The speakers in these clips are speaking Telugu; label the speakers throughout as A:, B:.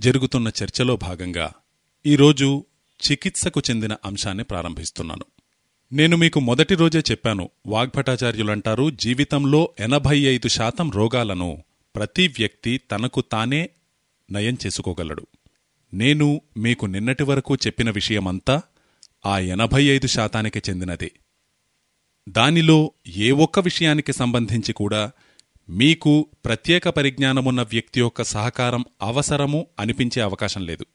A: జరుగుతున్న చర్చలో భాగంగా ఈరోజు చికిత్సకు చెందిన అంశాన్ని ప్రారంభిస్తున్నాను. నేను మీకు మొదటి రోజే చెప్పాను వాగ్భటాచార్యులంటారు జీవితంలో ఎనభై ఐదు శాతం రోగాలను ప్రతి వ్యక్తి తనకు తానే నయం చేసుకోగలడు. నేను మీకు నిన్నటి వరకు చెప్పిన విషయమంతా ఆ ఎనభై ఐదు శాతానికి చెందినదే. దానిలో ఏ ఒక్క విషయానికి సంబంధించి కూడా మీకు ప్రత్యేక పరిజ్ఞానమున్న వ్యక్తి యొక్క సహకారం అవసరము అనిపించే అవకాశం లేదు.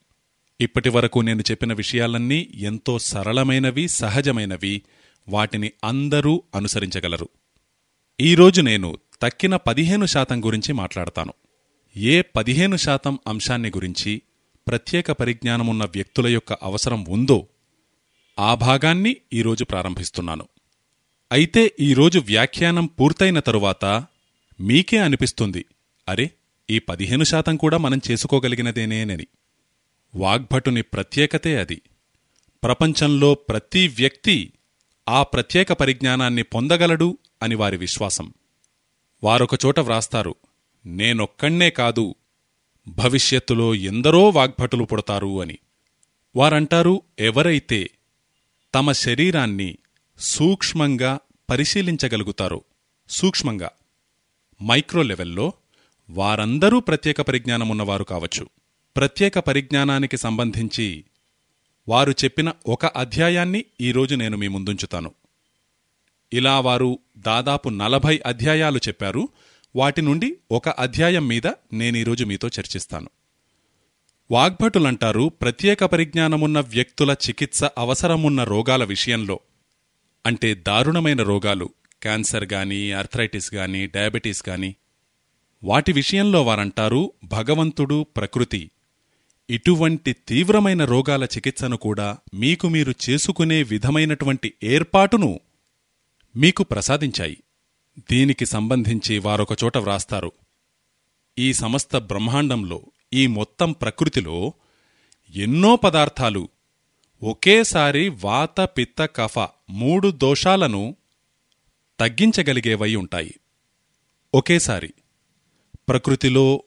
A: ఇప్పటి వరకు నేను చెప్పిన విషయాలన్నీ ఎంతో సరళమైనవి సహజమైనవి. వాటిని అందరూ అనుసరించగలరు. ఈరోజు నేను తక్కిన పదిహేను శాతం గురించి మాట్లాడతాను. ఏ పదిహేను శాతం అంశాన్ని గురించి ప్రత్యేక పరిజ్ఞానమున్న వ్యక్తుల యొక్క అవసరం ఉందో ఆ భాగాన్ని ఈరోజు ప్రారంభిస్తున్నాను. అయితే ఈరోజు వ్యాఖ్యానం పూర్తయిన తరువాత మీకే అనిపిస్తుంది. అరే ఈ పదిహేను శాతం కూడా మనం చేసుకోగలిగినదేనేనని. వాగ్భటుని ప్రత్యేకతే అది. ప్రపంచంలో ప్రతి వ్యక్తి ఆ ప్రత్యేక పరిజ్ఞానాన్ని పొందగలడు అని వారి విశ్వాసం. వారొకచోట వ్రాస్తారు నేనొక్కణ్ణే కాదు భవిష్యత్తులో ఎందరో వాగ్భటులు పుడతారు అని. వారంటారు ఎవరైతే తమ శరీరాన్ని సూక్ష్మంగా పరిశీలించగలుగుతారో సూక్ష్మంగా మైక్రో లెవెల్లో వారందరూ ప్రత్యేక పరిజ్ఞానమున్నవారు కావచ్చు. ప్రత్యేక పరిజ్ఞానానికి సంబంధించి వారు చెప్పిన ఒక అధ్యాయాన్ని ఈరోజు నేను మీ ముందుంచుతాను. ఇలా వారు దాదాపు నలభై అధ్యాయాలు చెప్పారు. వాటి నుండి ఒక అధ్యాయం మీద నేనీరోజు మీతో చర్చిస్తాను. వాగ్భటులంటారు ప్రత్యేక పరిజ్ఞానమున్న వ్యక్తుల చికిత్స అవసరమున్న రోగాల విషయంలో అంటే దారుణమైన రోగాలు క్యాన్సర్ కానీ ఆర్థరైటిస్ కానీ డయాబెటీస్ కానీ వాటి విషయంలో వారంటారు భగవంతుడు ప్రకృతి. ఇటువంటి తీవ్రమైన రోగాల చికిత్సను కూడా మీకు మీరు చేసుకునే విధమైనటువంటి ఏర్పాటును మీకు ప్రసాదించాయి. దీనికి సంబంధించి వారొకచోట వ్రాస్తారు. ఈ సమస్త బ్రహ్మాండంలో ఈ మొత్తం ప్రకృతిలో ఎన్నో పదార్థాలు ఒకేసారి వాత పిత్త కఫ మూడు దోషాలను తగ్గించగలిగేవై ఉంటాయి. ఒకేసారి ప్రకృతిలో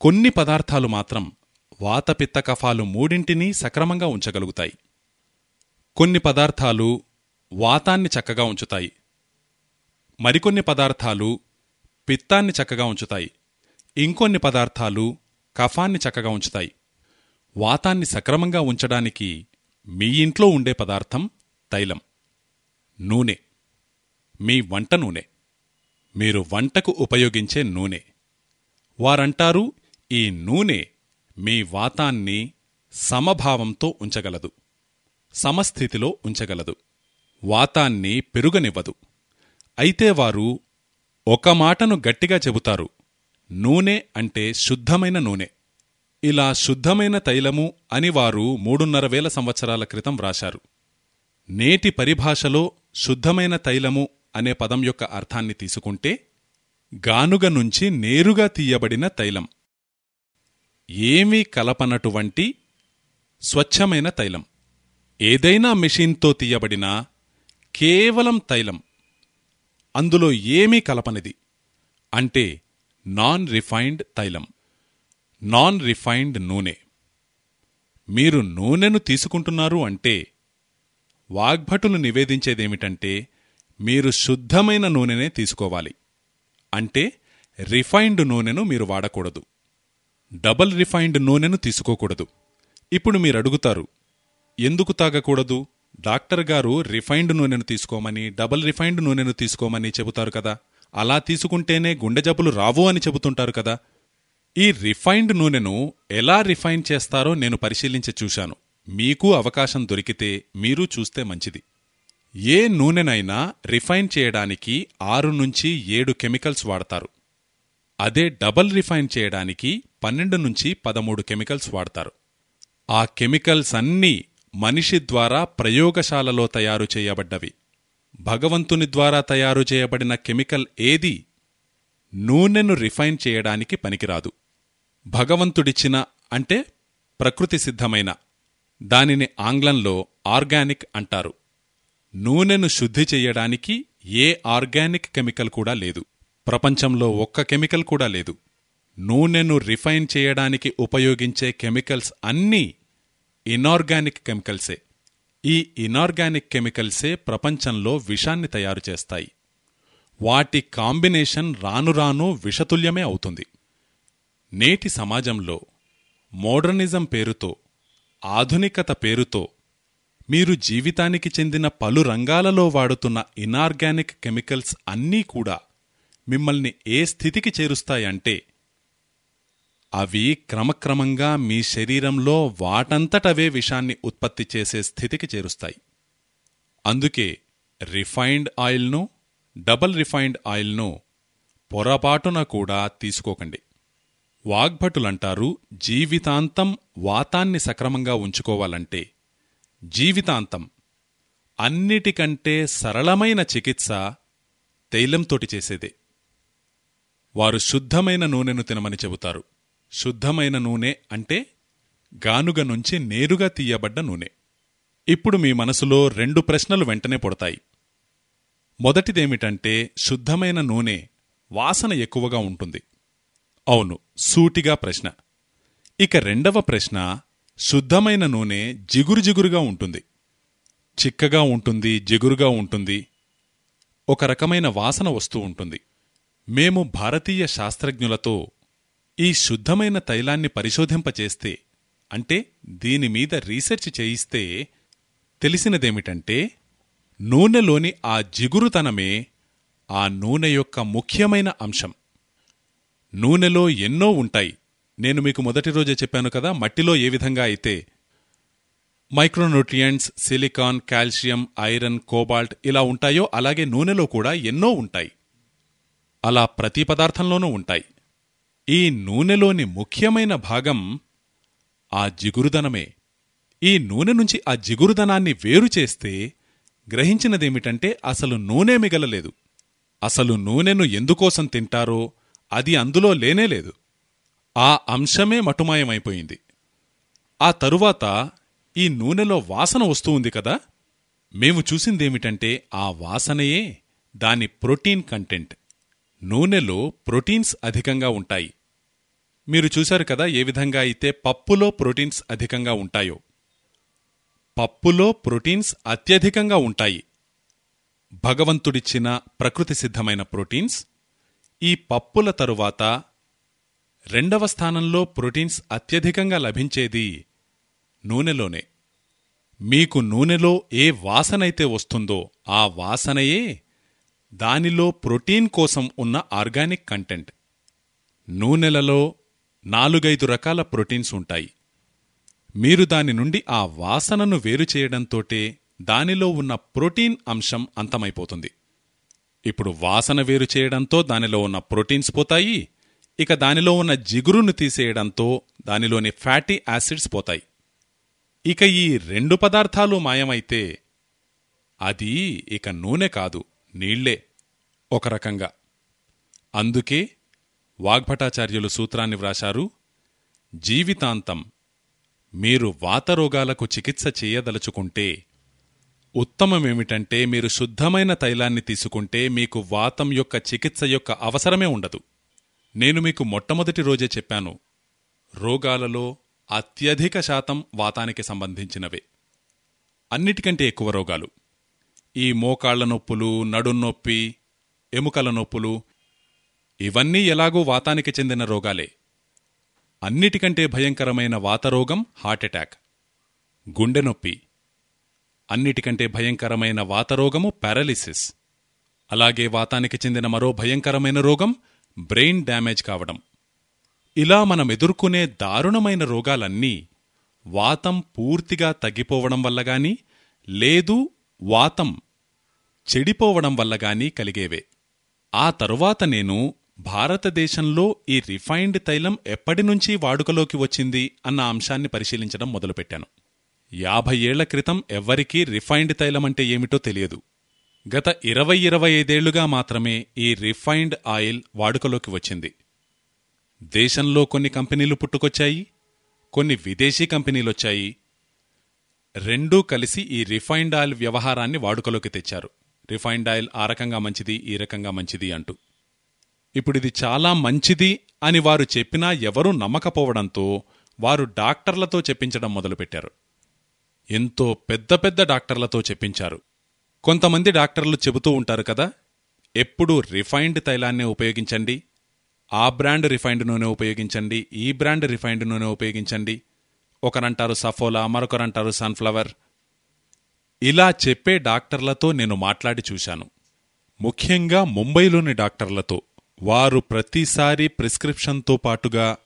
A: కొన్ని పదార్థాలు మాత్రం వాతపిత్త కఫాలు మూడింటినీ సక్రమంగా ఉంచగలుగుతాయి. కొన్ని పదార్థాలు వాతాన్ని చక్కగా ఉంచుతాయి. మరికొన్ని పదార్థాలు పిత్తాన్ని చక్కగా ఉంచుతాయి. ఇంకొన్ని పదార్థాలు కఫాన్ని చక్కగా ఉంచుతాయి. వాతాన్ని సక్రమంగా ఉంచడానికి మీ ఇంట్లో ఉండే పదార్థం తైలం. నూనె. మీ వంట నూనె. మీరు వంటకు ఉపయోగించే నూనె. వారంటారు ఈ నూనె మీ వాతాన్ని సమభావంతో ఉంచగలదు. సమస్థితిలో ఉంచగలదు. వాతాన్ని పెరుగనివ్వదు. అయితే వారు ఒక మాటను గట్టిగా చెబుతారు. నూనె అంటే శుద్ధమైన నూనె. ఇలా శుద్ధమైన తైలము అని వారు మూడున్నర వేల సంవత్సరాల క్రితం వ్రాశారు. నేటి పరిభాషలో శుద్ధమైన తైలము అనే పదం యొక్క అర్థాన్ని తీసుకుంటే గానుగ నుంచి నేరుగా తీయబడిన తైలం. ఏమీ కలపనటువంటి స్వచ్ఛమైన తైలం. ఏదైనా మెషీన్తో తీయబడిన కేవలం తైలం. అందులో ఏమీ కలపనిది. అంటే నాన్ రిఫైన్డ్ తైలం. నాన్ రిఫైన్డ్ నూనె. మీరు నూనెను తీసుకుంటున్నారు అంటే వాగ్భటులు నివేదించేదేమిటంటే మీరు శుద్ధమైన నూనెనే తీసుకోవాలి. అంటే రిఫైన్డ్ నూనెను మీరు వాడకూడదు. డబల్ రిఫైన్డ్ నూనెను తీసుకోకూడదు. ఇప్పుడు మీరు అడుగుతారు ఎందుకు తాగకూడదు? డాక్టర్ గారు రిఫైన్డ్ నూనెను తీసుకోమని డబల్ రిఫైన్డ్ నూనెను తీసుకోమని చెబుతారు కదా. అలా తీసుకుంటేనే గుండె జబ్బులు రావు అని చెబుతుంటారు కదా. ఈ రిఫైన్డ్ నూనెను ఎలా రిఫైన్ చేస్తారో నేను పరిశీలించి చూశాను. మీకు అవకాశం దొరికితే మీరు చూస్తే మంచిది. ఏ నూనెనైనా రిఫైన్ చేయడానికి ఆరు నుంచి ఏడు కెమికల్స్ వాడతారు. అదే డబల్ రిఫైన్ చేయడానికి పన్నెండు నుంచి పదమూడు కెమికల్స్ వాడతారు. ఆ కెమికల్స్ అన్నీ మనిషి ద్వారా ప్రయోగశాలలో తయారు చేయబడ్డవి. భగవంతుని ద్వారా తయారు చేయబడిన కెమికల్ ఏది? నూనెను రిఫైన్ చేయడానికి పనికిరాదు. భగవంతుడిచ్చిన అంటే ప్రకృతి సిద్ధమైన. దానిని ఆంగ్లంలో ఆర్గానిక్ అంటారు. నూనెను శుద్ధి చెయ్యడానికి ఏ ఆర్గానిక్ కెమికల్ కూడా లేదు. ప్రపంచంలో ఒక్క కెమికల్ కూడా లేదు. నూనెను రిఫైన్ చేయడానికి ఉపయోగించే కెమికల్స్ అన్నీ ఇనార్గానిక్ కెమికల్సే. ఈ ఇనార్గానిక్ కెమికల్సే ప్రపంచంలో విషాన్ని తయారు చేస్తాయి. వాటి కాంబినేషన్ రాను రాను విషతుల్యమే అవుతుంది. నేటి సమాజంలో మోడర్నిజం పేరుతో ఆధునికత పేరుతో మీరు జీవితానికి చెందిన పలు రంగాలలో వాడుతున్న ఇనార్గానిక్ కెమికల్స్ అన్నీ కూడా మిమ్మల్ని ఏ స్థితికి చేరుస్తాయంటే అవి క్రమక్రమంగా మీ శరీరంలో వాటంతటవే విషాన్ని ఉత్పత్తి చేసే స్థితికి చేరుస్తాయి. అందుకే రిఫైన్డ్ ఆయిల్ను డబల్ రిఫైన్డ్ ఆయిల్ను పొరపాటున కూడా తీసుకోకండి. వాగ్భటులంటారు జీవితాంతం వాతాన్ని సక్రమంగా ఉంచుకోవాలంటే జీవితాంతం అన్నిటికంటే సరళమైన చికిత్స తైలంతోటి చేసేదే. వారు శుద్ధమైన నూనెను తినమని చెబుతారు. శుద్ధమైన నూనె అంటే గానుగ నుంచి నేరుగా తీయబడ్డ నూనె. ఇప్పుడు మీ మనసులో రెండు ప్రశ్నలు వెంటనే పుడతాయి. మొదటిదేమిటంటే శుద్ధమైన నూనె వాసన ఎక్కువగా ఉంటుంది. అవును సూటిగా ప్రశ్న. ఇక రెండవ ప్రశ్న శుద్ధమైన నూనె జిగురు జిగురుగా ఉంటుంది. చిక్కగా ఉంటుంది జిగురుగా ఉంటుంది. ఒక రకమైన వాసన వస్తూ ఉంటుంది. మేము భారతీయ శాస్త్రజ్ఞులతో ఈ శుద్ధమైన తైలాన్ని పరిశోధింపచేస్తే అంటే దీనిమీద రీసెర్చ్ చేయిస్తే తెలిసినదేమిటంటే నూనెలోని ఆ జిగురుతనమే ఆ నూనె యొక్క ముఖ్యమైన అంశం. నూనెలో ఎన్నో ఉంటాయి. నేను మీకు మొదటి రోజే చెప్పాను కదా మట్టిలో ఏ విధంగా అయితే micronutrients silicon calcium iron cobalt ఇలా ఉంటాయో అలాగే నూనెలో కూడా ఎన్నో ఉంటాయి. అలా ప్రతి పదార్థంలోనూ ఉంటాయి. ఈ నూనెలోని ముఖ్యమైన భాగం ఆ జిగురుదనమే. ఈ నూనె నుంచి ఆ జిగురుదనాన్ని వేరు చేస్తే గ్రహించినదేమిటంటే అసలు నూనె మిగలలేదు. అసలు నూనెను ఎందుకోసం తింటారో అది అందులో లేనేలేదు ఆ అంశమే మటుమాయమైపోయింది. ఆ తరువాత ఈ నూనెలో వాసన వస్తూ ఉంది కదా? మేము చూసిందేమిటంటే ఆ వాసనయే దాని ప్రోటీన్ కంటెంట్. నూనెలో ప్రోటీన్స్ అధికంగా ఉంటాయి. మీరు చూశారు కదా ఏ విధంగా అయితే పప్పులో ప్రోటీన్స్ అధికంగా ఉంటాయో? పప్పులో ప్రోటీన్స్ అత్యధికంగా ఉంటాయి. భగవంతుడిచ్చిన ప్రకృతి సిద్ధమైన ప్రోటీన్స్. ఈ పప్పుల తరువాత రెండవ స్థానంలో ప్రోటీన్స్ అత్యధికంగా లభించేది నూనెలోనే. మీకు నూనెలో ఏ వాసనైతే వస్తుందో ఆ వాసనయే దానిలో ప్రోటీన్ కోసం ఉన్న ఆర్గానిక్ కంటెంట్. నూనెలలో నాలుగైదు రకాల ప్రోటీన్స్ ఉంటాయి. మీరు దాని నుండి ఆ వాసనను వేరు చేయడంతోటే దానిలో ఉన్న ప్రోటీన్ అంశం అంతమైపోతుంది. ఇప్పుడు వాసన వేరు చేయడంతో దానిలో ఉన్న ప్రోటీన్స్ పోతాయి ఇక దానిలో ఉన్న జిగురును తీసేయడంతో దానిలోని ఫ్యాటీ యాసిడ్స్ పోతాయి. ఇక ఈ రెండు పదార్థాలు మాయమైతే అది ఇక నూనె కాదు నీళ్ళే ఒక రకంగా. అందుకే వాగ్భటాచార్యులు సూత్రాన్ని వ్రాశారు జీవితాంతం మీరు వాతరోగాలకు చికిత్స చేయదలుచుకుంటే ఉత్తమమేమిటంటే మీరు శుద్ధమైన తైలాన్ని తీసుకుంటే మీకు వాతం యొక్క చికిత్స యొక్క అవసరమే ఉండదు. నేను మీకు మొట్టమొదటి రోజే చెప్పాను రోగాలలో అత్యధిక శాతం వాతానికి సంబంధించినవే. అన్నిటికంటే ఎక్కువ రోగాలు. ఈ మోకాళ్ళ నొప్పులు నడున్నొప్పి ఎముకల నొప్పులు ఇవన్నీ ఎలాగూ వాతానికి చెందిన రోగాలే. అన్నిటికంటే భయంకరమైన వాతరోగం హార్ట్అటాక్ గుండె నొప్పి. అన్నిటికంటే భయంకరమైన వాతరోగము పారాలిసిస్. అలాగే వాతానికి చెందిన మరో భయంకరమైన రోగం బ్రెయిన్ డ్యామేజ్ కావడం. ఇలా మనం ఎదుర్కొనే దారుణమైన రోగాలన్నీ వాతం పూర్తిగా తగ్గిపోవడం వల్ల గాని లేదు వాతం చెడిపోవడం వల్ల గాని కలిగేవే. ఆ తరువాత నేను భారతదేశంలో ఈ రిఫైన్డ్ తైలం ఎప్పటినుంచి వాడుకలోకి వచ్చింది అన్న అంశాన్ని పరిశీలించడం మొదలుపెట్టాను. యాభై ఏళ్ళ క్రితం ఎవ్వరికీ రిఫైన్డ్ తైలం అంటే ఏమిటో తెలియదు. గత ఇరవై ఇరవై ఐదేళ్ళుగా మాత్రమే ఈ రిఫైన్డ్ ఆయిల్ వాడుకలోకి వచ్చింది. దేశంలో కొన్ని కంపెనీలు పుట్టుకొచ్చాయి కొన్ని విదేశీ కంపెనీలొచ్చాయి. రెండూ కలిసి ఈ రిఫైన్డ్ ఆయిల్ వ్యవహారాన్ని వాడుకలోకి తెచ్చారు. రిఫైన్డ్ ఆయిల్ ఆ రకంగా మంచిది ఈ రకంగా మంచిది అంటూ. ఇప్పుడిది చాలా మంచిది అని వారు చెప్పినా ఎవరూ నమ్మకపోవడంతో వారు డాక్టర్లతో చెప్పించడం మొదలుపెట్టారు. ఎంతో పెద్ద పెద్ద డాక్టర్లతో చెప్పించారు. కొంతమంది డాక్టర్లు చెబుతూ ఉంటారు కదా ఎప్పుడు రిఫైన్డ్ తైలాన్నే ఉపయోగించండి ఆ బ్రాండ్ రిఫైన్డ్ నూనె ఉపయోగించండి ఈ బ్రాండ్ రిఫైన్డ్ నూనె ఉపయోగించండి. ఒకరంటారు సఫోలా మరొకరంటారు సన్ఫ్లవర్. ఇలా చెప్పే డాక్టర్లతో నేను మాట్లాడి చూశాను. ముఖ్యంగా ముంబైలోని డాక్టర్లతో. వారు ప్రతిసారి ప్రిస్క్రిప్షన్తో పాటుగా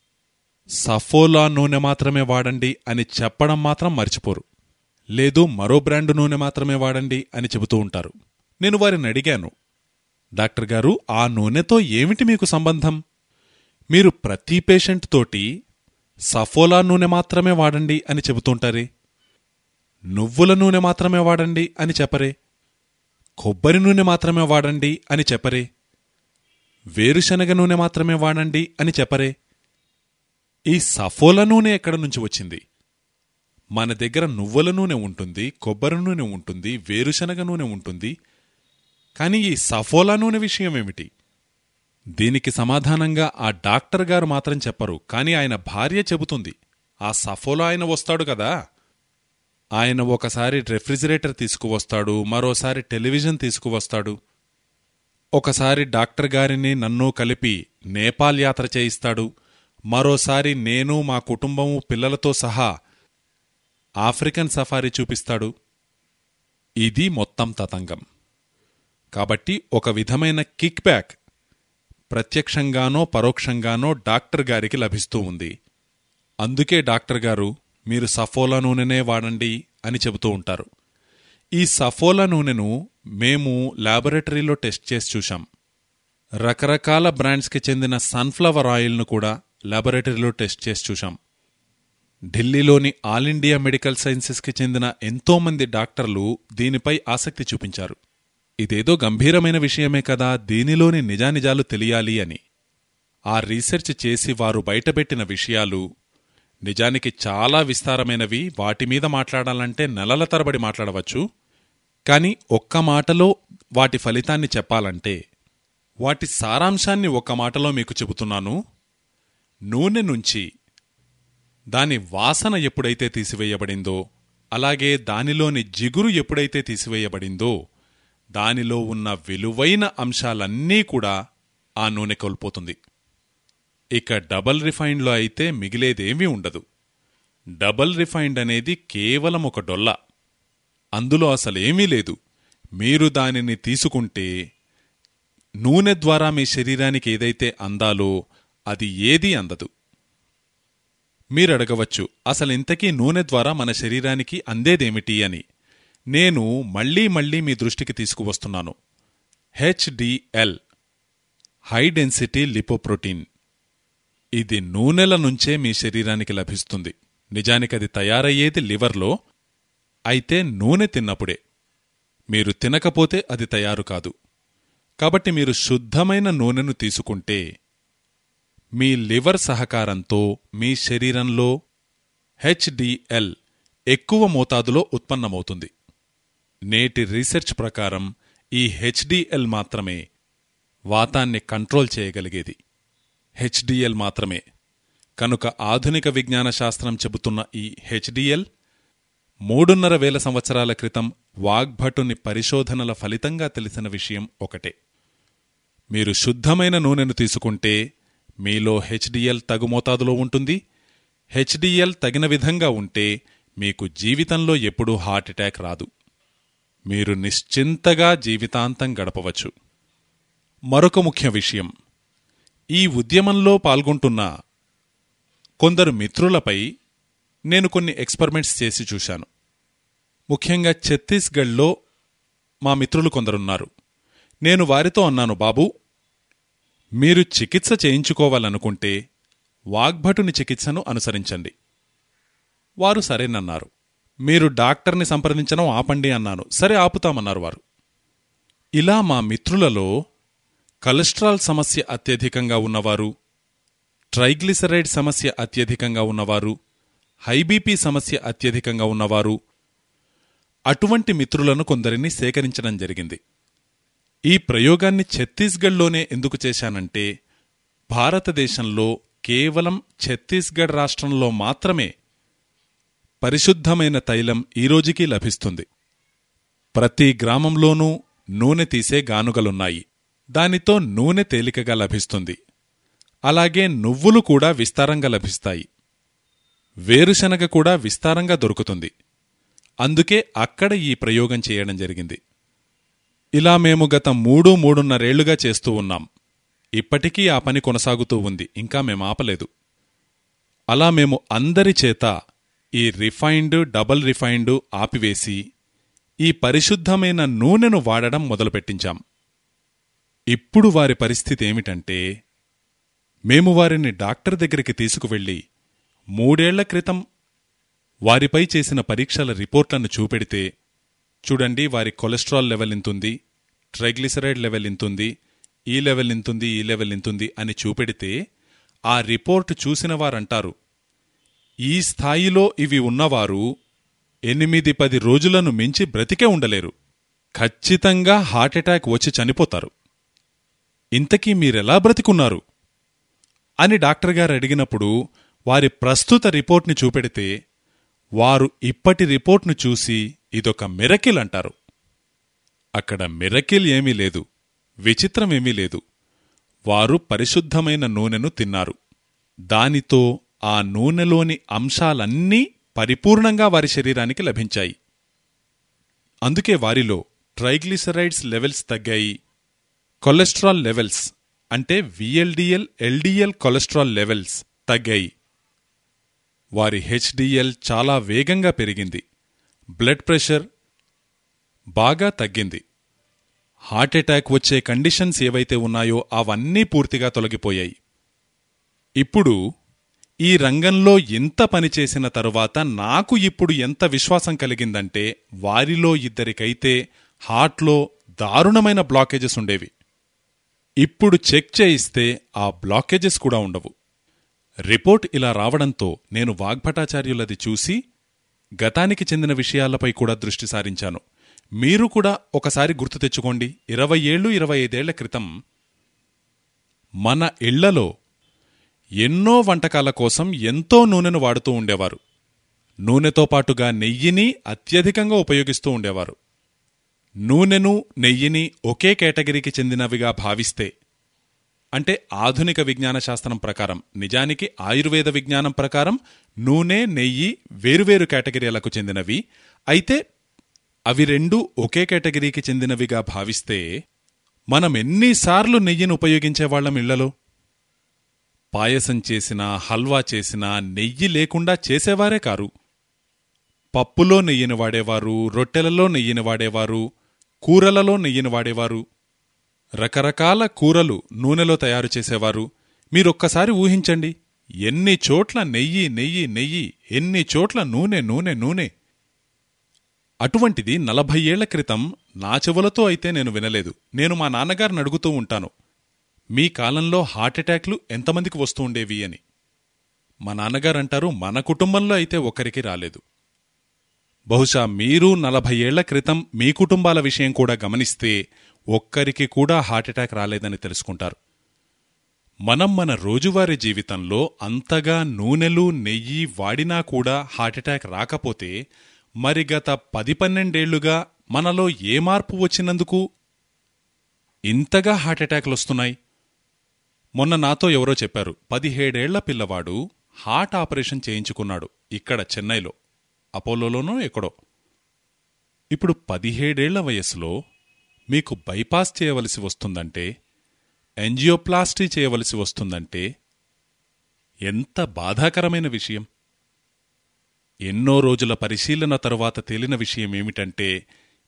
A: సఫోలా నూనె మాత్రమే వాడండి అని చెప్పడం మాత్రం మర్చిపోరు. లేదు మరో బ్రాండు నూనె మాత్రమే వాడండి అని చెబుతూ ఉంటారు. నేను వారిని అడిగాను డాక్టర్ గారు ఆ నూనెతో ఏమిటి మీకు సంబంధం? మీరు ప్రతి పేషెంట్ తోటి సఫోలా నూనె మాత్రమే వాడండి అని చెబుతుంటారే. నువ్వుల నూనె మాత్రమే వాడండి అని చెప్పరే. కొబ్బరి నూనె మాత్రమే వాడండి అని చెప్పరే. వేరుశనగ నూనె మాత్రమే వాడండి అని చెప్పరే. ఈ సఫోలా నూనె ఎక్కడ నుంచి వచ్చింది? మన దగ్గర నువ్వుల నూనె ఉంటుంది కొబ్బరి నూనె ఉంటుంది వేరుశనగ నూనె ఉంటుంది. కానీ ఈ సఫోలా నూనె విషయం ఏమిటి? దీనికి సమాధానంగా ఆ డాక్టర్ గారు మాత్రం చెప్పరు కానీ ఆయన భార్య చెబుతుంది ఆ సఫోలా ఆయన వస్తాడు కదా. ఆయన ఒకసారి రెఫ్రిజిరేటర్ తీసుకువస్తాడు మరోసారి టెలివిజన్ తీసుకువస్తాడు. ఒకసారి డాక్టర్ గారిని నన్ను కలిపి నేపాల్ యాత్ర చేయిస్తాడు. మరోసారి నేను మా కుటుంబము పిల్లలతో సహా ఆఫ్రికన్ సఫారీ చూపిస్తాడు. ఇది మొత్తం తతంగం. కాబట్టి ఒక విధమైన కిక్ బ్యాక్ ప్రత్యక్షంగానో పరోక్షంగానో డాక్టర్ గారికి లభిస్తూ ఉంది. అందుకే డాక్టర్ గారు మీరు సఫోలా నూనెనే వాడండి అని చెబుతూ ఉంటారు. ఈ సఫోలా నూనెను మేము ల్యాబొరేటరీలో టెస్ట్ చేసి చూశాం. రకరకాల బ్రాండ్స్కి చెందిన సన్ఫ్లవర్ ఆయిల్ను కూడా ల్యాబొరేటరీలో టెస్ట్ చేసి చూశాం. ఢిల్లీలోని ఆల్ ఇండియా మెడికల్ సైన్సెస్కి చెందిన ఎంతోమంది డాక్టర్లు దీనిపై ఆసక్తి చూపించారు. ఇదేదో గంభీరమైన విషయమే కదా దీనిలోని నిజానిజాలు తెలియాలి అని. ఆ రీసెర్చ్ చేసి వారు బయటపెట్టిన విషయాలు నిజానికి చాలా విస్తారమైనవి వాటి మీద మాట్లాడాలంటే నెలల తరబడి మాట్లాడవచ్చు. కాని ఒక్క మాటలో వాటి ఫలితాన్ని చెప్పాలంటే వాటి సారాంశాన్ని ఒక్క మాటలో మీకు చెబుతున్నాను. నూనె నుంచి దాని వాసన ఎప్పుడైతే తీసివేయబడిందో అలాగే దానిలోని జిగురు ఎప్పుడైతే తీసివేయబడిందో దానిలో ఉన్న విలువైన అంశాలన్నీ కూడా ఆ నూనె కోల్పోతుంది. ఇక డబల్ రిఫైన్డ్లో అయితే మిగిలేదేమీ ఉండదు. డబల్ రిఫైన్డ్ అనేది కేవలం ఒక డొల్ల. అందులో అసలేమీ లేదు. మీరు దానిని తీసుకుంటే నూనె ద్వారా మీ శరీరానికి ఏదైతే అందాలో అది ఏదీ అందదు. మీరడగవచ్చు. అసలింతకీ నూనె ద్వారా మన శరీరానికి అందేదేమిటి అని. నేను మళ్ళీ మళ్ళీ మీ దృష్టికి తీసుకువస్తున్నాను. HDL high density lipoprotein. ఇది నూనెల నుంచే మీ శరీరానికి లభిస్తుంది. నిజానికది తయారయ్యేది లివర్లో అయితే నూనె తిన్నప్పుడే. మీరు తినకపోతే అది తయారు కాదు. కాబట్టి మీరు శుద్ధమైన నూనెను తీసుకుంటే మీ లివర్ సహకారంతో మీ శరీరంలో హెచ్డిఎల్ ఎక్కువ మోతాదులో ఉత్పన్నమవుతుంది. నేటి రీసెర్చ్ ప్రకారం ఈ హెచ్డిఎల్ మాత్రమే వాతాన్ని కంట్రోల్ చేయగలిగేది. హెచ్డిఎల్ మాత్రమే. కనుక ఆధునిక విజ్ఞాన శాస్త్రం చెబుతున్న ఈ హెచ్డిఎల్ మూడున్నర వేల సంవత్సరాల క్రితం వాగ్భటుని పరిశోధనల ఫలితంగా తెలిసిన విషయం ఒకటే. మీరు శుద్ధమైన నూనెను తీసుకుంటే మీలో హెచ్డిఎల్ తగు మోతాదులో ఉంటుంది. హెచ్డిఎల్ తగిన విధంగా ఉంటే మీకు జీవితంలో ఎప్పుడూ హార్ట్అటాక్ రాదు. మీరు నిశ్చింతగా జీవితాంతం గడపవచ్చు. మరొక ముఖ్య విషయం. ఈ ఉద్యమంలో పాల్గొంటున్న కొందరు మిత్రులపై నేను కొన్ని ఎక్స్పెరిమెంట్స్ చేసి చూశాను. ముఖ్యంగా ఛత్తీస్గఢ్లో మా మిత్రులు కొందరున్నారు. నేను వారితో అన్నాను బాబూ మీరు చికిత్స చేయించుకోవాలనుకుంటే వాగ్భటుని చికిత్సను అనుసరించండి. వారు సరేనన్నారు. మీరు డాక్టర్ని సంప్రదించడం ఆపండి అన్నాను. సరే ఆపుతామన్నారు వారు. ఇలా మా మిత్రులలో కొలెస్ట్రాల్ సమస్య అత్యధికంగా ఉన్నవారు ట్రైగ్లిసరైడ్ సమస్య అత్యధికంగా ఉన్నవారు హైబీపీ సమస్య అత్యధికంగా ఉన్నవారు అటువంటి మిత్రులను కొందరిని సేకరించడం జరిగింది. ఈ ప్రయోగాన్ని ఛత్తీస్గఢ్లోనే ఎందుకు చేశానంటే భారతదేశంలో కేవలం ఛత్తీస్గఢ్ రాష్ట్రంలో మాత్రమే పరిశుద్ధమైన తైలం ఈ రోజుకీ లభిస్తుంది. ప్రతి గ్రామంలోనూ నూనె తీసే గానుగలున్నాయి. దానితో నూనె తేలికగా లభిస్తుంది. అలాగే నువ్వులు కూడా విస్తారంగా లభిస్తాయి. వేరుశనగ కూడా విస్తారంగా దొరుకుతుంది. అందుకే అక్కడ ఈ ప్రయోగం చేయడం జరిగింది. ఇలా మేము గత మూడు మూడున్నరేళ్ళుగా చేస్తూ ఉన్నాం. ఇప్పటికీ ఆ పని కొనసాగుతూ ఉంది. ఇంకా మేము ఆపలేదు. అలా మేము అందరి చేత ఈ రిఫైన్డ్ డబల్ రిఫైన్డ్ ఆపివేసి ఈ పరిశుద్ధమైన నూనెను వాడడం మొదలుపెట్టించాం. ఇప్పుడు వారి పరిస్థితి ఏమిటంటే మేము వారిని డాక్టర్ దగ్గరికి తీసుకువెళ్ళి మూడేళ్ళ క్రితం వారిపై చేసిన పరీక్షల రిపోర్ట్లను చూపెడితే చూడండి వారి కొలెస్ట్రాల్ లెవెల్ ఇంతుంది ట్రైగ్లిసరైడ్ లెవెల్ ఇంతుంది ఈ లెవెల్ ఇంతుంది ఈ లెవెల్ ఇంతుంది అని చూపెడితే ఆ రిపోర్ట్ చూసిన వారంటారు ఈ స్థాయిలో ఇవి ఉన్నవారు ఎనిమిది పది రోజులను మించి బ్రతికే ఉండలేరు. ఖచ్చితంగా హార్ట్అటాక్ వచ్చి చనిపోతారు. ఇంతకీ మీరెలా బ్రతికున్నారు? అని డాక్టర్ గారు అడిగినప్పుడు వారి ప్రస్తుత రిపోర్ట్ని చూపెడితే వారు ఇప్పటి రిపోర్ట్ను చూసి ఇదొక మిరకిల్ అంటారు. అక్కడ మిరకిల్ ఏమీ లేదు విచిత్రమేమీ లేదు. వారు పరిశుద్ధమైన నూనెను తిన్నారు. దానితో ఆ నూనెలోని అంశాలన్నీ పరిపూర్ణంగా వారి శరీరానికి లభించాయి. అందుకే వారిలో ట్రైగ్లిసరైడ్స్ లెవెల్స్ తగ్గాయి. కొలెస్ట్రాల్ లెవెల్స్ అంటే విఎల్డిఎల్ ఎల్డిఎల్ కొలెస్ట్రాల్ లెవెల్స్ తగ్గాయి. వారి హెచ్డిఎల్ చాలా వేగంగా పెరిగింది. బ్లడ్ ప్రెషర్ బాగా తగ్గింది. హార్ట్అటాక్ వచ్చే కండిషన్స్ ఏవైతే ఉన్నాయో అవన్నీ పూర్తిగా తొలగిపోయాయి. ఇప్పుడు ఈ రంగంలో ఇంత పనిచేసిన తరువాత నాకు ఇప్పుడు ఎంత విశ్వాసం కలిగిందంటే వారిలో ఇద్దరికైతే హార్ట్లో దారుణమైన బ్లాకేజెస్ ఉండేవి. ఇప్పుడు చెక్ చేయిస్తే ఆ బ్లాకేజెస్ కూడా ఉండవు. రిపోర్ట్ ఇలా రావడంతో నేను వాగ్భటాచార్యులది చూసి గతానికి చెందిన విషయాలపై కూడా దృష్టి సారించాను. మీరు కూడా ఒకసారి గుర్తు తెచ్చుకోండి. ఇరవై ఏళ్ళు ఇరవై ఐదేళ్ళ క్రితం మన ఇళ్ళలో ఎన్నో వంటకాల కోసం ఎంతో నూనెను వాడుతూ ఉండేవారు. నూనెతో పాటుగా నెయ్యిని అత్యధికంగా ఉపయోగిస్తూ ఉండేవారు. నూనెను నెయ్యిని ఒకే కేటగిరీకి చెందినవిగా భావిస్తే అంటే ఆధునిక విజ్ఞాన శాస్త్రం ప్రకారం నిజానికి ఆయుర్వేద విజ్ఞానం ప్రకారం నూనె నెయ్యి వేరువేరు కేటగిరీలకు చెందినవి. అయితే అవి రెండూ ఒకే కేటగిరీకి చెందినవిగా భావిస్తే మనం ఎన్నిసార్లు నెయ్యిని ఉపయోగించేవాళ్ళం ఇళ్ళలో? పాయసం చేసినా హల్వా చేసినా నెయ్యి లేకుండా చేసేవారే కారు. పప్పులో నెయ్యిని వాడేవారు రొట్టెలలో నెయ్యిని వాడేవారు కూరలలో నెయ్యిని వాడేవారు. రకరకాల కూరలు నూనెలో తయారు చేసేవారు. మీరొక్కసారి ఊహించండి ఎన్ని చోట్ల నెయ్యి నెయ్యి నెయ్యి ఎన్ని చోట్ల నూనె నూనె నూనె. అటువంటిది నలభై ఏళ్ళ క్రితం నా చెవులతో అయితే నేను వినలేదు. నేను మా నాన్నగారిని అడుగుతూ ఉంటాను మీ కాలంలో హార్ట్అటాక్లు ఎంతమందికి వస్తూ ఉండేవి అని? మా నాన్నగారంటారు మన కుటుంబంలో అయితే ఒక్కరికి రాలేదు. బహుశా మీరు నలభై ఏళ్ళ క్రితం మీ కుటుంబాల విషయం కూడా గమనిస్తే ఒక్కరికి కూడా హార్ట్అటాక్ రాలేదని తెలుసుకుంటారు. మనం మన రోజువారీ జీవితంలో అంతగా నూనెలు నెయ్యి వాడినా కూడా హార్ట్అటాక్ రాకపోతే మరి గత పది పన్నెండేళ్ళుగా మనలో ఏ మార్పు వచ్చినందుకు? ఇంతగా హార్ట్అటాక్లు వస్తున్నాయి. మొన్న నాతో ఎవరో చెప్పారు పదిహేడేళ్ళ పిల్లవాడు హార్ట్ ఆపరేషన్ చేయించుకున్నాడు ఇక్కడ చెన్నైలో అపోలోలోనో ఎక్కడో. ఇప్పుడు పదిహేడేళ్ళ వయసులో మీకు బైపాస్ చేయవలసి వస్తుందంటే ఎంజియోప్లాస్టీ చేయవలసి వస్తుందంటే ఎంత బాధాకరమైన విషయం. ఎన్నో రోజుల పరిశీలన తరువాత తేలిన విషయం ఏమిటంటే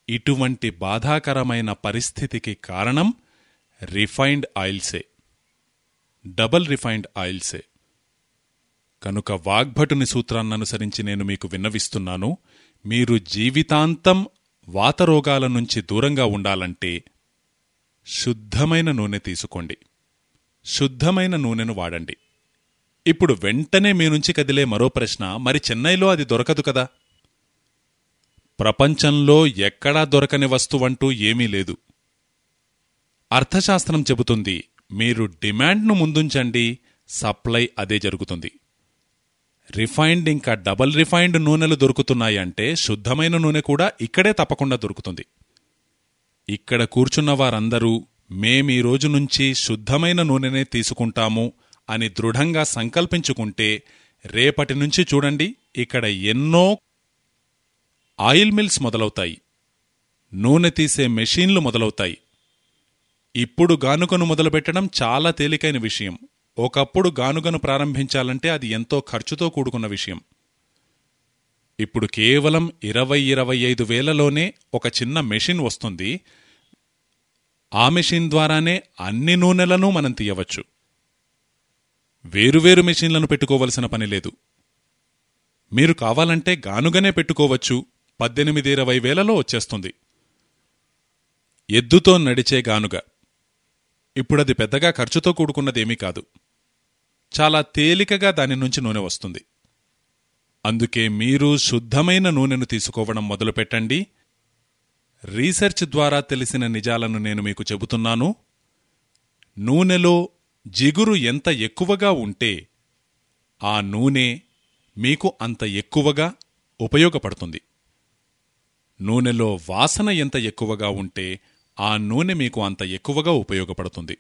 A: ఇటువంటి బాధాకరమైన పరిస్థితికి కారణం రిఫైన్డ్ ఆయిల్సే. డబల్ రిఫైన్డ్ ఆయిల్సే. కనుక వాగ్భటుని సూత్రాన్ననుసరించి నేను మీకు విన్నవిస్తున్నాను మీరు జీవితాంతం వాతరోగాల నుంచి దూరంగా ఉండాలంటే శుద్ధమైన నూనె తీసుకోండి. శుద్ధమైన నూనెను వాడండి. ఇప్పుడు వెంటనే మీ నుంచి కదిలే మరో ప్రశ్న మరి చెన్నైలో అది దొరకదు కదా? ప్రపంచంలో ఎక్కడా దొరకని వస్తువంటూ ఏమీ లేదు. అర్థశాస్త్రం చెబుతుంది మీరు డిమాండ్ను ముందుంచండి సప్లై అదే జరుగుతుంది. రిఫైన్డ్ ఇంకా డబల్ రిఫైన్డ్ నూనెలు దొరుకుతున్నాయి అంటే శుద్ధమైన నూనె కూడా ఇక్కడే తప్పకుండా దొరుకుతుంది. ఇక్కడ కూర్చున్న వారందరూ మేమీ రోజు నుంచి శుద్ధమైన నూనెనే తీసుకుంటాము అని దృఢంగా సంకల్పించుకుంటే రేపటి నుంచి చూడండి ఇక్కడ ఎన్నో ఆయిల్ మిల్స్ మొదలవుతాయి. నూనె తీసే మెషీన్లు మొదలవుతాయి. ఇప్పుడు గానుకను మొదలుపెట్టడం చాలా తేలికైన విషయం. ఒకప్పుడు గానుగను ప్రారంభించాలంటే అది ఎంతో ఖర్చుతో కూడుకున్న విషయం. ఇప్పుడు కేవలం ఇరవై ఇరవై ఐదు వేలలోనే ఒక చిన్న మెషిన్ వస్తుంది. ఆ మెషిన్ ద్వారానే అన్ని నూనెలను మనం తీయవచ్చు. వేరువేరు మెషిన్లను పెట్టుకోవలసిన పని లేదు. మీరు కావాలంటే గానుగనే పెట్టుకోవచ్చు. పద్దెనిమిది ఇరవై వేలలో వచ్చేస్తుంది. ఎద్దుతో నడిచే గానుగ. ఇప్పుడది పెద్దగా ఖర్చుతో కూడుకున్నదేమీ కాదు. చాలా తేలికగా దాని నుంచి నూనె వస్తుంది. అందుకే మీరు శుద్ధమైన నూనెను తీసుకోవడం మొదలుపెట్టండి. రీసెర్చ్ ద్వారా తెలిసిన నిజాలను నేను మీకు చెబుతున్నాను. నూనెలో జిగురు ఎంత ఎక్కువగా ఉంటే ఆ నూనె మీకు అంత ఎక్కువగా ఉపయోగపడుతుంది. నూనెలో వాసన ఎంత ఎక్కువగా ఉంటే ఆ నూనె మీకు అంత ఎక్కువగా ఉపయోగపడుతుంది.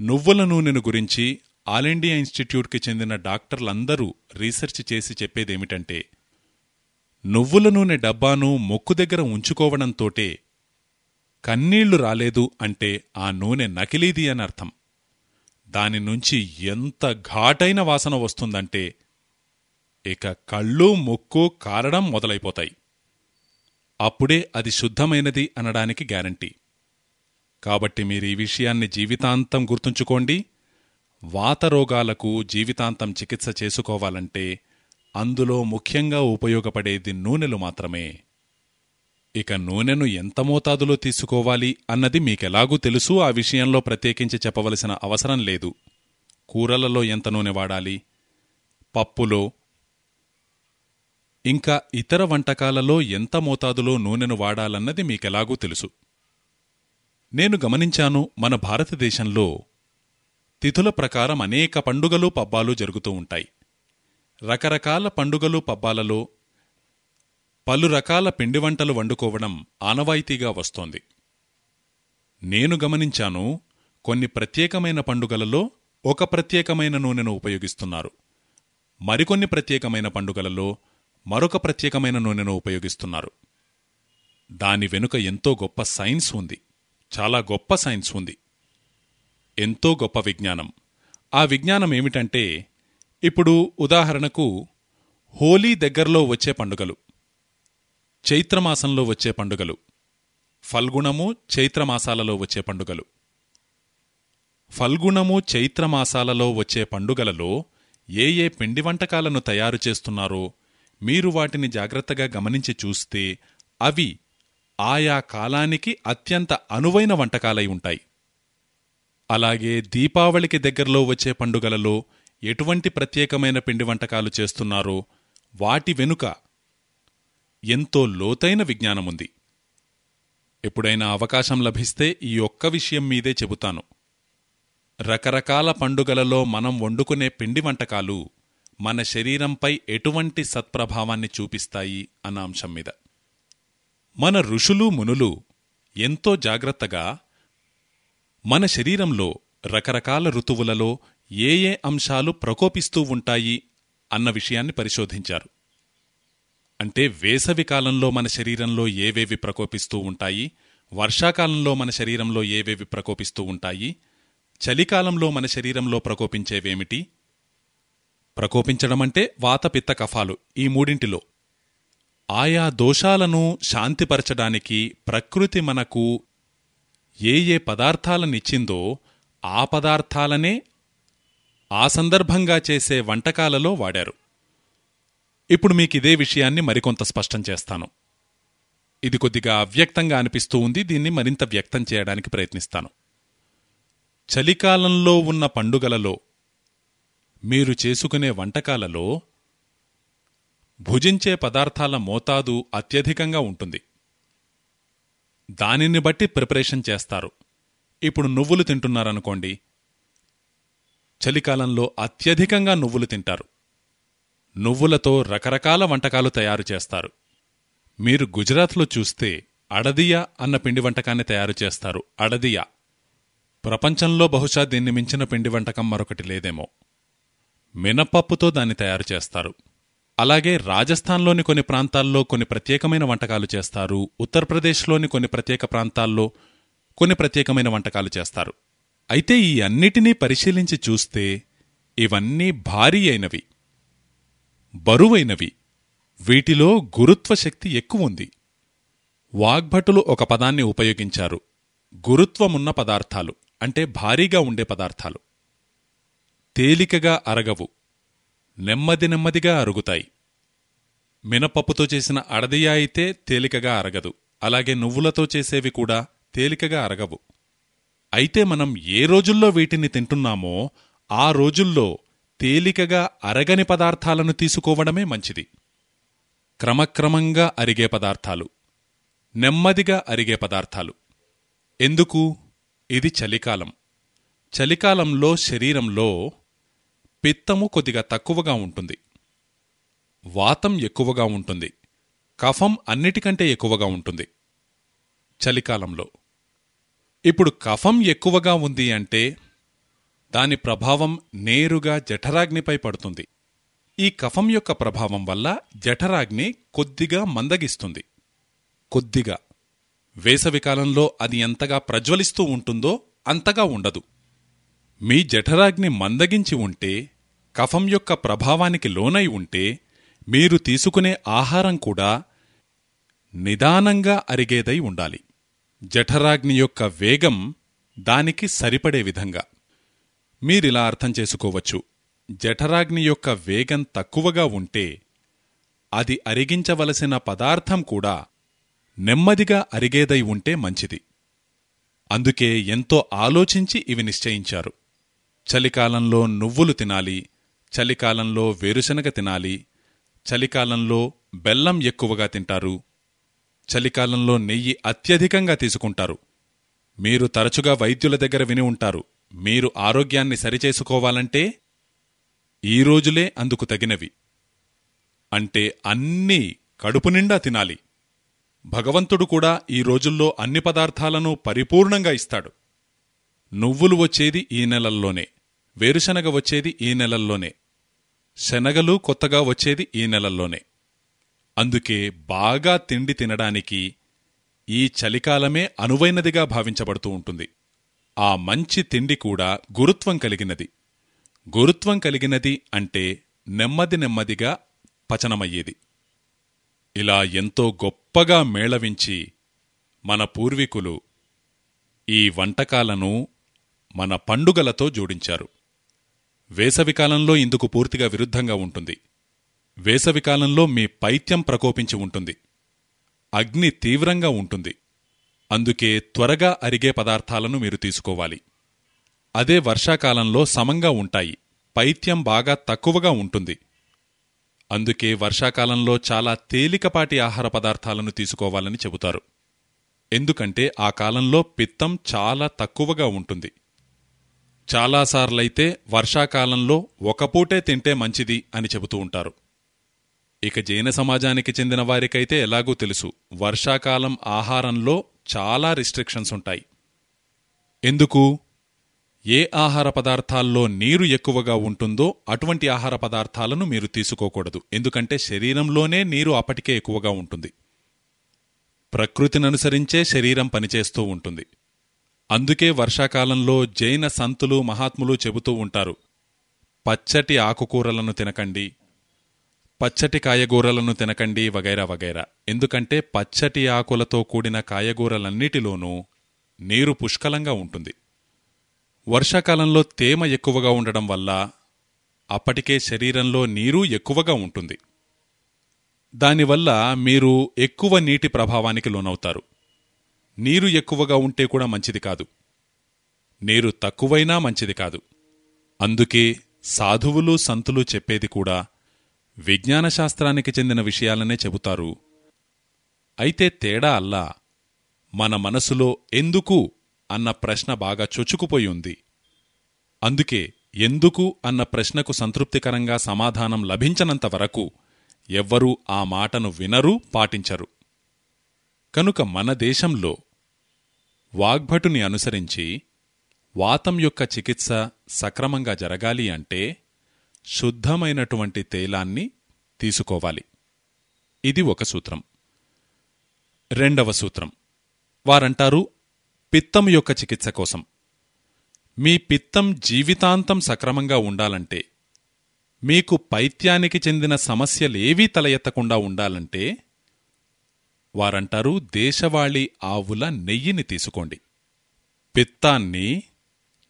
A: నువ్వుల నూనెను గురించి ఆల్ ఇండియా ఇన్స్టిట్యూట్కి చెందిన డాక్టర్లందరూ రీసెర్చ్ చేసి చెప్పేదేమిటంటే నువ్వుల నూనె డబ్బాను మొక్కు దగ్గర ఉంచుకోవడంతోటే కన్నీళ్ళు రాలేదు అంటే ఆ నూనె నకిలీది అని అర్థం. దాని నుంచి ఎంత ఘాటైన వాసన వస్తుందంటే ఇక కళ్ళు ముక్కు కారడం మొదలైపోతాయి. అప్పుడే అది శుద్ధమైనది అనడానికి గ్యారంటీ. కాబట్టి మీరు ఈ విషయాన్ని జీవితాంతం గుర్తుంచుకోండి. వాతరోగాలకు జీవితాంతం చికిత్స చేసుకోవాలంటే అందులో ముఖ్యంగా ఉపయోగపడేది నూనెలు మాత్రమే. ఇక నూనెను ఎంత మోతాదులో తీసుకోవాలి అన్నది మీకెలాగూ తెలుసు ఆ విషయంలో ప్రత్యేకించి చెప్పవలసిన అవసరం లేదు. కూరలలో ఎంత నూనె వాడాలి? పప్పులో? ఇంకా ఇతర వంటకాలలో ఎంత మోతాదులో నూనెను వాడాలన్నది మీకెలాగూ తెలుసు. నేను గమనించాను మన భారతదేశంలో తిథుల ప్రకారం అనేక పండుగలు పబ్బాలు జరుగుతూ ఉంటాయి. రకరకాల పండుగలు పబ్బాలలో పలు రకాల పిండి వంటలు వండుకోవడం ఆనవాయితీగా వస్తోంది. నేను గమనించాను కొన్ని ప్రత్యేకమైన పండుగలలో ఒక ప్రత్యేకమైన నూనెను ఉపయోగిస్తున్నారు. మరికొన్ని ప్రత్యేకమైన పండుగలలో మరొక ప్రత్యేకమైన నూనెను ఉపయోగిస్తున్నారు. దాని వెనుక ఎంతో గొప్ప సైన్స్ ఉంది. చాలా గొప్ప సైన్స్ ఉంది. ఎంతో గొప్ప విజ్ఞానం. ఆ విజ్ఞానం ఏమిటంటే ఇప్పుడు ఉదాహరణకు హోలీ దగ్గరలో వచ్చే పండుగలు చైత్రమాసంలో వచ్చే పండుగలు ఫల్గుణము చైత్రమాసాలలో వచ్చే పండుగలు. ఫల్గుణము చైత్రమాసాలలో వచ్చే పండుగలలో ఏ ఏ పిండి వంటకాలను తయారు చేస్తున్నారో మీరు వాటిని జాగ్రత్తగా గమనించి చూస్తే అవి ఆయా కాలానికి అత్యంత అనువైన వంటకాలై ఉంటాయి. అలాగే దీపావళికి దగ్గరలో వచ్చే పండుగలలో ఎటువంటి ప్రత్యేకమైన పిండి వంటకాలు చేస్తున్నారో వాటి వెనుక ఎంతో లోతైన విజ్ఞానముంది. ఎప్పుడైనా అవకాశం లభిస్తే ఈ ఒక్క విషయం మీదే చెబుతాను. రకరకాల పండుగలలో మనం వండుకునే పిండి వంటకాలు మన శరీరంపై ఎటువంటి సత్ప్రభావాన్ని చూపిస్తాయి అన్న అంశం మీద. మన ఋషులు మునులు ఎంతో జాగ్రత్తగా మన శరీరంలో రకరకాల ఋతువులలో ఏ ఏ అంశాలు ప్రకోపిస్తూ ఉంటాయి అన్న విషయాన్ని పరిశోధించారు. అంటే వేసవి కాలంలో మన శరీరంలో ఏవేవి ప్రకోపిస్తూ ఉంటాయి వర్షాకాలంలో మన శరీరంలో ఏవేవి ప్రకోపిస్తూ ఉంటాయి చలికాలంలో మన శరీరంలో ప్రకోపించేవేమిటి? ప్రకోపించడమంటే వాతపిత్త కఫాలు ఈ మూడింటిలో. ఆయా దోషాలను శాంతిపరచడానికి ప్రకృతి మనకు ఏ ఏ పదార్థాలనిచ్చిందో ఆ పదార్థాలనే ఆ సందర్భంగా చేసే వంటకాలలో వాడారు. ఇప్పుడు మీకిదే విషయాన్ని మరికొంత స్పష్టం చేస్తాను. ఇది కొద్దిగా అవ్యక్తంగా అనిపిస్తూ ఉంది దీన్ని మరింత వ్యక్తం చేయడానికి ప్రయత్నిస్తాను. చలికాలంలో ఉన్న పండుగలలో మీరు చేసుకునే వంటకాలలో భుజించే పదార్థాల మోతాదు అత్యధికంగా ఉంటుంది. దానిని బట్టి ప్రిపరేషన్ చేస్తారు. ఇప్పుడు నువ్వులు తింటున్నారనుకోండి. చలికాలంలో అత్యధికంగా నువ్వులు తింటారు. నువ్వులతో రకరకాల వంటకాలు తయారు చేస్తారు. మీరు గుజరాత్లో చూస్తే అడదియా అన్న పిండి వంటకాన్ని తయారు చేస్తారు. అడదియా. ప్రపంచంలో బహుశా దీన్ని మించిన పిండి వంటకం మరొకటి లేదేమో. మినపప్పుతో దాన్ని తయారు చేస్తారు. అలాగే రాజస్థాన్లోని కొన్ని ప్రాంతాల్లో కొన్ని ప్రత్యేకమైన వంటకాలు చేస్తారు. ఉత్తరప్రదేశ్లోని కొన్ని ప్రత్యేక ప్రాంతాల్లో కొన్ని ప్రత్యేకమైన వంటకాలు చేస్తారు. అయితే ఈ అన్నిటినీ పరిశీలించి చూస్తే ఇవన్నీ భారీ అయినవి. బరువైనవి. వీటిలో గురుత్వ శక్తి ఎక్కువుంది వాగ్భటులు ఒక పదాన్ని ఉపయోగించారు. గురుత్వమున్న పదార్థాలు అంటే భారీగా ఉండే పదార్థాలు. తేలికగా అరగవు. నెమ్మది నెమ్మదిగా అరుగుతాయి. మినపప్పుతో చేసిన అడదియా అయితే తేలికగా అరగదు. అలాగే నువ్వులతో చేసేవి కూడా తేలికగా అరగవు. అయితే మనం ఏ రోజుల్లో వీటిని తింటున్నామో ఆ రోజుల్లో తేలికగా అరగని పదార్థాలను తీసుకోవడమే మంచిది. క్రమక్రమంగా అరిగే పదార్థాలు. నెమ్మదిగా అరిగే పదార్థాలు. ఎందుకు? ఇది చలికాలం. చలికాలంలో శరీరంలో పిత్తము కొద్దిగా తక్కువగా ఉంటుంది. వాతం ఎక్కువగా ఉంటుంది. కఫం అన్నిటికంటే ఎక్కువగా ఉంటుంది. చలికాలంలో. ఇప్పుడు కఫం ఎక్కువగా ఉంది అంటే దాని ప్రభావం నేరుగా జఠరాగ్నిపై పడుతుంది. ఈ కఫం యొక్క ప్రభావం వల్ల జఠరాగ్ని కొద్దిగా మందగిస్తుంది. కొద్దిగా. వేసవికాలంలో అది ఎంతగా ప్రజ్వలిస్తూ ఉంటుందో అంతగా ఉండదు. మీ జఠరాగ్ని మందగించి ఉంటే కఫం యొక్క ప్రభావానికి లోనై ఉంటే మీరు తీసుకునే ఆహారం కూడా నిదానంగా అరిగేదై ఉండాలి. జఠరాగ్ని యొక్క వేగం దానికి సరిపడే విధంగా. మీరిలా అర్థం చేసుకోవచ్చు. జఠరాగ్ని యొక్క వేగం తక్కువగా ఉంటే అది అరిగించవలసిన పదార్థం కూడా నెమ్మదిగా అరిగేదై ఉంటే మంచిది. అందుకే ఎంతో ఆలోచించి ఇవి నిశ్చయించారు. చలికాలంలో నువ్వులు తినాలి చలికాలంలో వేరుశనగ తినాలి చలికాలంలో బెల్లం ఎక్కువగా తింటారు చలికాలంలో నెయ్యి అత్యధికంగా తీసుకుంటారు. మీరు తరచుగా వైద్యుల దగ్గర విని ఉంటారు మీరు ఆరోగ్యాన్ని సరిచేసుకోవాలంటే ఈ రోజులే అందుకు తగినవి. అంటే అన్నీ కడుపు నిండా తినాలి. భగవంతుడు కూడా ఈ రోజుల్లో అన్ని పదార్థాలను పరిపూర్ణంగా ఇస్తాడు. నువ్వులు వచ్చేది ఈ నెలల్లోనే. వేరుశనగ వచ్చేది ఈ నెలల్లోనే. శనగలు కొత్తగా వచ్చేది ఈ నెలల్లోనే. అందుకే బాగా తిండి తినడానికి ఈ చలికాలమే అనువైనదిగా భావించబడుతూ ఉంటుంది. ఆ మంచి తిండి కూడా గురుత్వం కలిగినది. గురుత్వం కలిగినది అంటే నెమ్మది నెమ్మదిగా పచనమయ్యేది. ఇలా ఎంతో గొప్పగా మేళవించి మన పూర్వీకులు ఈ వంటకాలను మన పండుగలతో జోడించారు. వేసవికాలంలో ఇందుకు పూర్తిగా విరుద్ధంగా ఉంటుంది. వేసవికాలంలో మీ పైత్యం ప్రకోపించి ఉంటుంది. అగ్ని తీవ్రంగా ఉంటుంది. అందుకే త్వరగా అరిగే పదార్థాలను మీరు తీసుకోవాలి. అదే వర్షాకాలంలో సమంగా ఉంటాయి. పైత్యం బాగా తక్కువగా ఉంటుంది. అందుకే వర్షాకాలంలో చాలా తేలికపాటి ఆహార పదార్థాలను తీసుకోవాలని చెబుతారు. ఎందుకంటే ఆ కాలంలో పిత్తం చాలా తక్కువగా ఉంటుంది. చాలాసార్లైతే వర్షాకాలంలో ఒకపూటే తింటే మంచిది అని చెబుతూ ఉంటారు. ఇక జైన సమాజానికి చెందిన వారికైతే ఎలాగూ తెలుసు వర్షాకాలం ఆహారంలో చాలా రిస్ట్రిక్షన్స్ ఉంటాయి. ఎందుకు? ఏ ఆహార పదార్థాల్లో నీరు ఎక్కువగా ఉంటుందో అటువంటి ఆహార పదార్థాలను మీరు తీసుకోకూడదు. ఎందుకంటే శరీరంలోనే నీరు అప్పటికే ఎక్కువగా ఉంటుంది. ప్రకృతిననుసరించే శరీరం పనిచేస్తూ ఉంటుంది. అందుకే వర్షాకాలంలో జైన సంతులు మహాత్ములు చెబుతూ ఉంటారు పచ్చటి ఆకుకూరలను తినకండి పచ్చటి కాయగూరలను తినకండి వగైరా వగైరా. ఎందుకంటే పచ్చటి ఆకులతో కూడిన కాయగూరలన్నిటిలోనూ నీరు పుష్కలంగా ఉంటుంది. వర్షాకాలంలో తేమ ఎక్కువగా ఉండడం వల్ల అప్పటికే శరీరంలో నీరు ఎక్కువగా ఉంటుంది. దానివల్ల మీరు ఎక్కువ నీటి ప్రభావానికి లోనవుతారు. నీరు ఎక్కువగా ఉంటే కూడా మంచిది కాదు. నీరు తక్కువైనా మంచిది కాదు. అందుకే సాధువులు సంతులు చెప్పేది కూడా విజ్ఞానశాస్త్రానికి చెందిన విషయాలనే చెబుతారు. అయితే తేడా అల్లా మన మనసులో ఎందుకు అన్న ప్రశ్న బాగా చొచ్చుకుపోయి ఉంది. అందుకే ఎందుకు అన్న ప్రశ్నకు సంతృప్తికరంగా సమాధానం లభించనంత వరకు ఎవ్వరూ ఆ మాటను వినరు పాటించరు. కనుక మన దేశంలో వాగ్భటుని అనుసరించి వాతం యొక్క చికిత్స సక్రమంగా జరగాలి అంటే శుద్ధమైనటువంటి తైలాన్ని తీసుకోవాలి. ఇది ఒక సూత్రం. రెండవ సూత్రం. వారంటారు పిత్తం యొక్క చికిత్స కోసం. మీ పిత్తం జీవితాంతం సక్రమంగా ఉండాలంటే మీకు పైత్యానికి చెందిన సమస్యలేవీ తల ఎత్తకుండా ఉండాలంటే వారంటారు దేశవాళీ ఆవుల నెయ్యిని తీసుకోండి. పిత్తాన్ని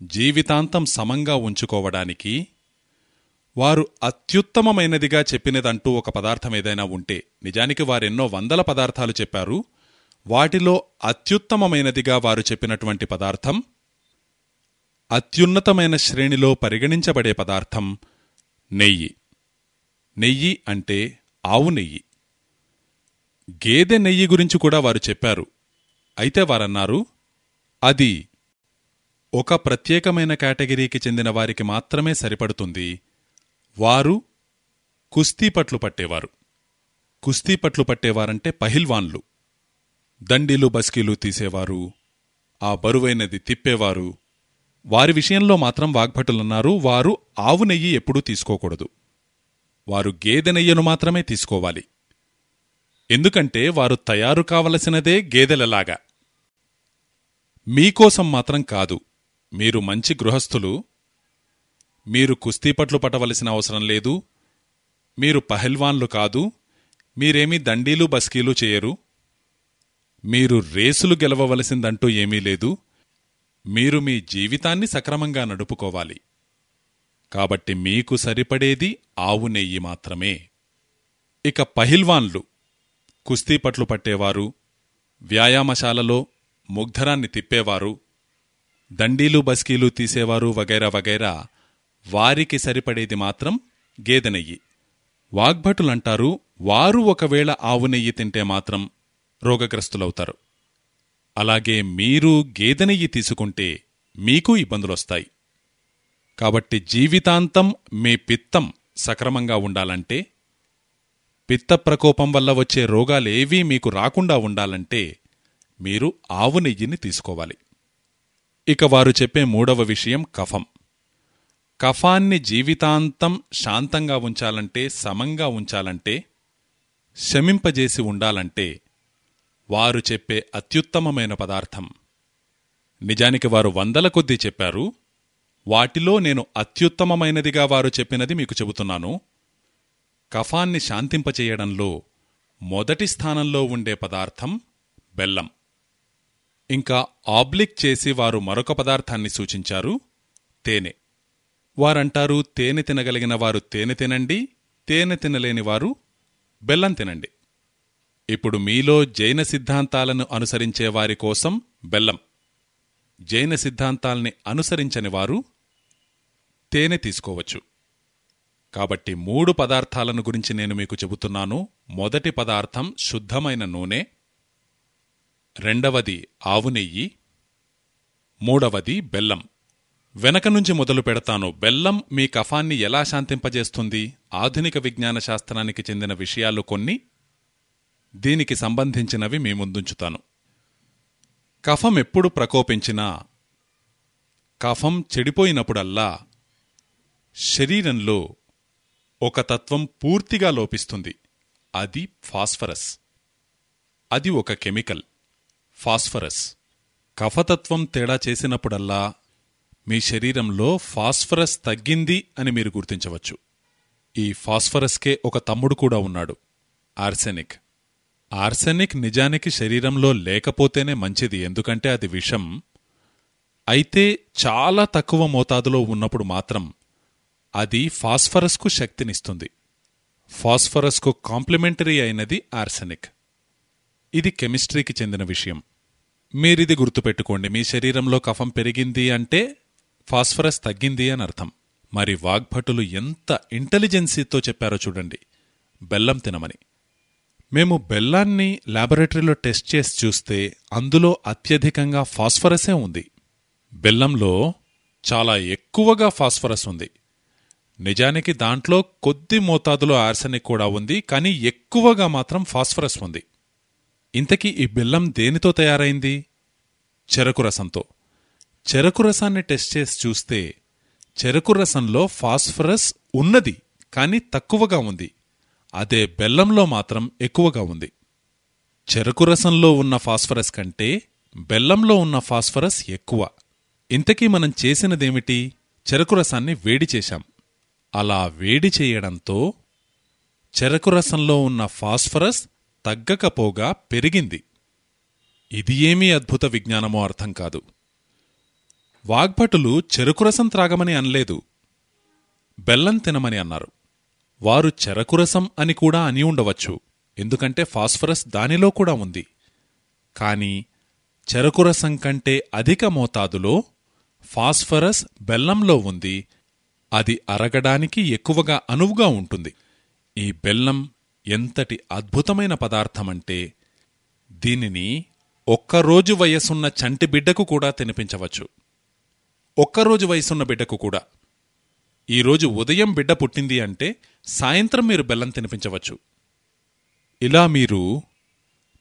A: జీవితాంతం సమంగా ఉంచుకోవడానికి వారు అత్యుత్తమమైనదిగా చెప్పినదంటూ ఒక పదార్థం ఏదైనా ఉంటే నిజానికి వారెన్నో వందల పదార్థాలు చెప్పారు. వాటిలో అత్యుత్తమమైనదిగా వారు చెప్పినటువంటి పదార్థం అత్యున్నతమైన శ్రేణిలో పరిగణించబడే పదార్థం నెయ్యి. నెయ్యి అంటే ఆవు నెయ్యి. గేదె నెయ్యి గురించి కూడా వారు చెప్పారు. అయితే వారన్నారు అది ఒక ప్రత్యేకమైన కేటగిరీకి చెందిన వారికి మాత్రమే సరిపడుతుంది. వారు కుస్తీ పట్లు పట్టేవారు. కుస్తీ పట్లు పట్టేవారంటే పహిల్వాన్లు. దండీలు బస్కీలు తీసేవారు. ఆ బరువైనది తిప్పేవారు. వారి విషయంలో మాత్రం వాగ్భటులన్నారు వారు ఆవు నెయ్యి ఎప్పుడూ తీసుకోకూడదు. వారు గేదె నెయ్యను మాత్రమే తీసుకోవాలి. ఎందుకంటే వారు తయారు కావలసినదే గేదెలలాగా. మీకోసం మాత్రం కాదు మీరు మంచి గృహస్థులు మీరు కుస్తీపట్లు పట్టవలసిన అవసరం లేదు మీరు పహల్వాన్లు కాదు మీరేమీ దండీలు బస్కీలు చేయరు మీరు రేసులు గెలవవలసిందంటూ ఏమీ లేదు మీరు మీ జీవితాన్ని సక్రమంగా నడుపుకోవాలి. కాబట్టి మీకు సరిపడేది ఆవు నెయ్యి మాత్రమే. ఇక పహిల్వాన్లు కుస్తీపట్లు పట్టేవారు వ్యాయామశాలలో ముగ్ధరాన్ని తిప్పేవారు దండీలు బస్కీలు తీసేవారు వగైరా వగైరా వారికి సరిపడేది మాత్రం గేదెనెయ్యి వాగ్భటులంటారు వారు ఒకవేళ ఆవు నెయ్యి తింటే మాత్రం రోగగ్రస్తులవుతారు. అలాగే మీరు గేదెనెయ్యి తీసుకుంటే మీకు ఇబ్బందులొస్తాయి. కాబట్టి జీవితాంతం మీ పిత్తం సక్రమంగా ఉండాలంటే పిత్త ప్రకోపం వల్ల వచ్చే రోగాలేవీ మీకు రాకుండా ఉండాలంటే మీరు ఆవు నెయ్యిని తీసుకోవాలి. ఇక వారు చెప్పే మూడవ విషయం కఫం. కఫాన్ని జీవితాంతం శాంతంగా ఉంచాలంటే సమంగా ఉంచాలంటే శమింపజేసి ఉండాలంటే వారు చెప్పే అత్యుత్తమమైన పదార్థం. నిజానికి వారు వందల కొద్దీ చెప్పారు వాటిలో నేను అత్యుత్తమమైనదిగా వారు చెప్పినది మీకు చెబుతున్నాను. కఫాన్ని శాంతింపచేయడంలో మొదటి స్థానంలో ఉండే పదార్థం బెల్లం. ఇంకా ఆబ్లిక్ చేసి వారు మరొక పదార్థాన్ని సూచించారు తేనె. వారంటారు తేనె తినగలిగిన వారు తేనె తినండి తేనె తినలేని వారు బెల్లం తినండి. ఇప్పుడు మీలో జైన సిద్ధాంతాలను అనుసరించే వారి కోసం బెల్లం. జైన సిద్ధాంతాల్ని అనుసరించని వారు తేనె తీసుకోవచ్చు. కాబట్టి మూడు పదార్థాలను గురించి నేను మీకు చెబుతున్నాను. మొదటి పదార్థం శుద్ధమైన నూనె. రెండవది ఆవు నెయ్యి. మూడవది బెల్లం. వెనక నుంచి మొదలు పెడతాను. బెల్లం మీ కఫాన్ని ఎలా శాంతింపజేస్తుంది? ఆధునిక విజ్ఞాన శాస్త్రానికి చెందిన విషయాలు కొన్ని. దీనికి సంబంధించినవి మీ ముందుంచుతాను. కఫం ఎప్పుడు ప్రకోపించినా కఫం చెడిపోయినప్పుడల్లా శరీరంలో ఒక తత్వం పూర్తిగా లోపిస్తుంది. అది ఫాస్ఫరస్. అది ఒక కెమికల్. ఫాస్ఫరస్. కఫతత్వం తేడా చేసినప్పుడల్లా మీ శరీరంలో ఫాస్ఫరస్ తగ్గింది అని మీరు గుర్తించవచ్చు. ఈ ఫాస్ఫరస్కే ఒక తమ్ముడు కూడా ఉన్నాడు. ఆర్సెనిక్. ఆర్సెనిక్ నిజానికి శరీరంలో లేకపోతేనే మంచిది. ఎందుకంటే అది విషం. అయితే చాలా తక్కువ మోతాదులో ఉన్నప్పుడు మాత్రం అది ఫాస్ఫరస్కు శక్తినిస్తుంది. ఫాస్ఫరస్కు కాంప్లిమెంటరీ అయినది ఆర్సెనిక్. ఇది కెమిస్ట్రీకి చెందిన విషయం. మీరిది గుర్తుపెట్టుకోండి మీ శరీరంలో కఫం పెరిగింది అంటే ఫాస్ఫరస్ తగ్గింది అని అర్థం. మరి వాగ్భటులు ఎంత ఇంటెలిజెన్సీతో చెప్పారో చూడండి. బెల్లం తినమని. మేము బెల్లాన్ని లాబొరేటరీలో టెస్ట్ చేసి చూస్తే అందులో అత్యధికంగా ఫాస్ఫరసే ఉంది. బెల్లంలో చాలా ఎక్కువగా ఫాస్ఫరస్ ఉంది. నిజానికి దాంట్లో కొద్ది మోతాదులో ఆర్సెనిక్ కూడా ఉంది కానీ ఎక్కువగా మాత్రం ఫాస్ఫరస్ ఉంది. ఇంతకీ ఈ బెల్లం దేనితో తయారైంది? చెరకు రసంతో. చెరకు రసాన్ని టెస్ట్ చేసి చూస్తే చెరకు రసంలో ఫాస్ఫరస్ ఉన్నది కానీ తక్కువగా ఉంది. అదే బెల్లంలో మాత్రం ఎక్కువగా ఉంది. చెరకు రసంలో ఉన్న ఫాస్ఫరస్ కంటే బెల్లంలో ఉన్న ఫాస్ఫరస్ ఎక్కువ. ఇంతకీ మనం చేసినదేమిటి? చెరకు రసాన్ని వేడి చేశాం. అలా వేడి చేయడంతో చెరకు రసంలో ఉన్న ఫాస్ఫరస్ తగ్గకపోగా పెరిగింది. ఇది ఏమీ అద్భుత విజ్ఞానమో అర్థం కాదు. వాగ్భటులు చెరుకురసం త్రాగమని అనలేదు. బెల్లం తినమని అన్నారు. వారు చెరకురసం అని కూడా అని ఉండవచ్చు. ఎందుకంటే ఫాస్ఫరస్ దానిలో కూడా ఉంది. కాని చెరకురసం కంటే అధిక మోతాదులో ఫాస్ఫరస్ బెల్లంలో ఉంది. అది అరగడానికి ఎక్కువగా అనువుగా ఉంటుంది. ఈ బెల్లం ఎంతటి అద్భుతమైన పదార్థమంటే దీనిని ఒక్కరోజు వయసున్న చంటి బిడ్డకు కూడా తినిపించవచ్చు. ఒక్కరోజు వయసున్న బిడ్డకు కూడా. ఈరోజు ఉదయం బిడ్డ పుట్టింది అంటే సాయంత్రం మీరు బెల్లం తినిపించవచ్చు. ఇలా మీరు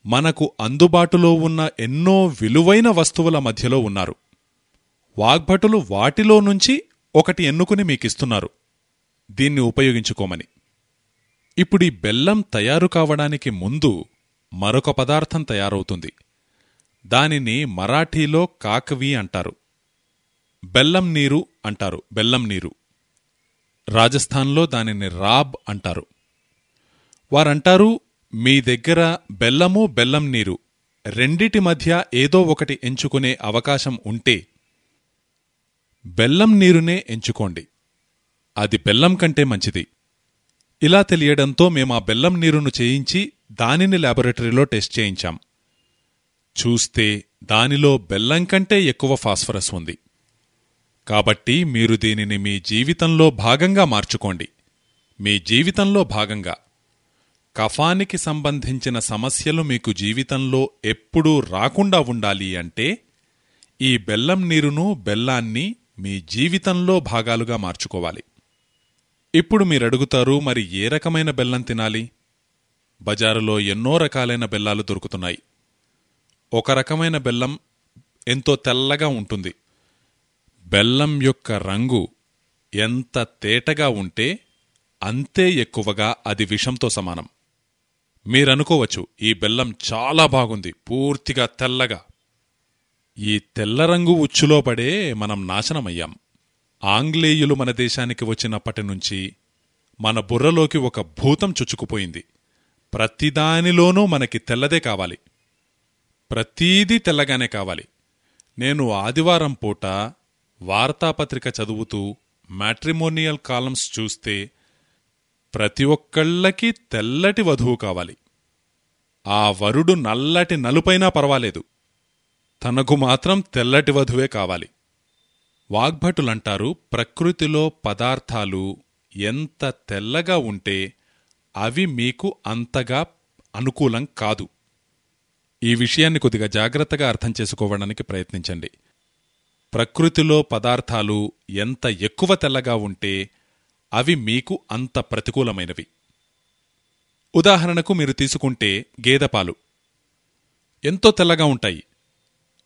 A: మనకు అందుబాటులో ఉన్న ఎన్నో విలువైన వస్తువుల మధ్యలో ఉన్నారు. వాగ్భటులు వాటిలో నుంచి ఒకటి ఎన్నుకుని మీకిస్తున్నారు. దీన్ని ఉపయోగించుకోమని. ఇప్పుడు ఈ బెల్లం తయారు కావడానికి ముందు మరొక పదార్థం తయారవుతుంది. దానిని మరాఠీలో కాకవి అంటారు. బెల్లం నీరు అంటారు. బెల్లం నీరు. రాజస్థాన్లో దానిని రాబ్ అంటారు. వారంటారు మీ దగ్గర బెల్లము బెల్లం నీరు రెండిటి మధ్య ఏదో ఒకటి ఎంచుకునే అవకాశం ఉంటే బెల్లం నీరునే ఎంచుకోండి. అది బెల్లం కంటే మంచిది. ఇలా తెలియడంతో మేము ఆ బెల్లం నీరును చేయించి దానిని లాబొరేటరీలో టెస్ట్ చేయించాం. చూస్తే దానిలో బెల్లం కంటే ఎక్కువ ఫాస్ఫరస్ ఉంది. కాబట్టి మీరు దీనిని మీ జీవితంలో భాగంగా మార్చుకోండి. మీ జీవితంలో భాగంగా. కఫానికి సంబంధించిన సమస్యలు మీకు జీవితంలో ఎప్పుడూ రాకుండా ఉండాలి అంటే ఈ బెల్లం నీరును బెల్లాన్ని మీ జీవితంలో భాగాలుగా మార్చుకోవాలి. ఇప్పుడు మీరడుగుతారు మరి ఏ రకమైన బెల్లం తినాలి? బజారులో ఎన్నో రకాలైన బెల్లాలు దొరుకుతున్నాయి. ఒక రకమైన బెల్లం ఎంతో తెల్లగా ఉంటుంది. బెల్లం యొక్క రంగు ఎంత తేటగా ఉంటే అంతే ఎక్కువగా అది విషంతో సమానం. మీరనుకోవచ్చు ఈ బెల్లం చాలా బాగుంది పూర్తిగా తెల్లగా ఈ తెల్ల రంగు ఉచ్చులో పడే మనం నాశనమయ్యాం. ఆంగ్లేయులు మన దేశానికి వచ్చినప్పటి నుంచి మన బుర్రలోకి ఒక భూతం చుచ్చుకుపోయింది. ప్రతిదానిలోనూ మనకి తెల్లదే కావాలి. ప్రతీదీ తెల్లగానే కావాలి. నేను ఆదివారం పూట వార్తాపత్రిక చదువుతూ మ్యాట్రిమోనియల్ కాలమ్స్ చూస్తే ప్రతి ఒక్కళ్ళకి తెల్లటి వధువు కావాలి. ఆ వరుడు నల్లటి నలుపైనా పర్వాలేదు. తనకు మాత్రం తెల్లటి వధువే కావాలి. వాగ్భటులంటారు ప్రకృతిలో పదార్థాలు ఎంత తెల్లగా ఉంటే అవి మీకు అంతగా అనుకూలం కాదు. ఈ విషయాన్ని కొద్దిగా జాగ్రత్తగా అర్థం చేసుకోవడానికి ప్రయత్నించండి. ప్రకృతిలో పదార్థాలు ఎంత ఎక్కువ తెల్లగా ఉంటే అవి మీకు అంత ప్రతికూలమైనవి. ఉదాహరణకు మీరు తీసుకుంటే గేదెపాలు ఎంతో తెల్లగా ఉంటాయి.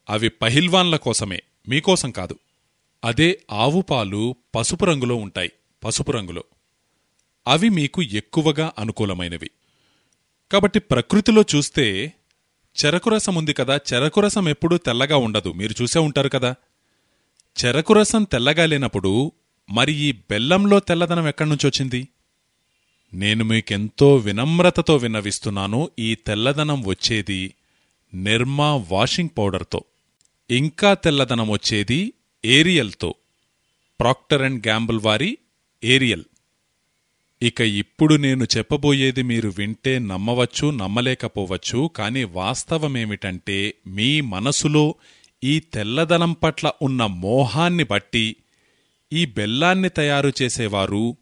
A: అవి పహిల్వాన్ల కోసమే మీకోసం కాదు. అదే ఆవు పాలు పసుపు రంగులో ఉంటాయి పసుపు రంగులో. అవి మీకు ఎక్కువగా అనుకూలమైనవి. కాబట్టి ప్రకృతిలో చూస్తే చెరకురసం ఉంది కదా చెరకురసం ఎప్పుడూ తెల్లగా ఉండదు. మీరు చూసే ఉంటారు కదా. చెరకురసం తెల్లగా లేనప్పుడు మరి ఈ బెల్లంలో తెల్లదనం ఎక్కడ్నుంచొచ్చింది నేను మీకెంతో వినమ్రతతో విన్నవిస్తున్నాను ఈ తెల్లదనం వచ్చేది నిర్మా వాషింగ్ పౌడర్తో. ఇంకా తెల్లదనం వచ్చేది ఏరియల్తో. ప్రాక్టర్ అండ్ గ్యాంబుల్ వారి ఏరియల్. ఇక ఇప్పుడు నేను చెప్పబోయేది మీరు వింటే నమ్మవచ్చు నమ్మలేకపోవచ్చు కానీ వాస్తవమేమిటంటే మీ మనసులో ఈ తెల్లదనం పట్ల ఉన్న మోహాన్ని బట్టి ఈ బెల్లాన్ని తయారు చేసేవారు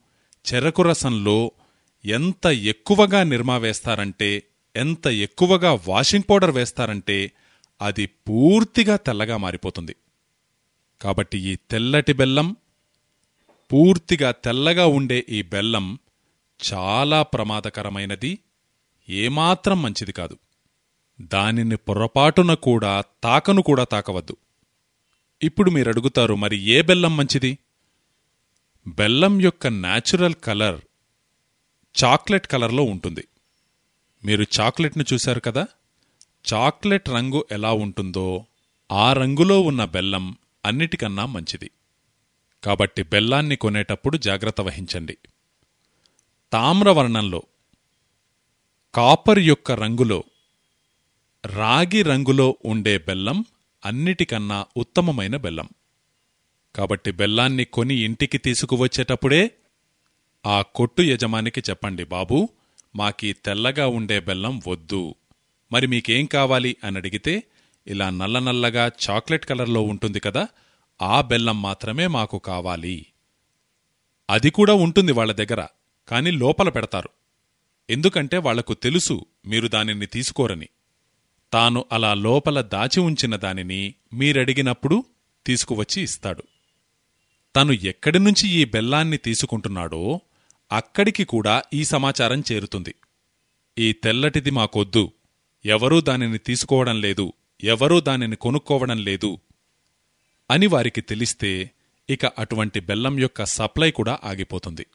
A: చెరకు రసంలో ఎంత ఎక్కువగా నిర్మా వేస్తారంటే ఎంత ఎక్కువగా వాషింగ్ పౌడర్ వేస్తారంటే అది పూర్తిగా తెల్లగా మారిపోతుంది. కాబట్టి ఈ తెల్లటి బెల్లం పూర్తిగా తెల్లగా ఉండే ఈ బెల్లం చాలా ప్రమాదకరమైనది ఏమాత్రం మంచిది కాదు. దానిని పొరపాటున కూడా తాకను కూడా తాకవద్దు. ఇప్పుడు మీరు అడుగుతారు మరి ఏ బెల్లం మంచిది? బెల్లం యొక్క న్యాచురల్ కలర్ చాక్లెట్ కలర్లో ఉంటుంది. మీరు చాక్లెట్ను చూశారు కదా? చాక్లెట్ రంగు ఎలా ఉంటుందో ఆ రంగులో ఉన్న బెల్లం అన్నిటికన్నా మంచిది. కాబట్టి బెల్లాన్ని కొనేటప్పుడు జాగ్రత్త వహించండి. తామ్రవర్ణంలో కాపర్ యొక్క రంగులో రాగి రంగులో ఉండే బెల్లం అన్నిటికన్నా ఉత్తమమైన బెల్లం. కాబట్టి బెల్లాన్ని కొని ఇంటికి తీసుకువచ్చేటప్పుడే ఆ కొట్టు యజమానికి చెప్పండి బాబూ మాకీ తెల్లగా ఉండే బెల్లం వద్దు. మరి మీకేం కావాలి అని అడిగితే ఇలా నల్ల నల్లగా చాక్లెట్ కలర్లో ఉంటుంది కదా ఆ బెల్లం మాత్రమే మాకు కావాలి. అది కూడా ఉంటుంది వాళ్ళ దగ్గర కాని లోపల పెడతారు. ఎందుకంటే వాళ్ళకు తెలుసు మీరు దానిని తీసుకోరని. తాను అలా లోపల దాచి ఉంచిన దానిని మీరడిగినప్పుడు తీసుకువచ్చి ఇస్తాడు. తను ఎక్కడి నుంచి ఈ బెల్లాన్ని తీసుకుంటున్నాడో అక్కడికి కూడా ఈ సమాచారం చేరుతుంది. ఈ తెల్లటిది మాకొద్దు. ఎవరూ దానిని తీసుకోవడం లేదు ఎవరూ దానిని కొనుక్కోవడం లేదు అని వారికి తెలిస్తే ఇక అటువంటి బెల్లం యొక్క సప్లై కూడా ఆగిపోతుంది.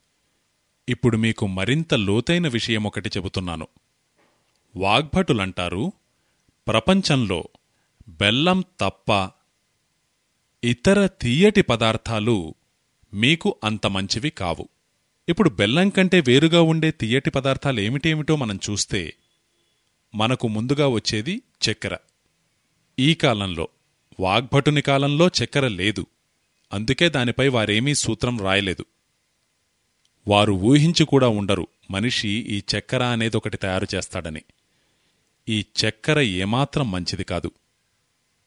A: ఇప్పుడు మీకు మరింత లోతైన విషయం ఒకటి చెబుతున్నాను. వాగ్భటులంటారు ప్రపంచంలో బెల్లం తప్ప ఇతర తీయటి పదార్థాలు మీకు అంత మంచివి కావు. ఇప్పుడు బెల్లం కంటే వేరుగా ఉండే తీయటి పదార్థాలు ఏమిటేమిటో మనం చూస్తే మనకు ముందుగా వచ్చేది చక్కెర. ఈ కాలంలో వాగ్భటుని కాలంలో చక్కెర లేదు. అందుకే దానిపై వారేమీ సూత్రం రాయలేదు. వారు ఊహించి కూడా ఉండరు మనిషి ఈ చక్కెర అనేదొకటి తయారు చేస్తాడని. ఈ చక్కెర ఏమాత్రం మంచిది కాదు.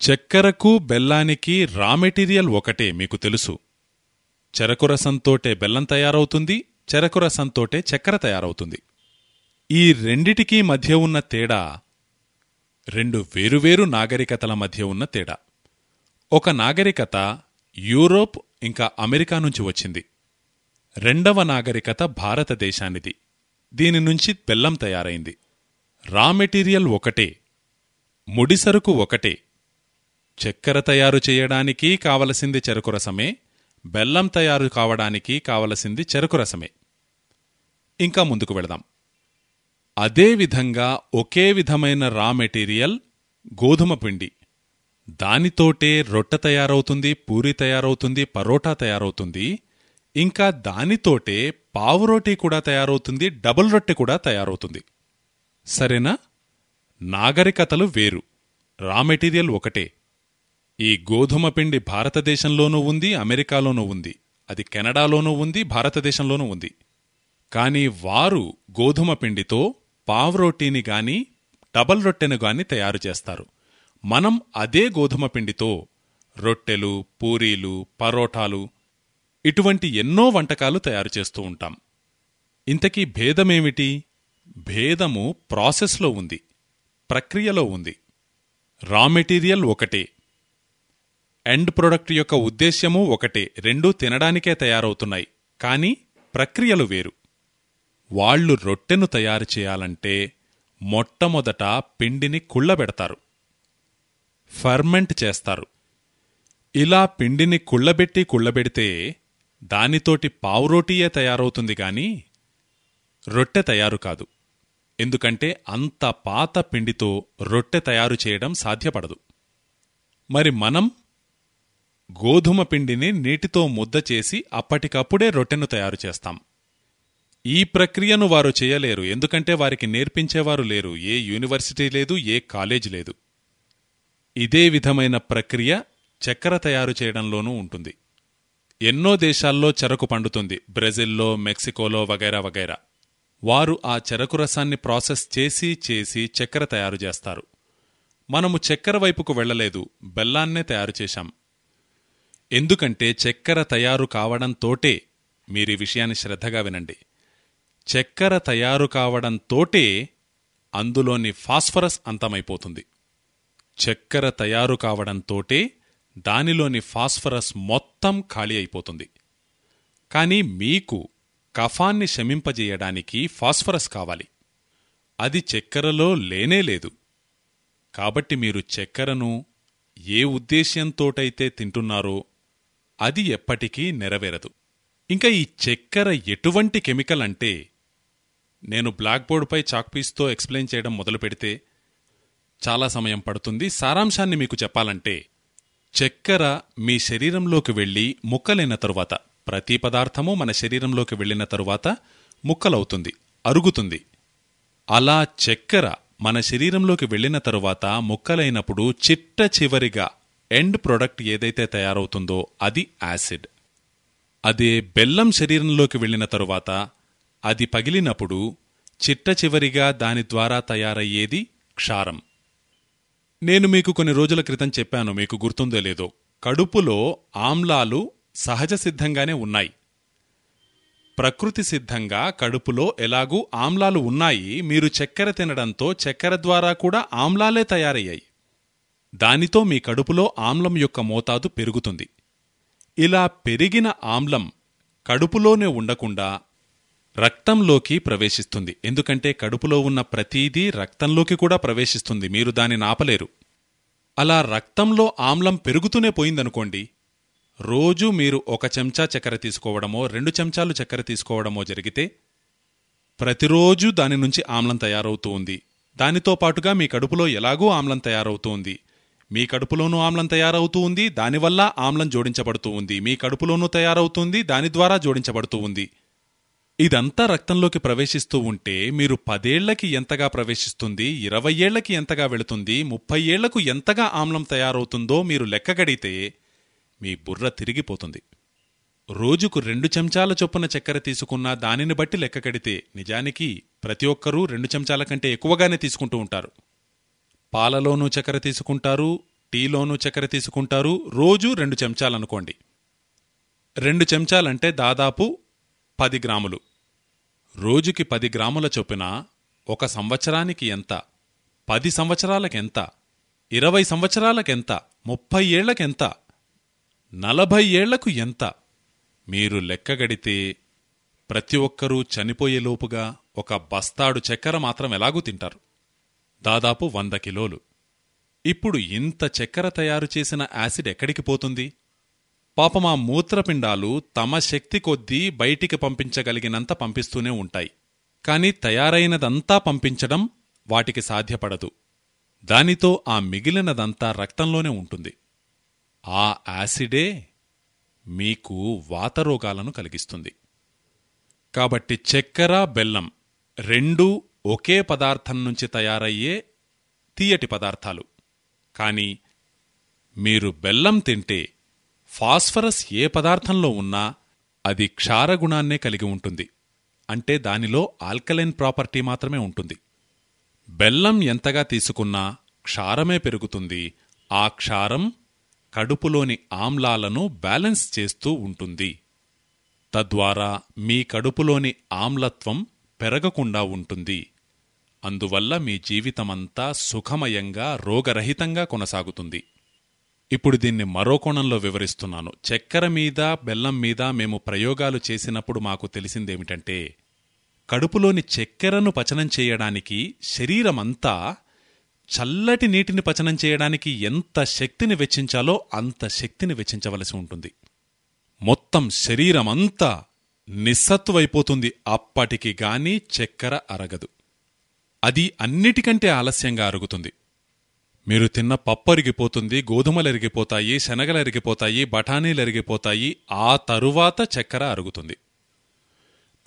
A: చక్కెరకు బెల్లానికి రా మెటీరియల్ ఒకటే మీకు తెలుసు. చెరకు రసంతోటే బెల్లం తయారవుతుంది చెరకు రసంతోటే చక్కెర తయారవుతుంది. ఈ రెండిటికీ మధ్య ఉన్న తేడా రెండు వేరువేరు నాగరికతల మధ్య ఉన్న తేడా. ఒక నాగరికత యూరోప్ ఇంకా అమెరికా నుంచి వచ్చింది. రెండవ నాగరికత భారతదేశానిది. దీని నుంచి బెల్లం తయారైంది. రా మెటీరియల్ ఒకటే ముడిసరుకు ఒకటే. చక్కెర తయారు చేయడానికి కావలసింది చెరకు రసమే బెల్లం తయారు కావడానికి కావలసింది చెరకు రసమే. ఇంకా ముందుకు వెళదాం. అదేవిధంగా ఒకే విధమైన రా మెటీరియల్ గోధుమ పిండి. దానితోటే రొట్టె తయారవుతుంది పూరి తయారవుతుంది పరోటా తయారవుతుంది. ఇంకా దానితోటే పావురోటీ కూడా తయారవుతుంది డబుల్ రొట్టె కూడా తయారవుతుంది. సరేనా? నాగరికతలు వేరు. రా మెటీరియల్ ఒకటే. ఈ గోధుమ పిండి భారతదేశంలోనూ ఉంది అమెరికాలోనూ ఉంది. అది కెనడాలోనూ ఉంది భారతదేశంలోనూ ఉంది. కాని వారు గోధుమ పిండితో పావ్రోటీని గాని డబల్ రొట్టెను గాని తయారు చేస్తారు. మనం అదే గోధుమ పిండితో రొట్టెలు పూరీలు పరోటాలు ఇటువంటి ఎన్నో వంటకాలు తయారు చేస్తూ ఉంటాం. ఇంతకీ భేదమేమిటి? భేదము ప్రాసెస్లో ఉంది. ప్రక్రియలో ఉంది. రా మెటీరియల్ ఒకటే. ఎండ్ ప్రొడక్ట్ యొక్క ఉద్దేశ్యము ఒకటే. రెండూ తినడానికే తయారవుతున్నాయి. కానీ ప్రక్రియలు వేరు. వాళ్ళు రొట్టెను తయారు చేయాలంటే మొట్టమొదట పిండిని కుళ్ళబెడతారు. ఫర్మెంట్ చేస్తారు. ఇలా పిండిని కుళ్ళబెట్టి కుళ్ళబెడితే దానితోటి పావురోటీయే తయారవుతుంది గాని రొట్టె తయారు కాదు. ఎందుకంటే అంత పాత పిండితో రొట్టె తయారు చేయడం సాధ్యపడదు. మరి మనం గోధుమ పిండిని నీటితో ముద్ద చేసి అప్పటికప్పుడే రొట్టెను తయారు చేస్తాం. ఈ ప్రక్రియను వారు చేయలేరు. ఎందుకంటే వారికి నేర్పించేవారు లేరు. ఏ యూనివర్సిటీ లేదు ఏ కాలేజ్ లేదు. ఇదే విధమైన ప్రక్రియ చక్కెర తయారు చేయడంలోనూ ఉంటుంది. ఎన్నో దేశాల్లో చెరకు పండుతుంది. బ్రెజిల్లో మెక్సికోలో వగైరా వగైరా. వారు ఆ చెరకు రసాన్ని ప్రాసెస్ చేసి చేసి చక్కెర తయారు చేస్తారు. మనము చక్కెర వైపుకు వెళ్ళలేదు బెల్లాన్నే తయారు చేశాం. ఎందుకంటే చక్కెర తయారు కావడంతోటే మీరీ విషయాన్ని శ్రద్ధగా వినండి. చక్కెర తయారు కావడంతోటే అందులోని ఫాస్ఫరస్ అంతమైపోతుంది. చక్కెర తయారు కావడంతోటే దానిలోని ఫాస్ఫరస్ మొత్తం ఖాళీ అయిపోతుంది. కానీ మీకు కఫాన్ని శమింపజేయడానికి ఫాస్ఫరస్ కావాలి. అది చక్కెరలో లేనేలేదు కాబట్టి మీరు చక్కెరను ఏ ఉద్దేశ్యంతోటైతే తింటున్నారో అది ఎప్పటికీ నెరవేరదు. ఇంకా ఈ చక్కెర ఎటువంటి కెమికల్ అంటే నేను బ్లాక్ బోర్డుపై చాక్పీస్తో ఎక్స్ప్లెయిన్ చేయడం మొదలు పెడితే చాలా సమయం పడుతుంది. సారాంశాన్ని మీకు చెప్పాలంటే చక్కెర మీ శరీరంలోకి వెళ్ళి ముక్కలైన తరువాత ప్రతి పదార్థము మన శరీరంలోకి వెళ్ళిన తరువాత ముక్కలవుతుంది అరుగుతుంది. అలా చక్కెర మన శరీరంలోకి వెళ్ళిన తరువాత ముక్కలైనప్పుడు చిట్ట చివరిగా ఎండ్ ప్రొడక్ట్ ఏదైతే తయారవుతుందో అది యాసిడ్. అదే బెల్లం శరీరంలోకి వెళ్ళిన తరువాత అది పగిలినప్పుడు చిట్ట చివరిగా దాని ద్వారా తయారయ్యేది క్షారం. నేను మీకు కొన్ని రోజుల క్రితం చెప్పాను మీకు గుర్తుందో లేదో. కడుపులో ఆమ్లాలు సహజ సిద్ధంగానే ఉన్నాయి. ప్రకృతి సిద్ధంగా కడుపులో ఎలాగూ ఆమ్లాలు ఉన్నాయి మీరు చక్కెర తినడంతో చక్కెర ద్వారా కూడా ఆమ్లాలే తయారయ్యాయి. దానితో మీ కడుపులో ఆమ్లం యొక్క మోతాదు పెరుగుతుంది. ఇలా పెరిగిన ఆమ్లం కడుపులోనే ఉండకుండా రక్తంలోకి ప్రవేశిస్తుంది. ఎందుకంటే కడుపులో ఉన్న ప్రతీదీ రక్తంలోకి కూడా ప్రవేశిస్తుంది. మీరు దానిని ఆపలేరు. అలా రక్తంలో ఆమ్లం పెరుగుతూనే పోయిందనుకోండి రోజూ మీరు ఒక చెంచా చక్కెర తీసుకోవడమో రెండు చెంచాలు చక్కెర తీసుకోవడమో జరిగితే ప్రతిరోజు దాని నుంచి ఆమ్లం తయారవుతూ ఉంది. దానితో పాటుగా మీ కడుపులో ఎలాగూ ఆమ్లం తయారవుతూ ఉంది. మీ కడుపులోనూ ఆమ్లం తయారవుతూ ఉంది. దానివల్ల ఆమ్లం జోడించబడుతూ ఉంది. మీ కడుపులోనూ తయారవుతుంది దాని ద్వారా జోడించబడుతూ ఉంది. ఇదంతా రక్తంలోకి ప్రవేశిస్తూ ఉంటే మీరు పదేళ్ళకి ఎంతగా ప్రవేశిస్తుంది ఇరవై ఏళ్ళకి ఎంతగా వెళుతుంది ముప్పై ఏళ్ళకు ఎంతగా ఆమ్లం తయారవుతుందో మీరు లెక్కగడితే మీ బుర్ర తిరిగిపోతుంది. రోజుకు రెండు చెంచాల చొప్పున చక్కెర తీసుకున్నా దానిని బట్టి లెక్క కడితే నిజానికి ప్రతి ఒక్కరూ రెండు చెంచాల కంటే ఎక్కువగానే తీసుకుంటూ ఉంటారు. పాలలోనూ చక్కెర తీసుకుంటారు టీలోనూ చక్కెర తీసుకుంటారు రోజు రెండు చెంచాలనుకోండి. రెండు చెంచాలంటే దాదాపు పది గ్రాములు. రోజుకి పది గ్రాముల చొప్పున ఒక సంవత్సరానికి ఎంత? పది సంవత్సరాలకెంత? ఇరవై సంవత్సరాలకెంత? ముప్పై ఏళ్ళకెంత? నలభై ఏళ్ళకు ఎంత? మీరు లెక్కగడితే ప్రతి ఒక్కరూ చనిపోయేలోపుగా ఒక బస్తాడు చక్కెర మాత్రం ఎలాగూ తింటారు. దాదాపు వంద కిలోలు. ఇప్పుడు ఇంత చక్కెర తయారు చేసిన యాసిడ్ ఎక్కడికి పోతుంది? పాపం ఆ మూత్రపిండాలు తమ శక్తి కొద్దీ బయటికి పంపించగలిగినంత పంపిస్తూనే ఉంటాయి. కాని తయారైనదంతా పంపించడం వాటికి సాధ్యపడదు. దానితో ఆ మిగిలినదంతా రక్తంలోనే ఉంటుంది. ఆ యాసిడే మీకు వాతరోగాలను కలిగిస్తుంది. కాబట్టి చక్కెర బెల్లం రెండూ ఒకే పదార్థం నుంచి తయారయ్యే తీయటి పదార్థాలు. కాని మీరు బెల్లం తింటే ఫాస్ఫరస్ ఏ పదార్థంలో ఉన్నా అది క్షారగుణాన్నే కలిగి ఉంటుంది. అంటే దానిలో ఆల్కలైన్ ప్రాపర్టీ మాత్రమే ఉంటుంది. బెల్లం ఎంతగా తీసుకున్నా క్షారమే పెరుగుతుంది. ఆ క్షారం కడుపులోని ఆమ్లాలను బ్యాలెన్స్ చేస్తూ ఉంటుంది. తద్వారా మీ కడుపులోని ఆమ్లత్వం పెరగకుండా ఉంటుంది. అందువల్ల మీ జీవితమంతా సుఖమయంగా రోగరహితంగా కొనసాగుతుంది. ఇప్పుడు దీన్ని మరో కోణంలో వివరిస్తున్నాను. చక్కెర మీద బెల్లం మీద మేము ప్రయోగాలు చేసినప్పుడు మాకు తెలిసిందేమిటంటే కడుపులోని చక్కెరను పచనం చేయడానికి శరీరమంతా చల్లటి నీటిని పచనం చేయడానికి ఎంత శక్తిని వెచ్చించాలో అంత శక్తిని వెచ్చించవలసి ఉంటుంది. మొత్తం శరీరమంతా నిస్సత్తువైపోతుంది. అప్పటికి గాని చక్కెర అరగదు. అది అన్నిటికంటే ఆలస్యంగా అరుగుతుంది. మీరు తిన్న పప్పు అరిగిపోతుంది గోధుమలు అరిగిపోతాయి శనగలు అరిగిపోతాయి బఠానీలు అరిగిపోతాయి ఆ తరువాత చక్కెర అరుగుతుంది.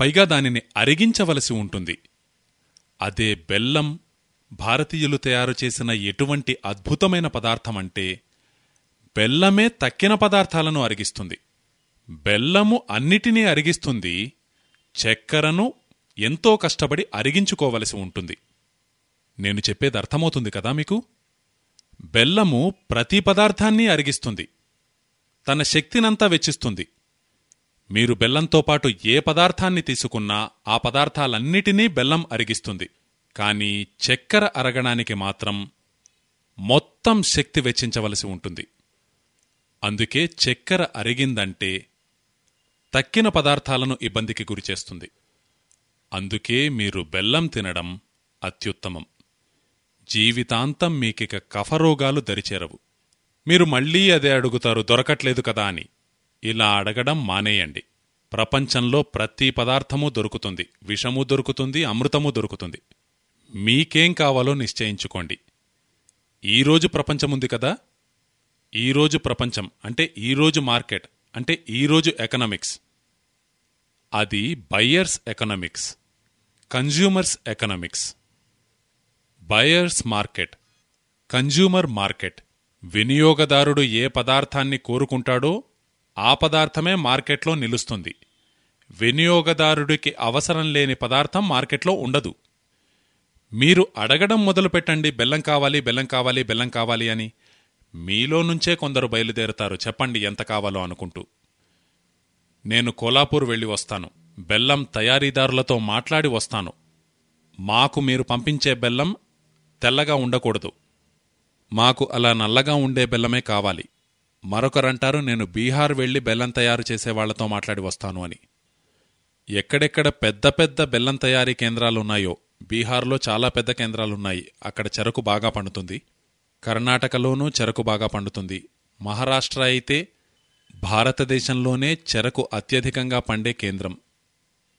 A: పైగా దానిని అరిగించవలసి ఉంటుంది. అదే బెల్లం భారతీయులు తయారు చేసిన ఎటువంటి అద్భుతమైన పదార్థమంటే బెల్లమే తక్కిన పదార్థాలను అరిగిస్తుంది. బెల్లము అన్నిటినీ అరిగిస్తుంది చక్కెరను ఎంతో కష్టపడి అరిగించుకోవలసి ఉంటుంది. నేను చెప్పేది అర్థమవుతుంది కదా మీకు? బెల్లము ప్రతి పదార్థాన్ని అరిగిస్తుంది. తన శక్తినంతా వెచ్చిస్తుంది. మీరు బెల్లంతో పాటు ఏ పదార్థాన్ని తీసుకున్నా ఆ పదార్థాలన్నిటినీ బెల్లం అరిగిస్తుంది. కానీ చక్కెర అరగడానికి మాత్రం మొత్తం శక్తి వెచ్చించవలసి ఉంటుంది. అందుకే చక్కెర అరిగిందంటే తక్కిన పదార్థాలను ఇబ్బందికి గురిచేస్తుంది. అందుకే మీరు బెల్లం తినడం అత్యుత్తమం. జీవితాంతం మీకిక కఫరోగాలు దరిచేరవు. మీరు మళ్ళీ అదే అడుగుతారు దొరకట్లేదు కదా అని. ఇలా అడగడం మానేయండి. ప్రపంచంలో ప్రతి పదార్థమూ దొరుకుతుంది. విషము దొరుకుతుంది అమృతము దొరుకుతుంది. మీకేం కావాలో నిశ్చయించుకోండి. ఈరోజు ప్రపంచముంది కదా? ఈరోజు ప్రపంచం అంటే ఈరోజు మార్కెట్ అంటే ఈరోజు ఎకనామిక్స్. అది buyers economics consumers economics. Buyers market consumer market. వినియోగదారుడు ఏ పదార్థాన్ని కోరుకుంటాడో ఆ పదార్థమే మార్కెట్లో నిలుస్తుంది. వినియోగదారుడికి అవసరం లేని పదార్థం మార్కెట్లో ఉండదు. మీరు అడగడం మొదలుపెట్టండి బెల్లం కావాలి బెల్లం కావాలి బెల్లం కావాలి అని. మీలో నుంచే కొందరు బయలుదేరుతారు చెప్పండి ఎంత కావాలో అనుకుంటూ. నేను కోలాపూర్ వెళ్ళి వస్తాను. బెల్లం తయారీదారులతో మాట్లాడి వస్తాను. మాకు మీరు పంపించే బెల్లం తెల్లగా ఉండకూడదు. మాకు అలా నల్లగా ఉండే బెల్లమే కావాలి. మరొకరంటారు నేను బీహార్ వెళ్ళి బెల్లం తయారు చేసేవాళ్ళతో మాట్లాడి వస్తాను అని. ఎక్కడెక్కడ పెద్ద పెద్ద బెల్లం తయారీ కేంద్రాలున్నాయో బీహార్లో చాలా పెద్ద కేంద్రాలున్నాయి అక్కడ చెరకు బాగా పండుతుంది. కర్ణాటకలోనూ చెరకు బాగా పండుతుంది. మహారాష్ట్ర అయితే భారతదేశంలోనే చెరకు అత్యధికంగా పండే కేంద్రం.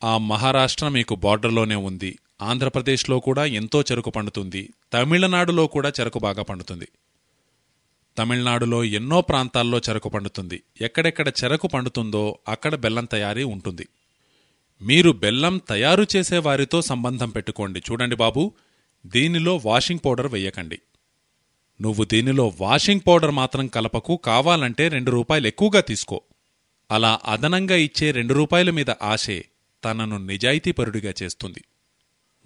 A: ఆ మహారాష్ట్ర మీకు బార్డర్లోనే ఉంది. ఆంధ్రప్రదేశ్లో కూడా ఎంతో చెరకు పండుతుంది. తమిళనాడులో కూడా చెరకు బాగా పండుతుంది. తమిళనాడులో ఎన్నో ప్రాంతాల్లో చెరకు పండుతుంది. ఎక్కడెక్కడ చెరకు పండుతుందో అక్కడ బెల్లం తయారీ ఉంటుంది. మీరు బెల్లం తయారు చేసే వారితో సంబంధం పెట్టుకోండి. చూడండి బాబు దీనిలో వాషింగ్ పౌడర్ వెయ్యకండి నువ్వు దీనిలో వాషింగ్ పౌడర్ మాత్రం కలపకు కావాలంటే రెండు రూపాయలు ఎక్కువగా తీసుకో. అలా అదనంగా ఇచ్చే రెండు రూపాయల మీద ఆశే తనను నిజాయితీపరుడిగా చేస్తుంది.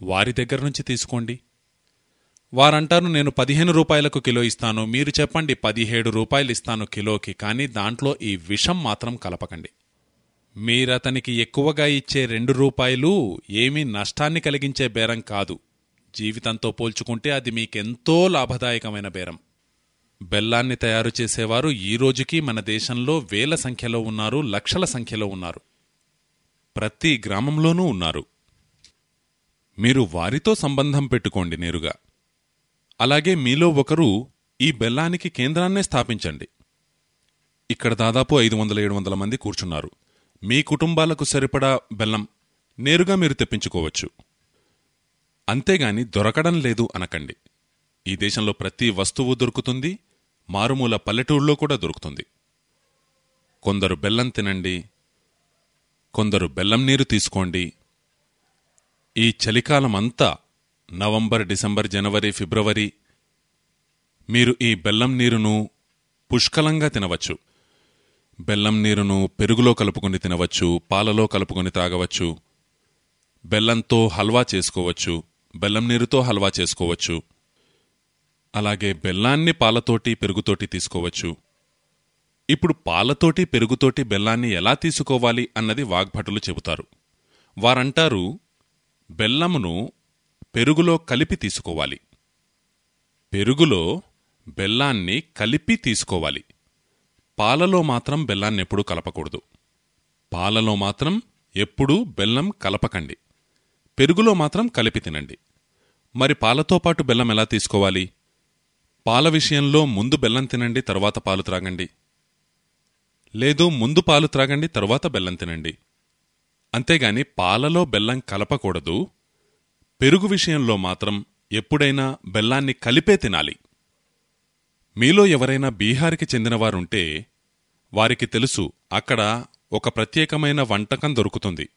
A: వారి దగ్గర నుంచి తీసుకోండి. వారంటారు నేను పదిహేను రూపాయలకు కిలో ఇస్తాను. మీరు చెప్పండి పదిహేడు రూపాయలు ఇస్తాను కిలోకి. కానీ దాంట్లో ఈ విషం మాత్రం కలపకండి. మీరతనికి ఎక్కువగా ఇచ్చే రెండు రూపాయలు ఏమీ నష్టాన్ని కలిగించే బేరం కాదు. జీవితంతో పోల్చుకుంటే అది మీకెంతో లాభదాయకమైన బేరం. బెల్లాన్ని తయారు చేసేవారు ఈ రోజుకి మన దేశంలో వేల సంఖ్యలో ఉన్నారు లక్షల సంఖ్యలో ఉన్నారు. ప్రతి గ్రామంలోనూ ఉన్నారు. మీరు వారితో సంబంధం పెట్టుకోండి నేరుగా. అలాగే మీలో ఒకరు ఈ బెల్లానికి కేంద్రాన్నే స్థాపించండి. ఇక్కడ దాదాపు ఐదు వందల ఏడు వందల మంది కూర్చున్నారు. మీ కుటుంబాలకు సరిపడా బెల్లం నేరుగా మీరు తెప్పించుకోవచ్చు. అంతేగాని దొరకడం లేదు అనకండి. ఈ దేశంలో ప్రతి వస్తువు దొరుకుతుంది మారుమూల పల్లెటూళ్ళలో కూడా దొరుకుతుంది. కొందరు బెల్లం తినండి కొందరు బెల్లం నీరు తీసుకోండి ఈ చలికాలమంతా నవంబర్ డిసెంబర్ జనవరి ఫిబ్రవరి మీరు ఈ బెల్లం నీరును పుష్కలంగా తినవచ్చు. బెల్లం నీరును పెరుగులో కలుపుకొని తినవచ్చు పాలలో కలుపుకొని తాగవచ్చు బెల్లంతో హల్వా చేసుకోవచ్చు బెల్లం నీరుతో హల్వా చేసుకోవచ్చు అలాగే బెల్లాన్ని పాలతోటి పెరుగుతోటి తీసుకోవచ్చు. ఇప్పుడు పాలతోటి పెరుగుతోటి బెల్లాన్ని ఎలా తీసుకోవాలి అన్నది వాగ్భటులు చెబుతారు. వారంటారు బెల్లమును పెరుగులో కలిపి తీసుకోవాలి. పెరుగులో బెల్లాన్ని కలిపి తీసుకోవాలి. పాలలో మాత్రం బెల్లాన్ని ఎప్పుడూ కలపకూడదు. పాలలో మాత్రం ఎప్పుడూ బెల్లం కలపకండి. పెరుగులో మాత్రం కలిపి తినండి. మరి పాలతో పాటు బెల్లం ఎలా తీసుకోవాలి? పాల విషయంలో ముందు బెల్లం తినండి తరువాత పాలు త్రాగండి. లేదు ముందు పాలు త్రాగండి తరువాత బెల్లం తినండి. అంతేగాని పాలలో బెల్లం కలపకూడదు. పెరుగు విషయంలో మాత్రం ఎప్పుడైనా బెల్లాన్ని కలిపే తినాలి. మీలో ఎవరైనా బీహార్కి చెందినవారుంటే వారికి తెలుసు అక్కడ ఒక ప్రత్యేకమైన వంటకం దొరుకుతుంది.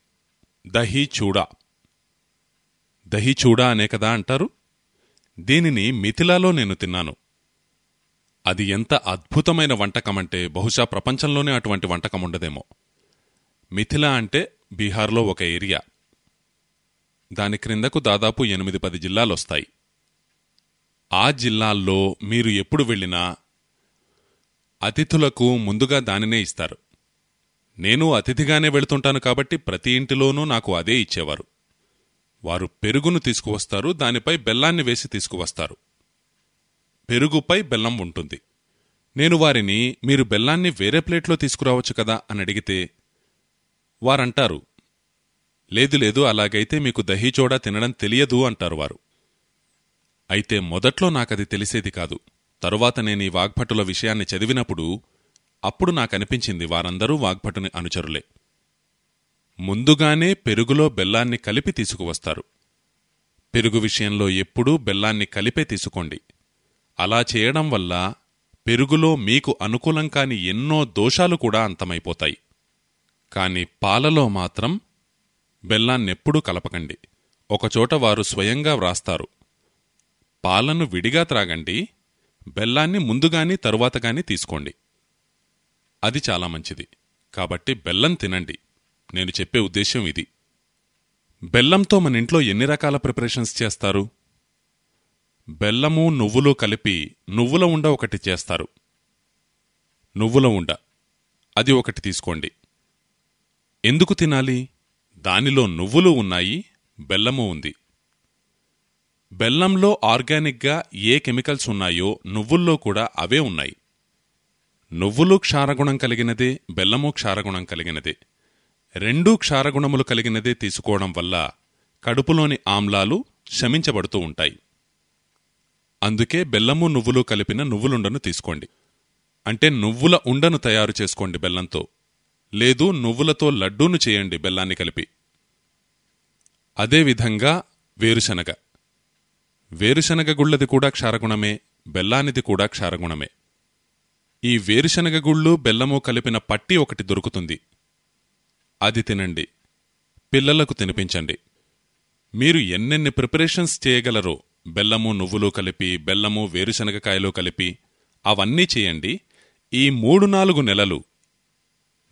A: దహీ చూడా. దహీ చూడా అనే కదా అంటారు? దీనిని మిథిలాలో నేను తిన్నాను. అది ఎంత అద్భుతమైన వంటకమంటే బహుశా ప్రపంచంలోనే అటువంటి వంటకం ఉండదేమో మిథిలా అంటే బీహార్లో ఒక ఏరియా. దాని క్రిందకు దాదాపు ఎనిమిది పది జిల్లాలొస్తాయి. ఆ జిల్లాల్లో మీరు ఎప్పుడు వెళ్ళినా అతిథులకు ముందుగా దానినే ఇస్తారు. నేను అతిథిగానే వెళుతుంటాను కాబట్టి ప్రతి ఇంటిలోనూ నాకు అదే ఇచ్చేవారు. వారు పెరుగును తీసుకువస్తారు దానిపై బెల్లాన్ని వేసి తీసుకువస్తారు. పెరుగుపై బెల్లం ఉంటుంది. నేను వారిని మీరు బెల్లాన్ని వేరే ప్లేట్లో తీసుకురావచ్చు కదా అని అడిగితే వారంటారు. లేదు లేదు అలాగైతే మీకు దహీచోడా తినడం తెలియదు అంటారు వారు. అయితే మొదట్లో నాకది తెలిసేది కాదు. తరువాత నేను ఈ వాగ్భటుల విషయాన్ని చదివినప్పుడు అప్పుడు నాకనిపించింది వారందరూ వాగ్భటుని అనుచరులే. ముందుగానే పెరుగులో బెల్లాన్ని కలిపి తీసుకువస్తారు. పెరుగు విషయంలో ఎప్పుడూ బెల్లాన్ని కలిపే తీసుకోండి. అలా చేయడం వల్ల పెరుగులో మీకు అనుకూలం కాని ఎన్నో దోషాలు కూడా అంతమైపోతాయి. కాని పాలలో మాత్రం బెల్లాన్నెప్పుడూ కలపకండి. ఒకచోట వారు స్వయంగా వ్రాస్తారు పాలను విడిగా త్రాగండి బెల్లాన్ని ముందుగాని తరువాతగాని తీసుకోండి. అది చాలా మంచిది. కాబట్టి బెల్లం తినండి. నేను చెప్పే ఉద్దేశ్యం ఇది. బెల్లంతో మన ఇంట్లో ఎన్ని రకాల ప్రిపరేషన్స్ చేస్తారు? బెల్లము నువ్వులు కలిపి నువ్వుల ఉండ ఒకటి చేస్తారు. నువ్వుల ఉండ. అది ఒకటి తీసుకోండి. ఎందుకు తినాలి? దానిలో నువ్వులు ఉన్నాయి బెల్లము ఉంది. బెల్లంలో ఆర్గానిక్గా ఏ కెమికల్స్ ఉన్నాయో నువ్వుల్లో కూడా అవే ఉన్నాయి. నువ్వులు క్షారగుణం కలిగినదే బెల్లము క్షారగుణం కలిగినదే. రెండూ క్షారగుణములు కలిగినదే తీసుకోవడం వల్ల కడుపులోని ఆమ్లాలు శమించబడుతూ ఉంటాయి. అందుకే బెల్లము నువ్వులు కలిపిన నువ్వులుండను తీసుకోండి. అంటే నువ్వుల ఉండను తయారు చేసుకోండి బెల్లంతో. లేదు నువ్వులతో లడ్డూను చేయండి బెల్లాన్ని కలిపి. అదేవిధంగా వేరుశనగ. వేరుశనగ గుళ్ళది కూడా క్షారగుణమే బెల్లానిది కూడా క్షారగుణమే. ఈ వేరుశనగ గుళ్ళు బెల్లము కలిపిన పట్టి ఒకటి దొరుకుతుంది. అది తినండి. పిల్లలకు తినిపించండి. మీరు ఎన్నెన్ని ప్రిపరేషన్స్ చేయగలరో బెల్లము నువ్వులు కలిపి బెల్లము వేరుశనగకాయలు కలిపి అవన్నీ చేయండి. ఈ మూడు నాలుగు నెలలు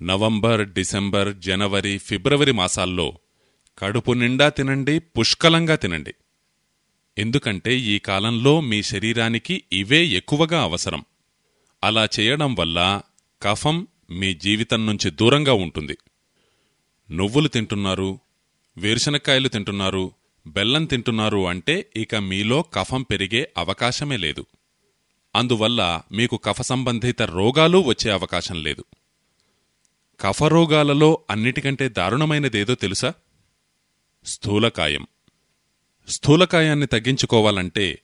A: నవంబర్ డిసెంబర్ జనవరి ఫిబ్రవరి మాసాల్లో కడుపు నిండా తినండి పుష్కలంగా తినండి. ఎందుకంటే ఈ కాలంలో మీ శరీరానికి ఇవే ఎక్కువగా అవసరం. అలా చేయడం వల్ల కఫం మీ జీవితం నుంచి దూరంగా ఉంటుంది. నువ్వులు తింటున్నారు వేరుశనక్కాయలు తింటున్నారు బెల్లం తింటున్నారు అంటే ఇక మీలో కఫం పెరిగే అవకాశమే లేదు. అందువల్ల మీకు కఫ సంబంధిత రోగాలు వచ్చే అవకాశం లేదు. కఫరోగాలలో అన్నిటికంటే దారుణమైనదేదో తెలుసా? స్థూలకాయం. స్థూలకాయాన్ని తగ్గించుకోవాలంటే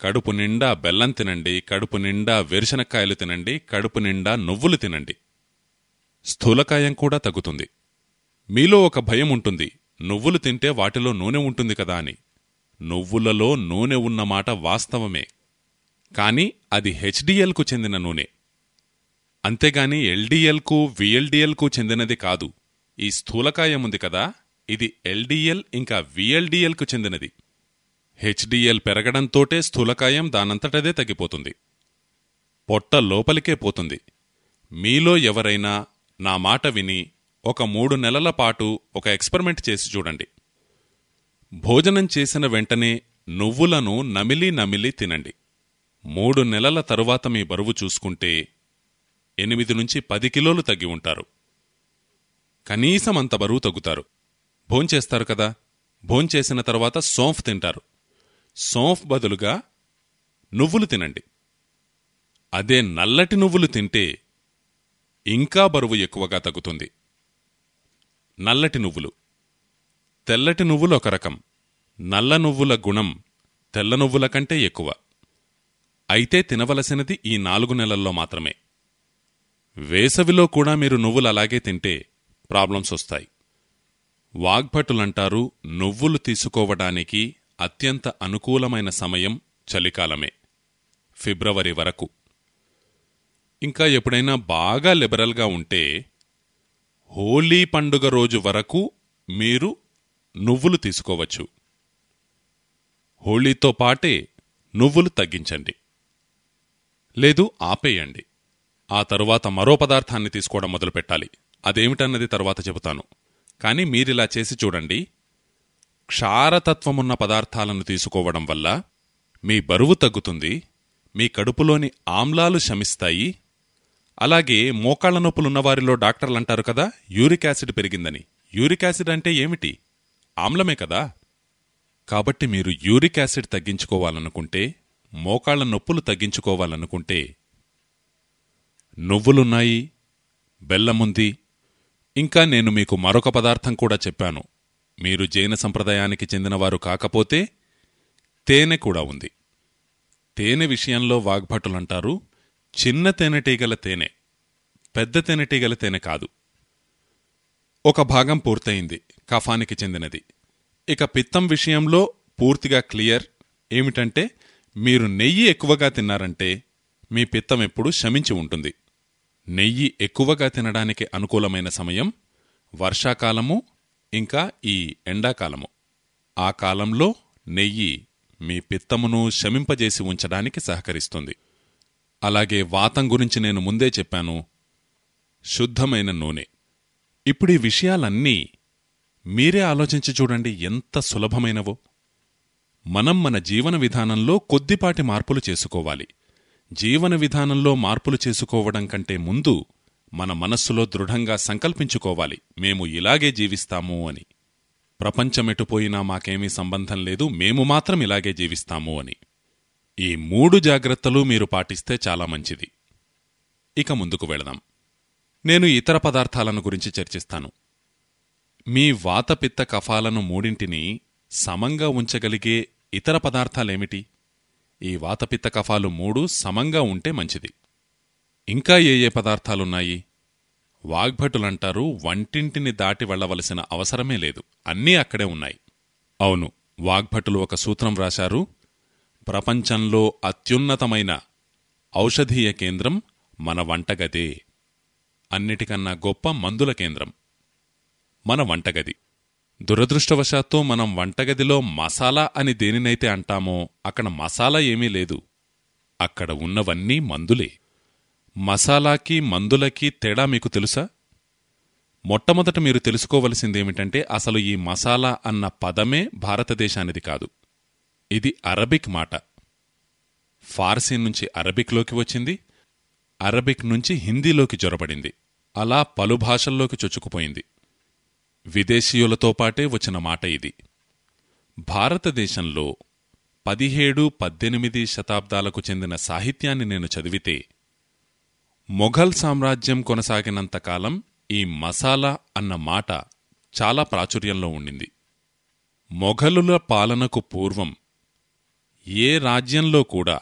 A: కడుపు నిండా బెల్లం తినండి కడుపు నిండా వేరుశనక్కాయలు తినండి కడుపు నిండా నువ్వులు తినండి. స్థూలకాయం కూడా తగ్గుతుంది. మీలో ఒక భయం ఉంటుంది నువ్వులు తింటే వాటిలో నూనె ఉంటుంది కదా అని. నువ్వులలో నూనె ఉన్నమాట వాస్తవమే. కాని అది హెచ్డిఎల్కు చెందిన నూనె. అంతేగాని ఎల్డిఎల్కు విఎల్డీఎల్కు చెందినది కాదు. ఈ స్థూలకాయం ఉంది కదా? ఇది ఎల్డిఎల్ ఇంకా విఎల్డీఎల్కు చెందినది. హెచ్డిఎల్ పెరగడంతోటే స్థూలకాయం దానంతటదే తగ్గిపోతుంది. పొట్ట లోపలికే పోతుంది. మీలో ఎవరైనా నా మాట విని ఒక మూడు నెలల పాటు ఒక ఎక్స్పెరిమెంట్ చేసి చూడండి. భోజనం చేసిన వెంటనే నువ్వులను నమిలి నమిలి తినండి. మూడు నెలల తరువాత మీ బరువు చూసుకుంటే ఎనిమిది నుంచి పది కిలోలు తగ్గి ఉంటారు. కనీసం అంత బరువు తగ్గుతారు. భోంచేస్తారు కదా. భోంచేసిన తర్వాత సోంఫ్ తింటారు. సోంఫ్ బదులుగా నువ్వులు తినండి. అదే నల్లటి నువ్వులు తింటే ఇంకా బరువు ఎక్కువగా తగ్గుతుంది. నల్లటి నువ్వులు. తెల్లటి నువ్వులు ఒక రకం. నల్ల నువ్వుల గుణం తెల్ల నువ్వుల కంటే ఎక్కువ. అయితే తినవలసినది ఈ నాలుగు నెలల్లో మాత్రమే. వేసవిలో కూడా మీరు నువ్వులు అలాగే తింటే ప్రాబ్లమ్స్ వస్తాయి. వాగ్భటులంటారు నువ్వులు తీసుకోవడానికి అత్యంత అనుకూలమైన సమయం చలికాలమే. ఫిబ్రవరి వరకు. ఇంకా ఎప్పుడైనా బాగా లిబరల్గా ఉంటే హోలీ పండుగ రోజు వరకు మీరు నువ్వులు తీసుకోవచ్చు. హోళీతో పాటే నువ్వులు తగ్గించండి. లేదు ఆపేయండి. ఆ తరువాత మరో పదార్థాన్ని తీసుకోవడం మొదలుపెట్టాలి. అదేమిటన్నది తరువాత చెబుతాను. కాని మీరిలా చేసి చూడండి. క్షారతత్వమున్న పదార్థాలను తీసుకోవడం వల్ల మీ బరువు తగ్గుతుంది మీ కడుపులోని ఆమ్లాలు శమిస్తాయి. అలాగే మోకాళ్ళ నొప్పులున్నవారిలో డాక్టర్లంటారు కదా యూరిక్ యాసిడ్ పెరిగిందని. యూరిక్ యాసిడ్ అంటే ఏమిటి? ఆమ్లమే కదా. కాబట్టి మీరు యూరిక్ యాసిడ్ తగ్గించుకోవాలనుకుంటే మోకాళ్ళ నొప్పులు తగ్గించుకోవాలనుకుంటే నువ్వులున్నాయి బెల్లముంది. ఇంకా నేను మీకు మరొక పదార్థం కూడా చెప్పాను. మీరు జైన సంప్రదాయానికి చెందినవారు కాకపోతే తేనె కూడా ఉంది. తేనె విషయంలో వాగ్భటులంటారు చిన్న తేనెటీగల తేనె పెద్ద తేనెటీగల తేనె కాదు. ఒక భాగం పూర్తయింది కఫానికి చెందినది. ఇక పిత్తం విషయంలో పూర్తిగా క్లియర్. ఏమిటంటే మీరు నెయ్యి ఎక్కువగా తిన్నారంటే మీ పిత్తం ఎప్పుడూ శమించి ఉంటుంది. నెయ్యి ఎక్కువగా తినడానికి అనుకూలమైన సమయం వర్షాకాలము ఇంకా ఈ ఎండాకాలము. ఆ కాలంలో నెయ్యి మీ పిత్తమును శమింపజేసి ఉంచడానికి సహకరిస్తుంది. అలాగే వాతం గురించి నేను ముందే చెప్పాను. శుద్ధమైన నూనె. ఇప్పుడు ఈ విషయాలన్నీ మీరే ఆలోచించి చూడండి ఎంత సులభమైనవో. మనం మన జీవన విధానంలో కొద్దిపాటి మార్పులు చేసుకోవాలి. జీవన విధానంలో మార్పులు చేసుకోవడం కంటే ముందు మన మనస్సులో దృఢంగా సంకల్పించుకోవాలి. మేము ఇలాగే జీవిస్తాము అని. ప్రపంచమెటుపోయినా మాకేమీ సంబంధం లేదు మేము మాత్రం ఇలాగే జీవిస్తాము అని. ఈ మూడు జాగ్రత్తలు మీరు పాటిస్తే చాలా మంచిది. ఇక ముందుకు వెళదాం. నేను ఇతర పదార్థాలను గురించి చర్చిస్తాను. మీ వాతపిత్త కఫాలను మూడింటిని సమంగా ఉంచగలిగే ఇతర పదార్థాలేమిటి? ఈ వాతపిత్త కఫాలు మూడు సమంగా ఉంటే మంచిది. ఇంకా ఏ ఏ పదార్థాలున్నాయి? వాగ్భటులంటారు వంటింటిని దాటి వెళ్ళవలసిన అవసరమే లేదు. అన్నీ అక్కడే ఉన్నాయి. అవును వాగ్భటులు ఒక సూత్రం రాశారు ప్రపంచంలో అత్యున్నతమైన ఔషధీయ కేంద్రం మన వంటగదే. అన్నిటికన్నా గొప్ప మందుల కేంద్రం మన వంటగది. దురదృష్టవశాత్తు మనం వంటగదిలో మసాలా అని దేనినైతే అంటామో అక్కడ మసాలా ఏమీ లేదు. అక్కడ ఉన్నవన్నీ మందులే. మసాలాకి మందులకి తేడా మీకు తెలుసా? మొట్టమొదట మీరు తెలుసుకోవలసిందేమిటంటే అసలు ఈ మసాలా అన్న పదమే భారతదేశానిది కాదు. ఇది అరబిక్ మాట. ఫార్సీ నుంచి అరబిక్లోకి వచ్చింది. అరబిక్ నుంచి హిందీలోకి జొరబడింది. అలా పలు భాషల్లోకి చొచ్చుకుపోయింది. విదేశీయులతో పాటే వచ్చిన మాట ఇది. భారతదేశంలో పదిహేడు పద్దెనిమిది శతాబ్దాలకు చెందిన సాహిత్యాన్ని నేను చదివితే మొఘల్ సామ్రాజ్యం కొనసాగినంతకాలం ఈ మసాలా అన్న మాట చాలా ప్రాచుర్యంలో ఉండింది. మొఘలుల పాలనకు పూర్వం ఏ రాజ్యంలో కూడా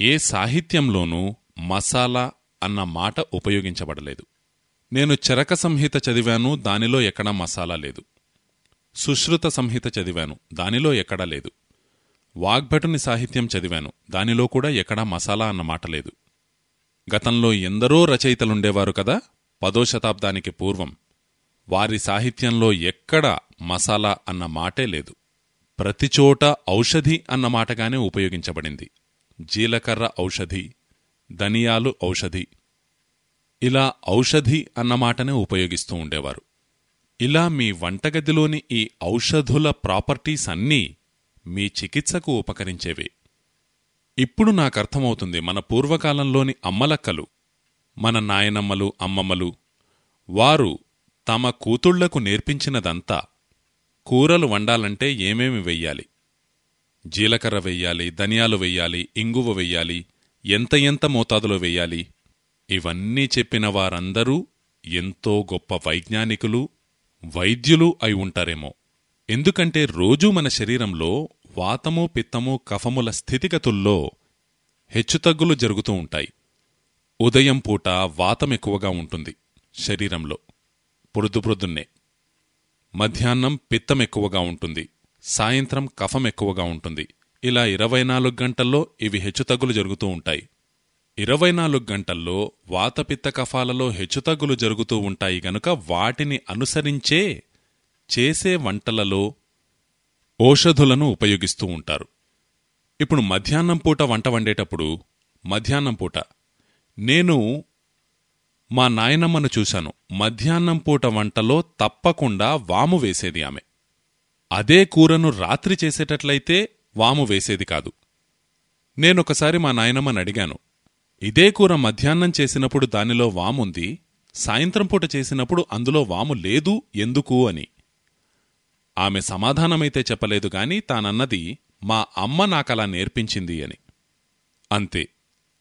A: ఏ సాహిత్యంలోనూ మసాలా అన్న మాట ఉపయోగించబడలేదు. నేను చరక సంహిత చదివాను దానిలో ఎక్కడా మసాలా లేదు. సుశ్రుత సంహిత చదివాను దానిలో ఎక్కడా లేదు. వాగ్భటుని సాహిత్యం చదివాను దానిలో కూడా ఎక్కడా మసాలా అన్న మాట లేదు. గతంలో ఎందరో రచయితలుండేవారు కదా పదో శతాబ్దానికి పూర్వం. వారి సాహిత్యంలో ఎక్కడా మసాలా అన్న మాటే లేదు. ప్రతిచోట ఔషధి అన్న మాటగానే ఉపయోగించబడింది. జీలకర్ర ఔషధి ధనియాలు ఔషధి ఇలా ఔషధి అన్నమాటనే ఉపయోగిస్తూ ఉండేవారు. ఇలా మీ వంటగదిలోని ఈ ఔషధుల ప్రాపర్టీస్ అన్నీ మీ చికిత్సకు ఉపకరించేవి. ఇప్పుడు నాకర్థమవుతుంది మన పూర్వకాలంలోని అమ్మలక్కలు మన నాయనమ్మలు అమ్మమ్మలు వారు తమ కూతుళ్ళకు నేర్పించినదంతా కూరలు వండాలంటే ఏమేమి వెయ్యాలి? జీలకర్ర వెయ్యాలి ధనియాలు వెయ్యాలి ఇంగువ వెయ్యాలి ఎంత ఎంత మోతాదులో వెయ్యాలి? ఇవన్నీ చెప్పిన వారందరూ ఎంతో గొప్ప వైజ్ఞానికులు వైద్యులు అయి ఉంటారేమో. ఎందుకంటే రోజూ మన శరీరంలో వాతము పిత్తము కఫముల స్థితిగతుల్లో హెచ్చుతగ్గులు జరుగుతూ ఉంటాయి. ఉదయం పూట వాతం ఎక్కువగా ఉంటుంది శరీరంలో. పొద్దు పొద్దున్నే. మధ్యాహ్నం పిత్తం ఎక్కువగా ఉంటుంది. సాయంత్రం కఫం ఎక్కువగా ఉంటుంది. ఇలా ఇరవై నాలుగు గంటల్లో ఇవి హెచ్చుతగ్గులు జరుగుతూ ఉంటాయి. ఇరవై నాలుగు గంటల్లో వాతపిత్త కఫాలలో హెచ్చుతగ్గులు జరుగుతూ ఉంటాయి గనుక వాటిని అనుసరించే చేసే వంటలలో ఓషధులను ఉపయోగిస్తూ ఉంటారు. ఇప్పుడు మధ్యాహ్నం పూట వంట వండేటప్పుడు మధ్యాహ్నం పూట నేను మా నాయనమ్మను చూశాను. మధ్యాహ్నం పూట వంటలో తప్పకుండా వాము వేసేది ఆమె. అదే కూరను రాత్రి చేసేటట్లయితే వాము వేసేది కాదు. నేనొకసారి మా నాయనమ్మని అడిగాను ఇదే కూర మధ్యాహ్నం చేసినప్పుడు దానిలో వాముంది సాయంత్రం పూట చేసినప్పుడు అందులో వాము లేదు ఎందుకు అని. ఆమె సమాధానమైతే చెప్పలేదు గాని తానన్నది మా అమ్మ నాకలా నేర్పించింది అని. అంతే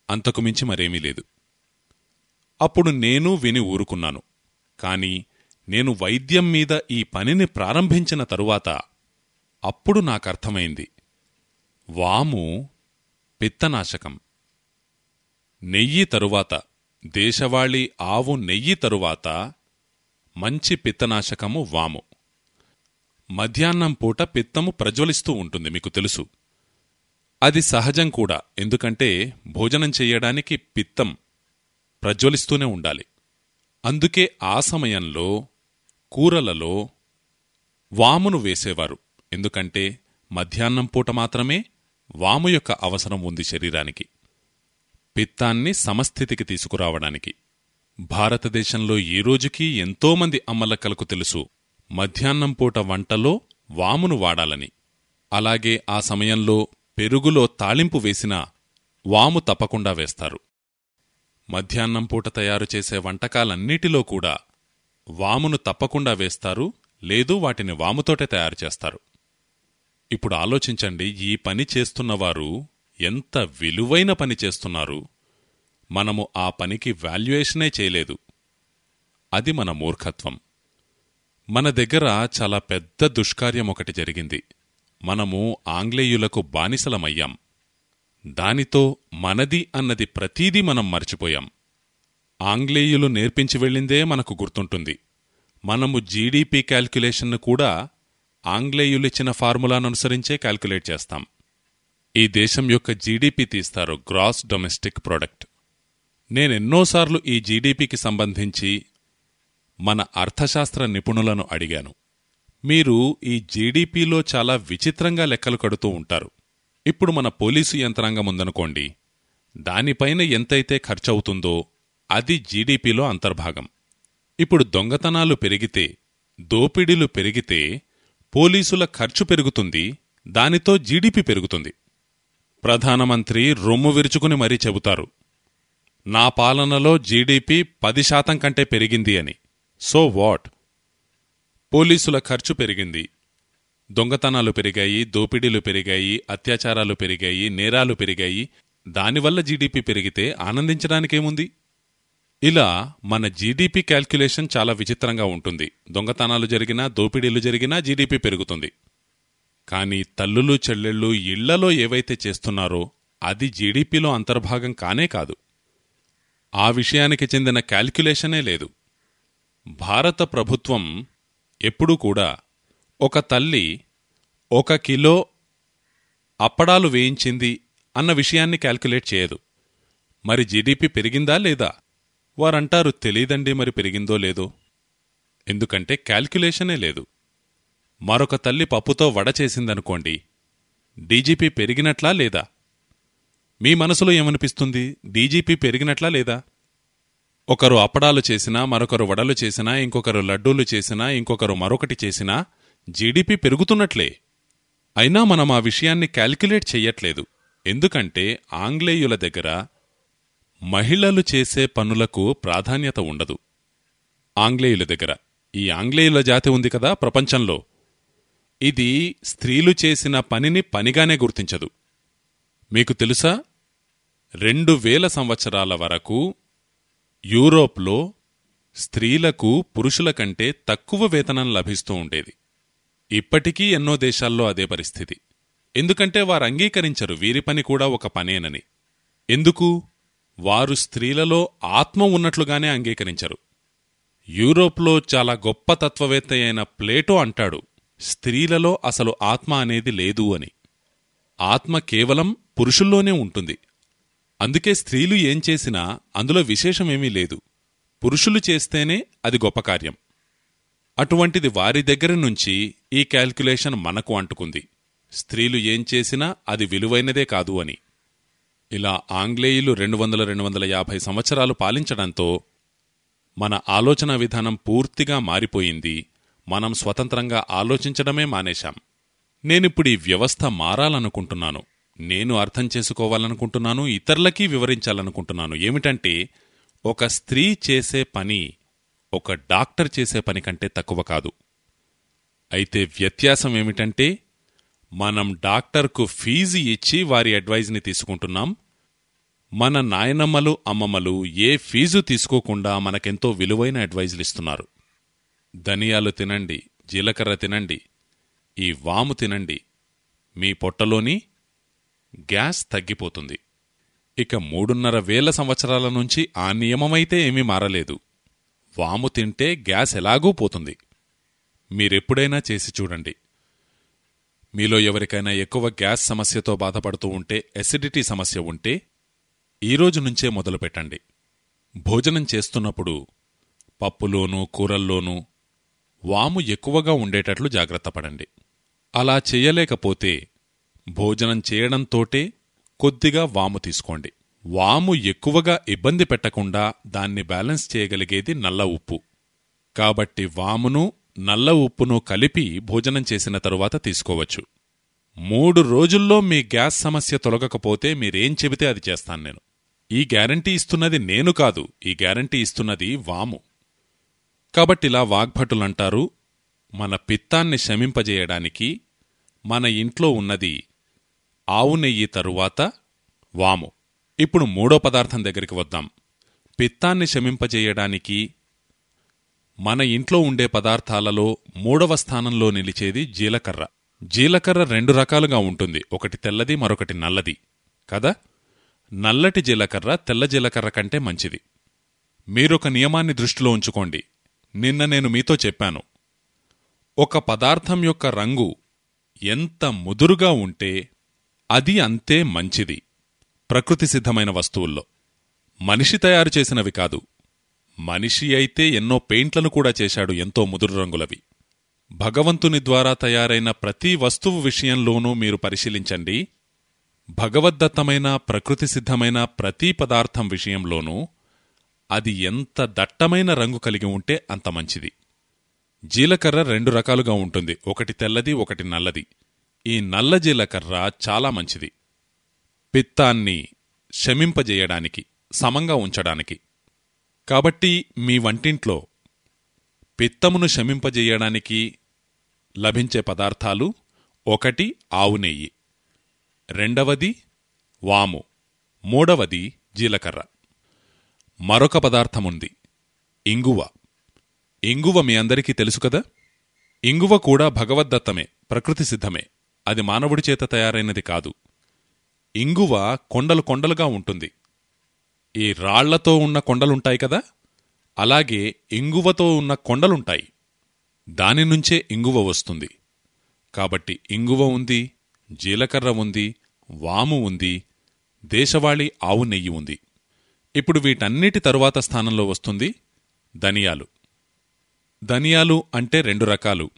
A: అంతకుమించి మరేమీ లేదు. అప్పుడు నేను విని ఊరుకున్నాను. కాని నేను వైద్యం మీద ఈ పనిని ప్రారంభించిన తరువాత అప్పుడు నాకర్థమైంది. వాము పిత్తనాశకం. నెయ్యి తరువాత దేశవాళీ ఆవు నెయ్యి తరువాత మంచి పిత్తనాశకము వాము. మధ్యాహ్నం పూట పిత్తము ప్రజ్వలిస్తూ ఉంటుంది మీకు తెలుసు. అది సహజం కూడా ఎందుకంటే భోజనం చెయ్యడానికి పిత్తం ప్రజ్వలిస్తూనే ఉండాలి. అందుకే ఆ సమయంలో కూరలలో వామును వేసేవారు. ఎందుకంటే మధ్యాహ్నం పూట మాత్రమే వాము యొక్క అవసరం ఉంది శరీరానికి. పిత్తాన్ని సమస్థితికి తీసుకురావడానికి. భారతదేశంలో ఈ రోజుకీ ఎంతోమంది అమ్మలక్కలకు తెలుసు మధ్యాహ్నం పూట వంటలో వామును వాడాలని. అలాగే ఆ సమయంలో పెరుగులో తాళింపు వేసినా వాము తప్పకుండా వేస్తారు. మధ్యాహ్నం పూట తయారు చేసే వంటకాలన్నిటిలో కూడా వామును తప్పకుండా వేస్తారు లేదు వాటిని వాముతోటే తయారు చేస్తారు. ఇప్పుడు ఆలోచించండి ఈ పని చేస్తున్నవారు ఎంత విలువైన పని చేస్తున్నారు. మనము ఆ పనికి వాల్యుయేషనే చేయలేదు. అది మన మూర్ఖత్వం. మన దగ్గర చాలా పెద్ద దుష్కార్యం ఒకటి జరిగింది. మనము ఆంగ్లేయులకు బానిసలమయ్యాం. దానితో మనది అన్నది ప్రతీదీ మనం మర్చిపోయాం. ఆంగ్లేయులు నేర్పించి వెళ్ళిందే మనకు గుర్తుంటుంది. మనము జీడీపీ క్యాల్కులేషన్ను కూడా ఆంగ్లేయులిచ్చిన ఫార్ములాను అనుసరించే క్యాల్కులేట్ చేస్తాం. ఈ దేశం యొక్క జీడిపి తీస్తారు గ్రాస్ డొమెస్టిక్ ప్రొడక్ట్. నేనెన్నోసార్లు ఈ జీడిపికి సంబంధించి మన అర్థశాస్త్ర నిపుణులను అడిగాను. మీరు ఈ జీడిపిలో చాలా విచిత్రంగా లెక్కలు కడుతూ ఉంటారు. ఇప్పుడు మన పోలీసు యంత్రాంగం ఉందనుకోండి. దానిపైన ఎంతైతే ఖర్చవుతుందో అది జీడిపిలో అంతర్భాగం. ఇప్పుడు దొంగతనాలు పెరిగితే దోపిడీలు పెరిగితే పోలీసుల ఖర్చు పెరుగుతుంది దానితో జీడిపి పెరుగుతుంది. ప్రధానమంత్రి రొమ్ము విరుచుకుని మరీ చెబుతారు. నా పాలనలో జీడీపీ పది శాతం కంటే పెరిగింది అని. So what? పోలీసుల ఖర్చు పెరిగింది. దొంగతనాలు పెరిగాయి దోపిడీలు పెరిగాయి అత్యాచారాలు పెరిగాయి నేరాలు పెరిగాయి. దానివల్ల జీడీపీ పెరిగితే ఆనందించడానికేముంది? ఇలా మన జీడీపీ క్యాల్కులేషన్ చాలా విచిత్రంగా ఉంటుంది. దొంగతనాలు జరిగినా దోపిడీలు జరిగినా జీడీపీ పెరుగుతుంది. కానీ తల్లులు చెల్లెళ్ళు ఇళ్ళలో ఏవైతే చేస్తున్నారో అది జీడీపీలో అంతర్భాగం కానే కాదు. ఆ విషయానికి చెందిన క్యాల్కులేషనే లేదు. భారత ప్రభుత్వం ఎప్పుడూ కూడా ఒక తల్లి ఒక కిలో అప్పడాలు వేయించింది అన్న విషయాన్ని క్యాల్కులేట్ చేయదు. మరి జీడీపీ పెరిగిందా లేదా? వారంటారు తెలీదండి మరి పెరిగిందో లేదో. ఎందుకంటే క్యాల్క్యులేషనే లేదు. మరొక తల్లి పప్పుతో వడ చేసిందనుకోండి డీజీపీ పెరిగినట్లా లేదా? మీ మనసులో ఏమనిపిస్తుంది? డీజీపీ పెరిగినట్లా లేదా? ఒకరు అప్పడాలు చేసినా మరొకరు వడలు చేసినా ఇంకొకరు లడ్డూలు చేసినా ఇంకొకరు మరొకటి చేసినా జీడీపీ పెరుగుతున్నట్లే. అయినా మనం ఆ విషయాన్ని క్యాల్క్యులేట్ చెయ్యట్లేదు. ఎందుకంటే ఆంగ్లేయుల దగ్గర మహిళలు చేసే పనులకు ప్రాధాన్యత ఉండదు. ఆంగ్లేయుల దగ్గర. ఈ ఆంగ్లేయుల జాతి ఉంది కదా ప్రపంచంలో. ఇది స్త్రీలు చేసిన పనిని పనిగానే గుర్తించదు. మీకు తెలుసా? రెండు వేల సంవత్సరాల వరకు యూరోప్లో స్త్రీలకు పురుషుల కంటే తక్కువ వేతనం లభిస్తూ ఉండేది. ఇప్పటికీ ఎన్నో దేశాల్లో అదే పరిస్థితి. ఎందుకంటే వారు అంగీకరించరు వీరి పని కూడా ఒక పనేనని. ఎందుకు? వారు స్త్రీలలో ఆత్మ ఉన్నట్లుగానే అంగీకరించరు. యూరోప్లో చాలా గొప్ప తత్వవేత్త అయిన ప్లేటో అంటాడు. స్త్రీలలో అసలు ఆత్మ అనేది లేదు అని. ఆత్మ కేవలం పురుషుల్లోనే ఉంటుంది. అందుకే స్త్రీలు ఏం చేసినా అందులో విశేషమేమీ లేదు. పురుషులు చేస్తేనే అది గొప్ప కార్యం. అటువంటిది వారి దగ్గర నుంచి ఈ క్యాల్కులేషన్ మనకు అంటుకుంది. స్త్రీలు ఏం చేసినా అది విలువైనదే కాదు అని. ఇలా ఆంగ్లేయులు రెండు వందల రెండు వందల యాభై సంవత్సరాలు పాలించడంతో మన ఆలోచన విధానం పూర్తిగా మారిపోయింది. మనం స్వతంత్రంగా ఆలోచించడమే మానేశాం. నేనిప్పుడు ఈ వ్యవస్థ మారాలనుకుంటున్నాను. నేను అర్థం చేసుకోవాలనుకుంటున్నాను ఇతరులకి వివరించాలనుకుంటున్నాను. ఏమిటంటే ఒక స్త్రీ చేసే పని ఒక డాక్టర్ చేసే పని కంటే తక్కువ కాదు. అయితే వ్యత్యాసం ఏమిటంటే మనం డాక్టర్కు ఫీజు ఇచ్చి వారి అడ్వైజ్ని తీసుకుంటున్నాం. మన నాయనమ్మలు అమ్మమ్మలు ఏ ఫీజు తీసుకోకుండా మనకెంతో విలువైన అడ్వైజులు ఇస్తున్నారు. ధనియాలు తినండి జీలకర్ర తినండి ఈ వాము తినండి మీ పొట్టలోని గ్యాస్ తగ్గిపోతుంది. ఇక మూడున్నర వేల సంవత్సరాల నుంచి ఆ నియమమైతే ఏమీ మారలేదు. వాము తింటే గ్యాస్ ఎలాగూ పోతుంది. మీరెప్పుడైనా చేసి చూడండి. మీలో ఎవరికైనా ఎక్కువ గ్యాస్ సమస్యతో బాధపడుతూ ఉంటే ఎసిడిటీ సమస్య ఉంటే ఈరోజు నుంచే మొదలుపెట్టండి. భోజనం చేస్తున్నప్పుడు పప్పులోనూ కూరల్లోనూ వాము ఎక్కువగా ఉండేటట్లు జాగ్రత్త పడండి. అలా చెయ్యలేకపోతే భోజనం చేయడంతోటే కొద్దిగా వాము తీసుకోండి. వాము ఎక్కువగా ఇబ్బంది పెట్టకుండా దాన్ని బ్యాలెన్స్ చేయగలిగేది నల్ల ఉప్పు. కాబట్టి వామును నల్ల ఉప్పును కలిపి భోజనం చేసిన తరువాత తీసుకోవచ్చు. మూడు రోజుల్లో మీ గ్యాస్ సమస్య తొలగకపోతే మీరేం చెబితే అది చేస్తాను నేను. ఈ గ్యారంటీ ఇస్తున్నది నేను కాదు ఈ గ్యారంటీ ఇస్తున్నది వాము. కాబట్టిలా వాగ్భటులంటారు మన పిత్తాన్ని శమింపజేయడానికి మన ఇంట్లో ఉన్నది ఆవు నెయ్యి తరువాత వాము. ఇప్పుడు మూడో పదార్థం దగ్గరికి వద్దాం. పిత్తాన్ని శమింపజేయడానికి మన ఇంట్లో ఉండే పదార్థాలలో మూడవ స్థానంలో నిలిచేది జీలకర్ర. జీలకర్ర రెండు రకాలుగా ఉంటుంది. ఒకటి తెల్లది మరొకటి నల్లది. కదా? నల్లటి జీలకర్ర తెల్ల జీలకర్ర కంటే మంచిది. మీరొక నియమాన్ని దృష్టిలో ఉంచుకోండి. నిన్న నేను మీతో చెప్పాను. ఒక పదార్థం యొక్క రంగు ఎంత ముదురుగా ఉంటే అది అంతే మంచిది. ప్రకృతి సిద్ధమైన వస్తువుల్లో. మనిషి తయారు చేసినవి కాదు. మనిషి అయితే ఎన్నో పెయింట్లను కూడా చేశాడు ఎంతో ముదురు రంగులవి. భగవంతుని ద్వారా తయారైన ప్రతి వస్తువు విషయంలోనూ మీరు పరిశీలించండి. భగవద్దత్తమైన ప్రకృతి సిద్ధమైన ప్రతి పదార్థం విషయంలోనూ అది ఎంత దట్టమైన రంగు కలిగి ఉంటే అంత మంచిది. జీలకర్ర రెండు రకాలుగా ఉంటుంది. ఒకటి తెల్లది ఒకటి నల్లది. ఈ నల్ల జీలకర్ర చాలా మంచిది. పిత్తాన్ని శమింపజేయడానికి సమంగా ఉంచడానికి. కాబట్టి మీ వంటింట్లో పిత్తమును శమింపజేయడానికి లభించే పదార్థాలు ఒకటి ఆవు నెయ్యి రెండవది వాము మూడవది జీలకర్ర. మరొక పదార్థముంది. ఇంగువ. ఇంగువ మీ అందరికీ తెలుసు కదా? ఇంగువ కూడా భగవద్దత్తమే ప్రకృతి సిద్ధమే. అది మానవుడి చేత తయారైనది కాదు. ఇంగువ కొండలు కొండలుగా ఉంటుంది. ఈ రాళ్ళతో ఉన్న కొండలుంటాయి కదా? అలాగే ఇంగువతో ఉన్న కొండలుంటాయి. దాని నుంచే ఇంగువ వస్తుంది. కాబట్టి ఇంగువ ఉంది జీలకర్ర ఉంది వాము ఉంది దేశవాళీ ఆవు నెయ్యి ఉంది. ఇప్పుడు వీటన్నిటి తరువాత స్థానంలో వస్తుంది ధనియాలు. ధనియాలు అంటే రెండు రకాలు.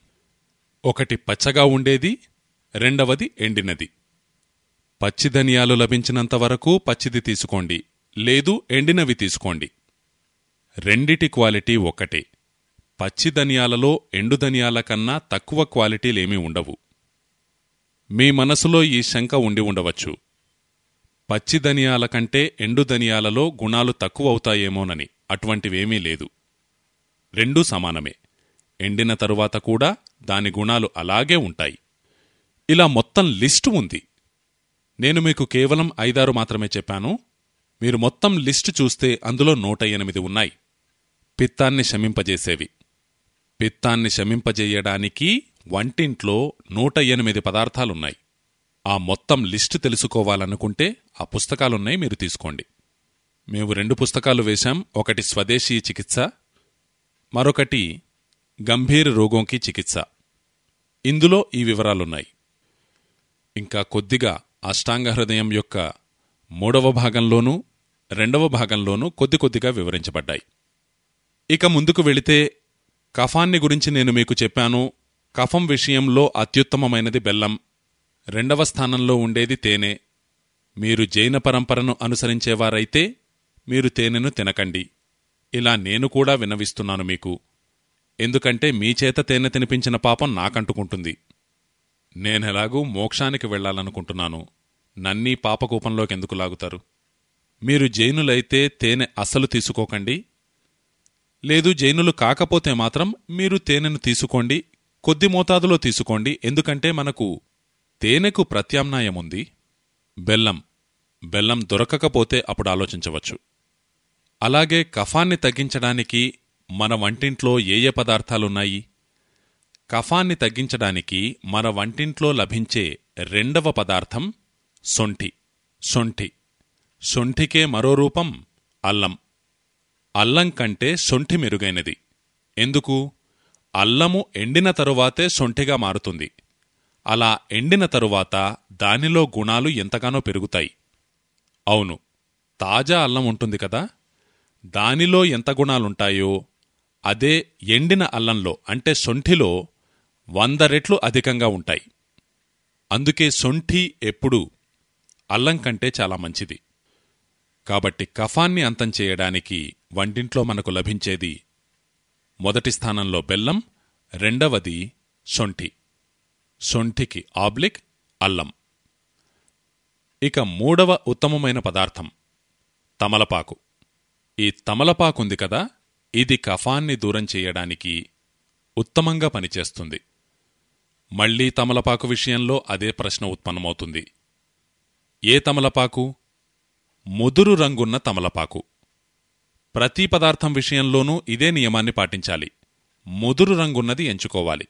A: ఒకటి పచ్చగా ఉండేది రెండవది ఎండినది. పచ్చి ధనియాలు లభించినంత వరకు పచ్చిది తీసుకోండి లేదు ఎండినవి తీసుకోండి. రెండిటి క్వాలిటీ ఒకటే. పచ్చి ధనియాలలో ఎండు ధనియాల కన్నా తక్కువ క్వాలిటీలేమీ ఉండవు. మీ మనసులో ఈ శంక ఉండి ఉండవచ్చు. పచ్చి ధనియాల కంటే ఎండు ధనియాలలో గుణాలు తక్కువవుతాయేమోనని అటువంటివేమీ లేదు. రెండూ సమానమే. ఎండిన తరువాత కూడా దాని గుణాలు అలాగే ఉంటాయి. ఇలా మొత్తం లిస్టు ఉంది. నేను మీకు కేవలం ఐదారు మాత్రమే చెప్పాను. మీరు మొత్తం లిస్టు చూస్తే అందులో నూట ఎనిమిది ఉన్నాయి. పిత్తాన్ని శమింపజేసేవి. పిత్తాన్ని శమింపజేయడానికి వంటింట్లో నూట ఎనిమిది పదార్థాలున్నాయి. ఆ మొత్తం లిస్టు తెలుసుకోవాలనుకుంటే ఆ పుస్తకాలున్నాయి మీరు తీసుకోండి. మేము రెండు పుస్తకాలు వేశాం. ఒకటి స్వదేశీ చికిత్స మరొకటి గంభీర రోగంకి చికిత్స. ఇందులో ఈ వివరాలున్నాయి. ఇంకా కొద్దిగా అష్టాంగ హృదయం యొక్క మూడవ భాగంలోనూ రెండవ భాగంలోనూ కొద్ది కొద్దిగా వివరించబడ్డాయి. ఇక ముందుకు వెళితే కఫాన్ని గురించి నేను మీకు చెప్పాను. కఫం విషయంలో అత్యుత్తమమైనది బెల్లం. రెండవ స్థానంలో ఉండేది తేనె. మీరు జైన పరంపరను అనుసరించేవారైతే మీరు తేనెను తినకండి. ఇలా నేను కూడా విన్నవిస్తున్నాను మీకు. ఎందుకంటే మీ చేత తేనె తినిపించిన పాపం నాకంటుకుంటుంది. నేనెలాగూ మోక్షానికి వెళ్ళాలనుకుంటున్నాను నన్నీ పాపకూపంలోకెందుకు లాగుతారు? మీరు జైనులైతే తేనె అస్సలు తీసుకోకండి. లేదు జైనులు కాకపోతే మాత్రం మీరు తేనెను తీసుకోండి. కొద్ది మోతాదులో తీసుకోండి. ఎందుకంటే మనకు తేనెకు ప్రత్యామ్నాయముంది బెల్లం బెల్లం దొరకకపోతే అప్పుడు ఆలోచించవచ్చు. అలాగే కఫాన్ని తగ్గించడానికి మన వంటింట్లో ఏ ఏ పదార్థాలున్నాయి? కఫాన్ని తగ్గించడానికి మన వంటింట్లో లభించే రెండవ పదార్థం సొంఠి సొంఠి సొంఠికే మరో రూపం అల్లం. అల్లం కంటే సొంఠి మెరుగైనది. ఎందుకు? అల్లము ఎండిన తరువాతే సొంఠిగా మారుతుంది. అలా ఎండిన తరువాత దానిలో గుణాలు ఎంతగానో పెరుగుతాయి. అవును తాజా అల్లం ఉంటుంది కదా? దానిలో ఎంత గుణాలుంటాయో అదే ఎండిన అల్లంలో అంటే సొంఠిలో వంద రెట్లు అధికంగా ఉంటాయి. అందుకే సొంఠి ఎప్పుడూ అల్లం కంటే చాలా మంచిది. కాబట్టి కఫాన్ని అంతం చేయడానికి వంటింట్లో మనకు లభించేది మొదటి స్థానంలో బెల్లం రెండవది సొంఠి. సొంఠికి ఆబ్లిక్ అల్లం. ఇక మూడవ ఉత్తమమైన పదార్థం తమలపాకు. ఈ తమలపాకుంది కదా ఇది కఫాన్ని దూరం చేయడానికి ఉత్తమంగా పనిచేస్తుంది. మళ్ళీ తమలపాకు విషయంలో అదే ప్రశ్న ఉత్పన్నమవుతుంది. ఏ తమలపాకు? ముదురు రంగున్న తమలపాకు. ప్రతి పదార్థం విషయంలోనూ ఇదే నియమాన్ని పాటించాలి. ముదురు రంగున్నది ఎంచుకోవాలి.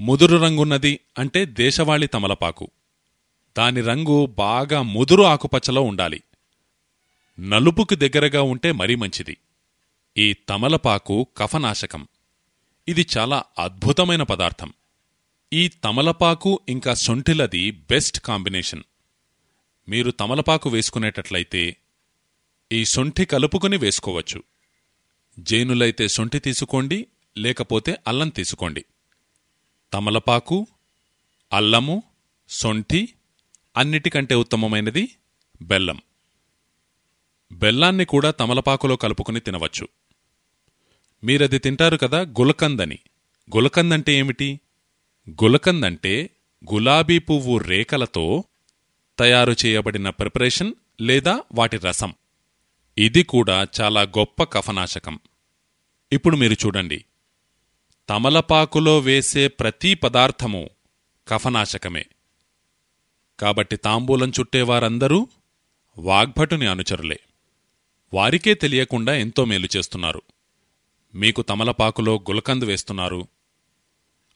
A: ముదురు రంగున్నది అంటే దేశవాళి తమలపాకు. దాని రంగు బాగా ముదురు ఆకుపచ్చలో ఉండాలి. నలుపుకు దగ్గరగా ఉంటే మరీ మంచిది. ఈ తమలపాకు కఫనాశకం. ఇది చాలా అద్భుతమైన పదార్థం. ఈ తమలపాకు ఇంకా సొంఠిలది బెస్ట్ కాంబినేషన్. మీరు తమలపాకు వేసుకునేటట్లయితే ఈ సొంఠి కలుపుకుని వేసుకోవచ్చు. జైనులైతే సొంఠి తీసుకోండి లేకపోతే అల్లం తీసుకోండి. తమలపాకు అల్లము సొంఠి అన్నిటికంటే ఉత్తమమైనది బెల్లం. బెల్లాన్ని కూడా తమలపాకులో కలుపుకుని తినవచ్చు. మీరది తింటారు కదా గులకందని. గులకందంటే ఏమిటి? గులకందంటే గులాబీ పువ్వు రేకలతో తయారు చేయబడిన ప్రిపరేషన్ లేదా వాటి రసం. ఇది కూడా చాలా గొప్ప కఫనాశకం. ఇప్పుడు మీరు చూడండి. తమలపాకులో వేసే ప్రతి పదార్థము కఫనాశకమే. కాబట్టి తాంబూలం చుట్టేవారందరూ వాగ్భటుని అనుచరులే. వారికే తెలియకుండా ఎంతో మేలు చేస్తున్నారు. మీకు తమలపాకులో గులకంద్ వేస్తున్నారు.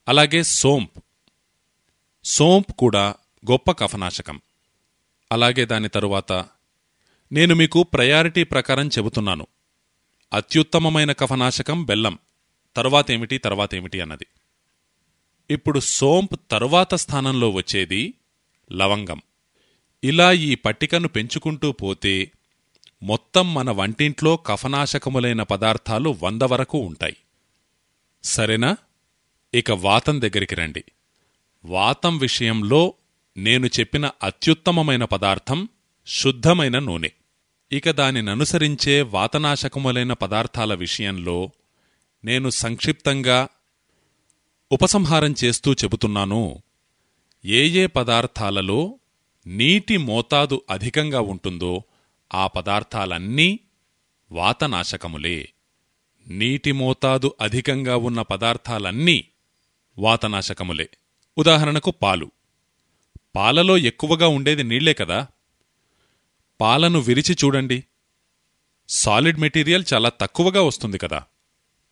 A: అలాగే సోంప్. సోంప్ కూడా గొప్ప కఫనాశకం. అలాగే దాని తరువాత నేను మీకు ప్రయారిటీ ప్రకారం చెబుతున్నాను. అత్యుత్తమమైన కఫనాశకం బెల్లం. తరువాతేమిటి తర్వాతేమిటి అన్నది. ఇప్పుడు సోంప్ తరువాత స్థానంలో వచ్చేది లవంగం. ఇలా ఈ పట్టికను పెంచుకుంటూ పోతే మొత్తం మన వంటింట్లో కఫనాశకములైన పదార్థాలు వంద వరకు ఉంటాయి. సరేనా? ఇక వాతం దగ్గరికి రండి. వాతం విషయంలో నేను చెప్పిన అత్యుత్తమమైన పదార్థం శుద్ధమైన నూనె. ఇక దానిననుసరించే వాతనాశకములైన పదార్థాల విషయంలో నేను సంక్షిప్తంగా ఉపసంహారం చేస్తూ చెబుతున్నాను. ఏ ఏ పదార్థాలలో నీటి మోతాదు అధికంగా ఉంటుందో ఆ పదార్థాలన్నీ వాతనాశకములే. నీటి మోతాదు అధికంగా ఉన్న పదార్థాలన్నీ వాతనాశకములే. ఉదాహరణకు పాలు. పాలలో ఎక్కువగా ఉండేది నీళ్ళే కదా. పాలను విరిచి చూడండి. సాలిడ్ మెటీరియల్ చాలా తక్కువగా వస్తుంది కదా.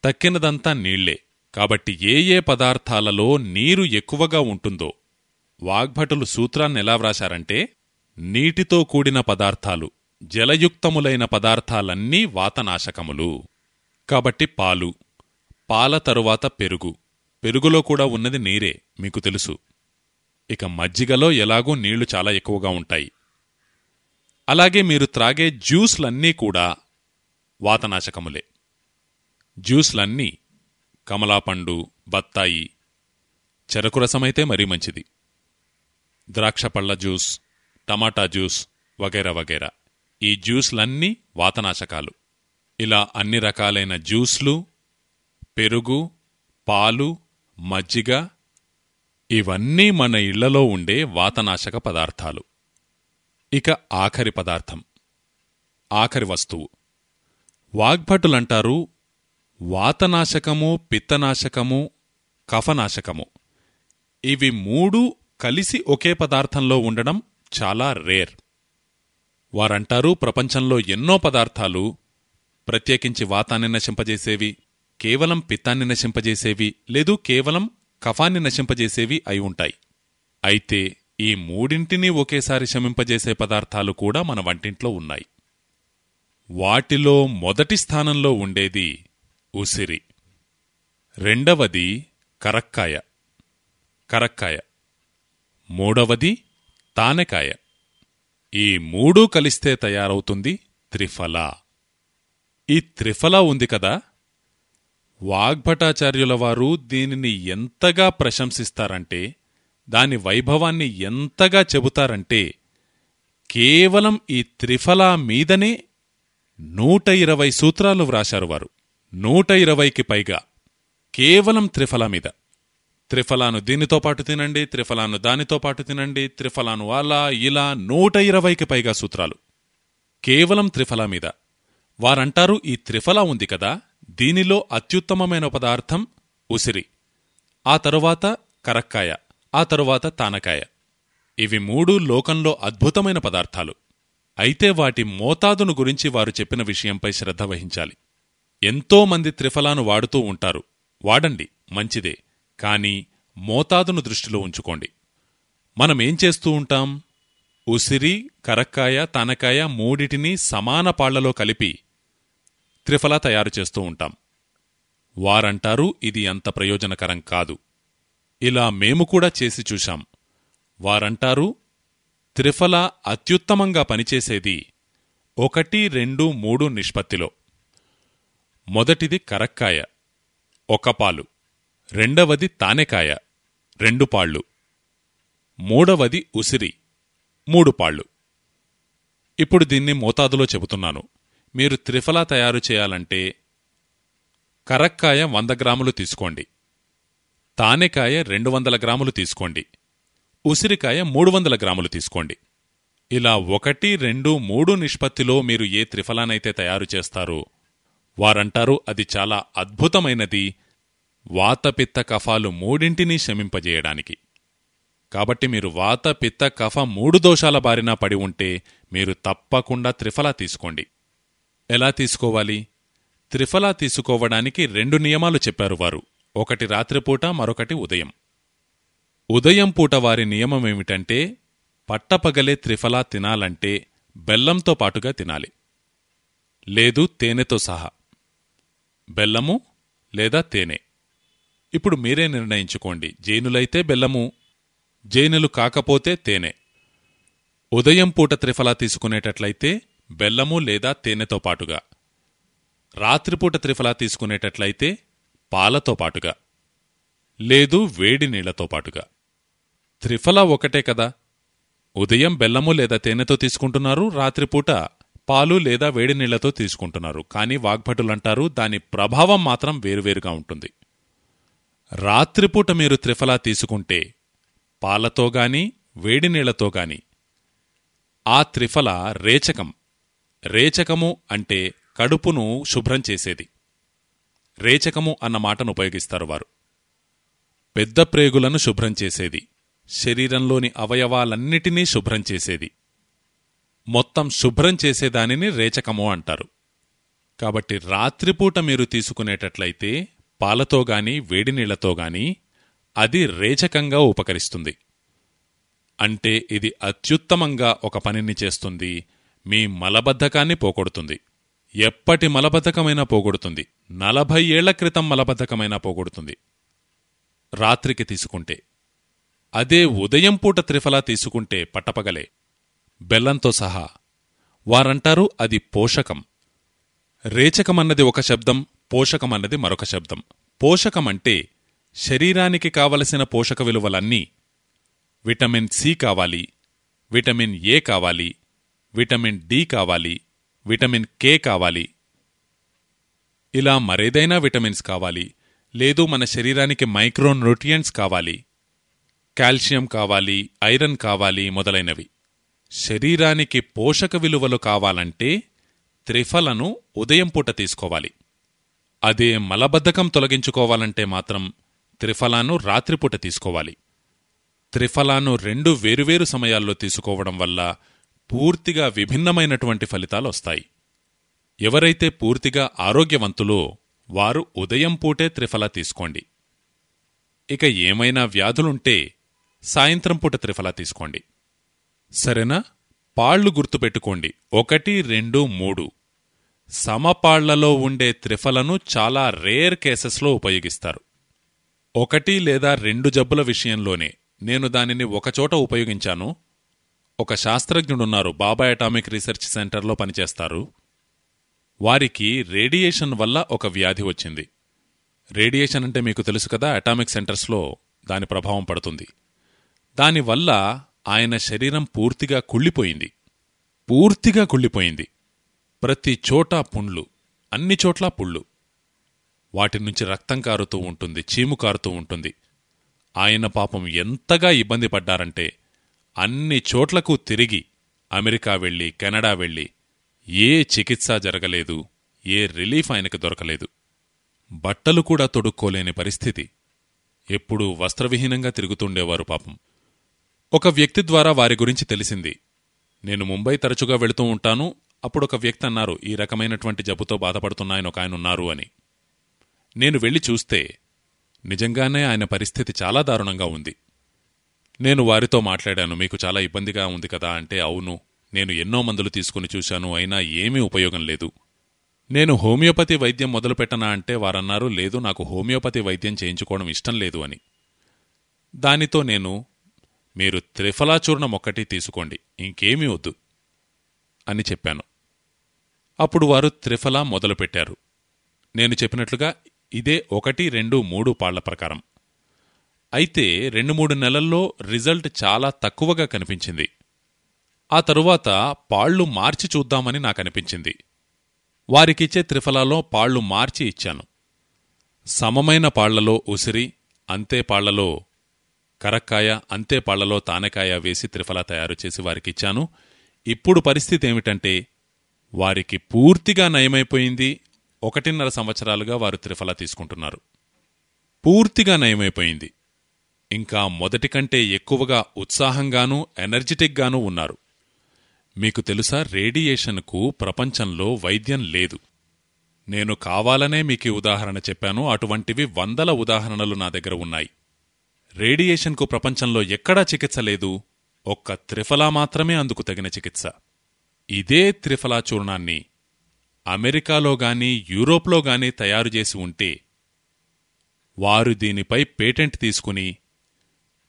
A: తక్కినదంతా నీళ్ళే. కాబట్టి ఏ ఏ పదార్థాలలో నీరు ఎక్కువగా ఉంటుందో వాగ్భటులు సూత్రాన్ని ఎలా వ్రాశారంటే నీటితో కూడిన పదార్థాలు జలయుక్తములైన పదార్థాలన్నీ వాతనాశకములు. కాబట్టి పాలు పాల తరువాత పెరుగు. పెరుగులో కూడా ఉన్నది నీరే మీకు తెలుసు. ఇక మజ్జిగలో ఎలాగూ నీళ్ళు చాలా ఎక్కువగా ఉంటాయి. అలాగే మీరు త్రాగే జ్యూస్లన్నీ కూడా వాతనాశకములే. జ్యూస్లన్నీ కమలాపండు బత్తాయి. చెరకు రసమైతే మరీ మంచిది. ద్రాక్షపళ్ళ జ్యూస్ టమాటా జ్యూస్ వగైరా వగైరా. ఈ జ్యూస్లన్నీ వాతనాశకాలు. ఇలా అన్ని రకాలైన జ్యూస్లు పెరుగు పాలు మజ్జిగ ఇవన్నీ మన ఇళ్ళలో ఉండే వాతనాశక పదార్థాలు. ఇక ఆఖరి పదార్థం. ఆఖరి వస్తువు. వాగ్భటులంటారు వాతనాశకము పిత్తనాశకము కఫనాశకము. ఇవి మూడు కలిసి ఒకే పదార్థంలో ఉండడం చాలా రేర్. వారంటారు ప్రపంచంలో ఎన్నో పదార్థాలు ప్రత్యేకించి వాతాన్ని నశింపజేసేవి కేవలం పిత్తాన్ని నశింపజేసేవి లేదు కేవలం కఫాన్ని నశింపజేసేవి అయి ఉంటాయి. అయితే ఈ మూడింటినీ ఒకేసారి శమింపజేసే పదార్థాలు కూడా మన వంటింట్లో ఉన్నాయి. వాటిలో మొదటి స్థానంలో ఉండేది ఉసిరి. రెండవది కరక్కాయ. కరక్కాయ. మూడవది తానెకాయ. ఈ మూడూ కలిస్తే తయారవుతుంది త్రిఫల. ఈ త్రిఫల ఉంది కదా? వాగ్భటాచార్యుల వారు దీనిని ఎంతగా ప్రశంసిస్తారంటే దాని వైభవాన్ని ఎంతగా చెబుతారంటే కేవలం ఈ త్రిఫల మీదనే నూట ఇరవై సూత్రాలు వ్రాశారు వారు. నూట ఇరవైకి పైగా కేవలం త్రిఫల మీద. త్రిఫలాను దీనితో పాటు తినండి త్రిఫలాను దానితో పాటు తినండి త్రిఫలాను అలా ఇలా నూట ఇరవైకి పైగా సూత్రాలు. కేవలం త్రిఫల మీద. వారంటారు ఈ త్రిఫల ఉంది కదా దీనిలో అత్యుత్తమమైన పదార్థం ఉసిరి. ఆ తరువాత కరక్కాయ ఆ తరువాత తానకాయ. ఇవి మూడు లోకంలో అద్భుతమైన పదార్థాలు. అయితే వాటి మోతాదును గురించి వారు చెప్పిన విషయంపై శ్రద్ధ వహించాలి. ఎంతోమంది త్రిఫలాను వాడుతూ ఉంటారు. వాడండి మంచిదే. కాని మోతాదును దృష్టిలో ఉంచుకోండి. మనమేం చేస్తూ ఉంటాం? ఉసిరి కరక్కాయ తనకాయ మూడిటిని సమాన పాళ్ళలో కలిపి త్రిఫల తయారు చేస్తూ ఉంటాం. వారంటారు ఇది అంత ప్రయోజనకరం కాదు. ఇలా మేము కూడా చేసి చూశాం. వారంటారు త్రిఫల అత్యుత్తమంగా పనిచేసేది ఒకటి రెండు మూడు నిష్పత్తిలో. మొదటిది కరక్కాయ ఒక పాలు రెండవది తానెకాయ రెండు పాళ్ళు. మూడవది ఉసిరి మూడు పాళ్ళు. ఇప్పుడు దీన్ని మోతాదులో చెబుతున్నాను. మీరు త్రిఫలా తయారు చేయాలంటే కరక్కాయ వంద గ్రాములు తీసుకోండి. తానెకాయ రెండు వందల గ్రాములు తీసుకోండి. ఉసిరికాయ మూడు వందల గ్రాములు తీసుకోండి. ఇలా ఒకటి రెండు మూడు నిష్పత్తిలో మీరు ఏ త్రిఫలానైతే తయారు చేస్తారో వారంటారు అది చాలా అద్భుతమైనది. వాతపిత్త కఫాలు మూడింటినీ శమింపజేయడానికి కాబట్టి మీరు వాత పిత్త కఫ మూడు దోషాల బారిన పడి ఉంటే మీరు తప్పకుండా త్రిఫలా తీసుకోండి. ఎలా తీసుకోవాలి? త్రిఫలా తీసుకోవడానికి రెండు నియమాలు చెప్పారు వారు. ఒకటి రాత్రిపూట మరొకటి ఉదయం. ఉదయం పూట వారి నియమమేమిటంటే పట్టపగలే త్రిఫలా తినాలంటే బెల్లంతో పాటుగా తినాలి. లేదు తేనెతో సహా. బెల్లము లేదా తేనె. ఇప్పుడు మీరే నిర్ణయించుకోండి. జైనులైతే బెల్లము జైనులు కాకపోతే తేనె. ఉదయం పూట త్రిఫలా తీసుకునేటట్లయితే బెల్లము లేదా తేనెతో పాటుగా. రాత్రిపూట త్రిఫలా తీసుకునేటట్లయితే పాలతో పాటుగా. లేదు వేడి నీళ్ళతో పాటుగా. త్రిఫల ఒకటే కదా. ఉదయం బెల్లము లేదా తేనెతో తీసుకుంటున్నారు రాత్రిపూట పాలు లేదా వేడి నీళ్ళతో తీసుకుంటున్నారు. కానీ వాగ్భటులంటారు దాని ప్రభావం మాత్రం వేరువేరుగా ఉంటుంది. రాత్రిపూట మీరు త్రిఫలా తీసుకుంటే పాలతో గాని వేడి నీళ్ళతో గాని ఆ త్రిఫల రేచకం రేచకము అంటే కడుపును శుభ్రం చేసేది. రేచకము అన్న మాటను ఉపయోగిస్తారు వారు. పెద్ద ప్రేగులను శుభ్రం చేసేది. శరీరంలోని అవయవాలన్నిటినీ శుభ్రం చేసేది. మొత్తం శుభ్రం చేసేదానిని రేచకము అంటారు. కాబట్టి రాత్రిపూట మీరు తీసుకునేటట్లయితే పాలతో గాని గాని అది రేచకంగా ఉపకరిస్తుంది. అంటే ఇది అత్యుత్తమంగా ఒక పనిని చేస్తుంది మీ మలబద్ధకాన్ని పోగొడుతుంది. ఎప్పటి మలబద్ధకమైనా పోగొడుతుంది. నలభై ఏళ్ళ క్రితం మలబద్ధకమైనా పోగొడుతుంది. రాత్రికి తీసుకుంటే. అదే ఉదయం పూట త్రిఫలా తీసుకుంటే పట్టపగలే. బెల్లంతో సహా. వారంటారు అది పోషకం. రేచకమన్నది ఒక శబ్దం పోషకమన్నది మరొక శబ్దం. పోషకమంటే శరీరానికి కావలసిన పోషక విలువలన్నీ విటమిన్ సి కావాలి విటమిన్ ఏ కావాలి విటమిన్ డి కావాలి విటమిన్ కే కావాలి. ఇలా మరేదైనా విటమిన్స్ కావాలి లేదు మన శరీరానికి మైక్రోన్యూట్రియంట్స్ కావాలి. కాల్షియం కావాలి ఐరన్ కావాలి మొదలైనవి. శరీరానికి పోషక విలువలు కావాలంటే త్రిఫలను ఉదయం పూట తీసుకోవాలి. అదే మలబద్ధకం తొలగించుకోవాలంటే మాత్రం త్రిఫలాను రాత్రిపూట తీసుకోవాలి. త్రిఫలాను రెండు వేరువేరు సమయాల్లో తీసుకోవడం వల్ల పూర్తిగా విభిన్నమైనటువంటి ఫలితాలొస్తాయి ఎవరైతే పూర్తిగా ఆరోగ్యవంతులో వారు ఉదయం పూటే త్రిఫల తీసుకోండి. ఇక ఏమైనా వ్యాధులుంటే సాయంత్రం పూట త్రిఫల తీసుకోండి. సరేనా? పాళ్ళు గుర్తుపెట్టుకోండి. ఒకటి రెండు మూడు. సమపాళ్ళలో ఉండే త్రిఫలను చాలా రేర్ కేసెస్లో ఉపయోగిస్తారు. ఒకటి లేదా రెండు జబ్బుల విషయంలోనే నేను దానిని ఒకచోట ఉపయోగించాను. ఒక శాస్త్రజ్ఞుడున్నారు బాబా అటామిక్ రీసెర్చ్ సెంటర్లో పనిచేస్తారు. వారికి రేడియేషన్ వల్ల ఒక వ్యాధి వచ్చింది. రేడియేషన్ అంటే మీకు తెలుసు కదా అటామిక్ సెంటర్స్లో దాని ప్రభావం పడుతుంది. దానివల్ల ఆయన శరీరం పూర్తిగా కుళ్ళిపోయింది. పూర్తిగా కుళ్ళిపోయింది. ప్రతి చోటా పుండ్లు అన్ని చోట్లా పుళ్ళు. వాటి నుంచి రక్తం కారుతూ ఉంటుంది చీము కారుతూ ఉంటుంది. ఆయన పాపం ఎంతగా ఇబ్బంది పడ్డారంటే అన్ని చోట్లకు తిరిగి అమెరికా వెళ్ళి కెనడా వెళ్ళి ఏ చికిత్స జరగలేదు ఏ రిలీఫ్ ఆయనకు దొరకలేదు. బట్టలు కూడా తొడుక్కోలేని పరిస్థితి. ఎప్పుడూ వస్త్రవిహీనంగా తిరుగుతుండేవారు పాపం. ఒక వ్యక్తి ద్వారా వారి గురించి తెలిసింది. నేను ముంబై తరచుగా వెళుతూ ఉంటాను. అప్పుడు ఒక వ్యక్తి అన్నారు ఈ రకమైనటువంటి జబ్బుతో బాధపడుతున్నాయని ఒక ఆయన ఉన్నారు అని. నేను వెళ్ళి చూస్తే నిజంగానే ఆయన పరిస్థితి చాలా దారుణంగా ఉంది. నేను వారితో మాట్లాడాను మీకు చాలా ఇబ్బందిగా ఉంది కదా అంటే అవును నేను ఎన్నో మందులు తీసుకుని చూశాను అయినా ఏమీ ఉపయోగం లేదు. నేను హోమియోపతి వైద్యం మొదలుపెట్టనా అంటే వారన్నారు లేదు నాకు హోమియోపతి వైద్యం చేయించుకోవడం ఇష్టం లేదు అని. దానితో నేను మీరు త్రిఫలాచూర్ణం ఒక్కటి తీసుకోండి ఇంకేమీ వద్దు అని చెప్పాను. అప్పుడు వారు త్రిఫలా మొదలుపెట్టారు. నేను చెప్పినట్లుగా ఇదే ఒకటి రెండు మూడు పాళ్ళ ప్రకారం. అయితే రెండు మూడు నెలల్లో రిజల్ట్ చాలా తక్కువగా కనిపించింది. ఆ తరువాత పాళ్ళు మార్చి చూద్దామని నాకనిపించింది వారికిచ్చే త్రిఫలాలో పాళ్ళు మార్చి ఇచ్చాను. సమమైన పాళ్ళలో ఉసిరి అంతే పాళ్ళలో కరక్కాయ అంతేపాళ్ళలో తానకాయ వేసి త్రిఫల తయారు చేసి వారికిచ్చాను. ఇప్పుడు పరిస్థితి ఏమిటంటే వారికి పూర్తిగా నయమైపోయింది. ఒకటిన్నర సంవత్సరాలుగా వారు త్రిఫల తీసుకుంటున్నారు. పూర్తిగా నయమైపోయింది. ఇంకా మొదటి కంటే ఎక్కువగా ఉత్సాహంగానూ ఎనర్జెటిక్గానూ ఉన్నారు. మీకు తెలుసా రేడియేషన్కు ప్రపంచంలో వైద్యం లేదు. నేను కావాలనే మీకు ఉదాహరణ చెప్పాను. అటువంటివి వందల ఉదాహరణలు నా దగ్గర ఉన్నాయి. రేడియేషన్కు ప్రపంచంలో ఎక్కడా చికిత్స లేదు ఒక్క త్రిఫలా మాత్రమే అందుకు తగిన చికిత్స. ఇదే త్రిఫలా చూర్ణాన్ని అమెరికాలో గాని యూరోప్లో గాని తయారు చేసి ఉంటే వారు దీనిపై పేటెంట్ తీసుకుని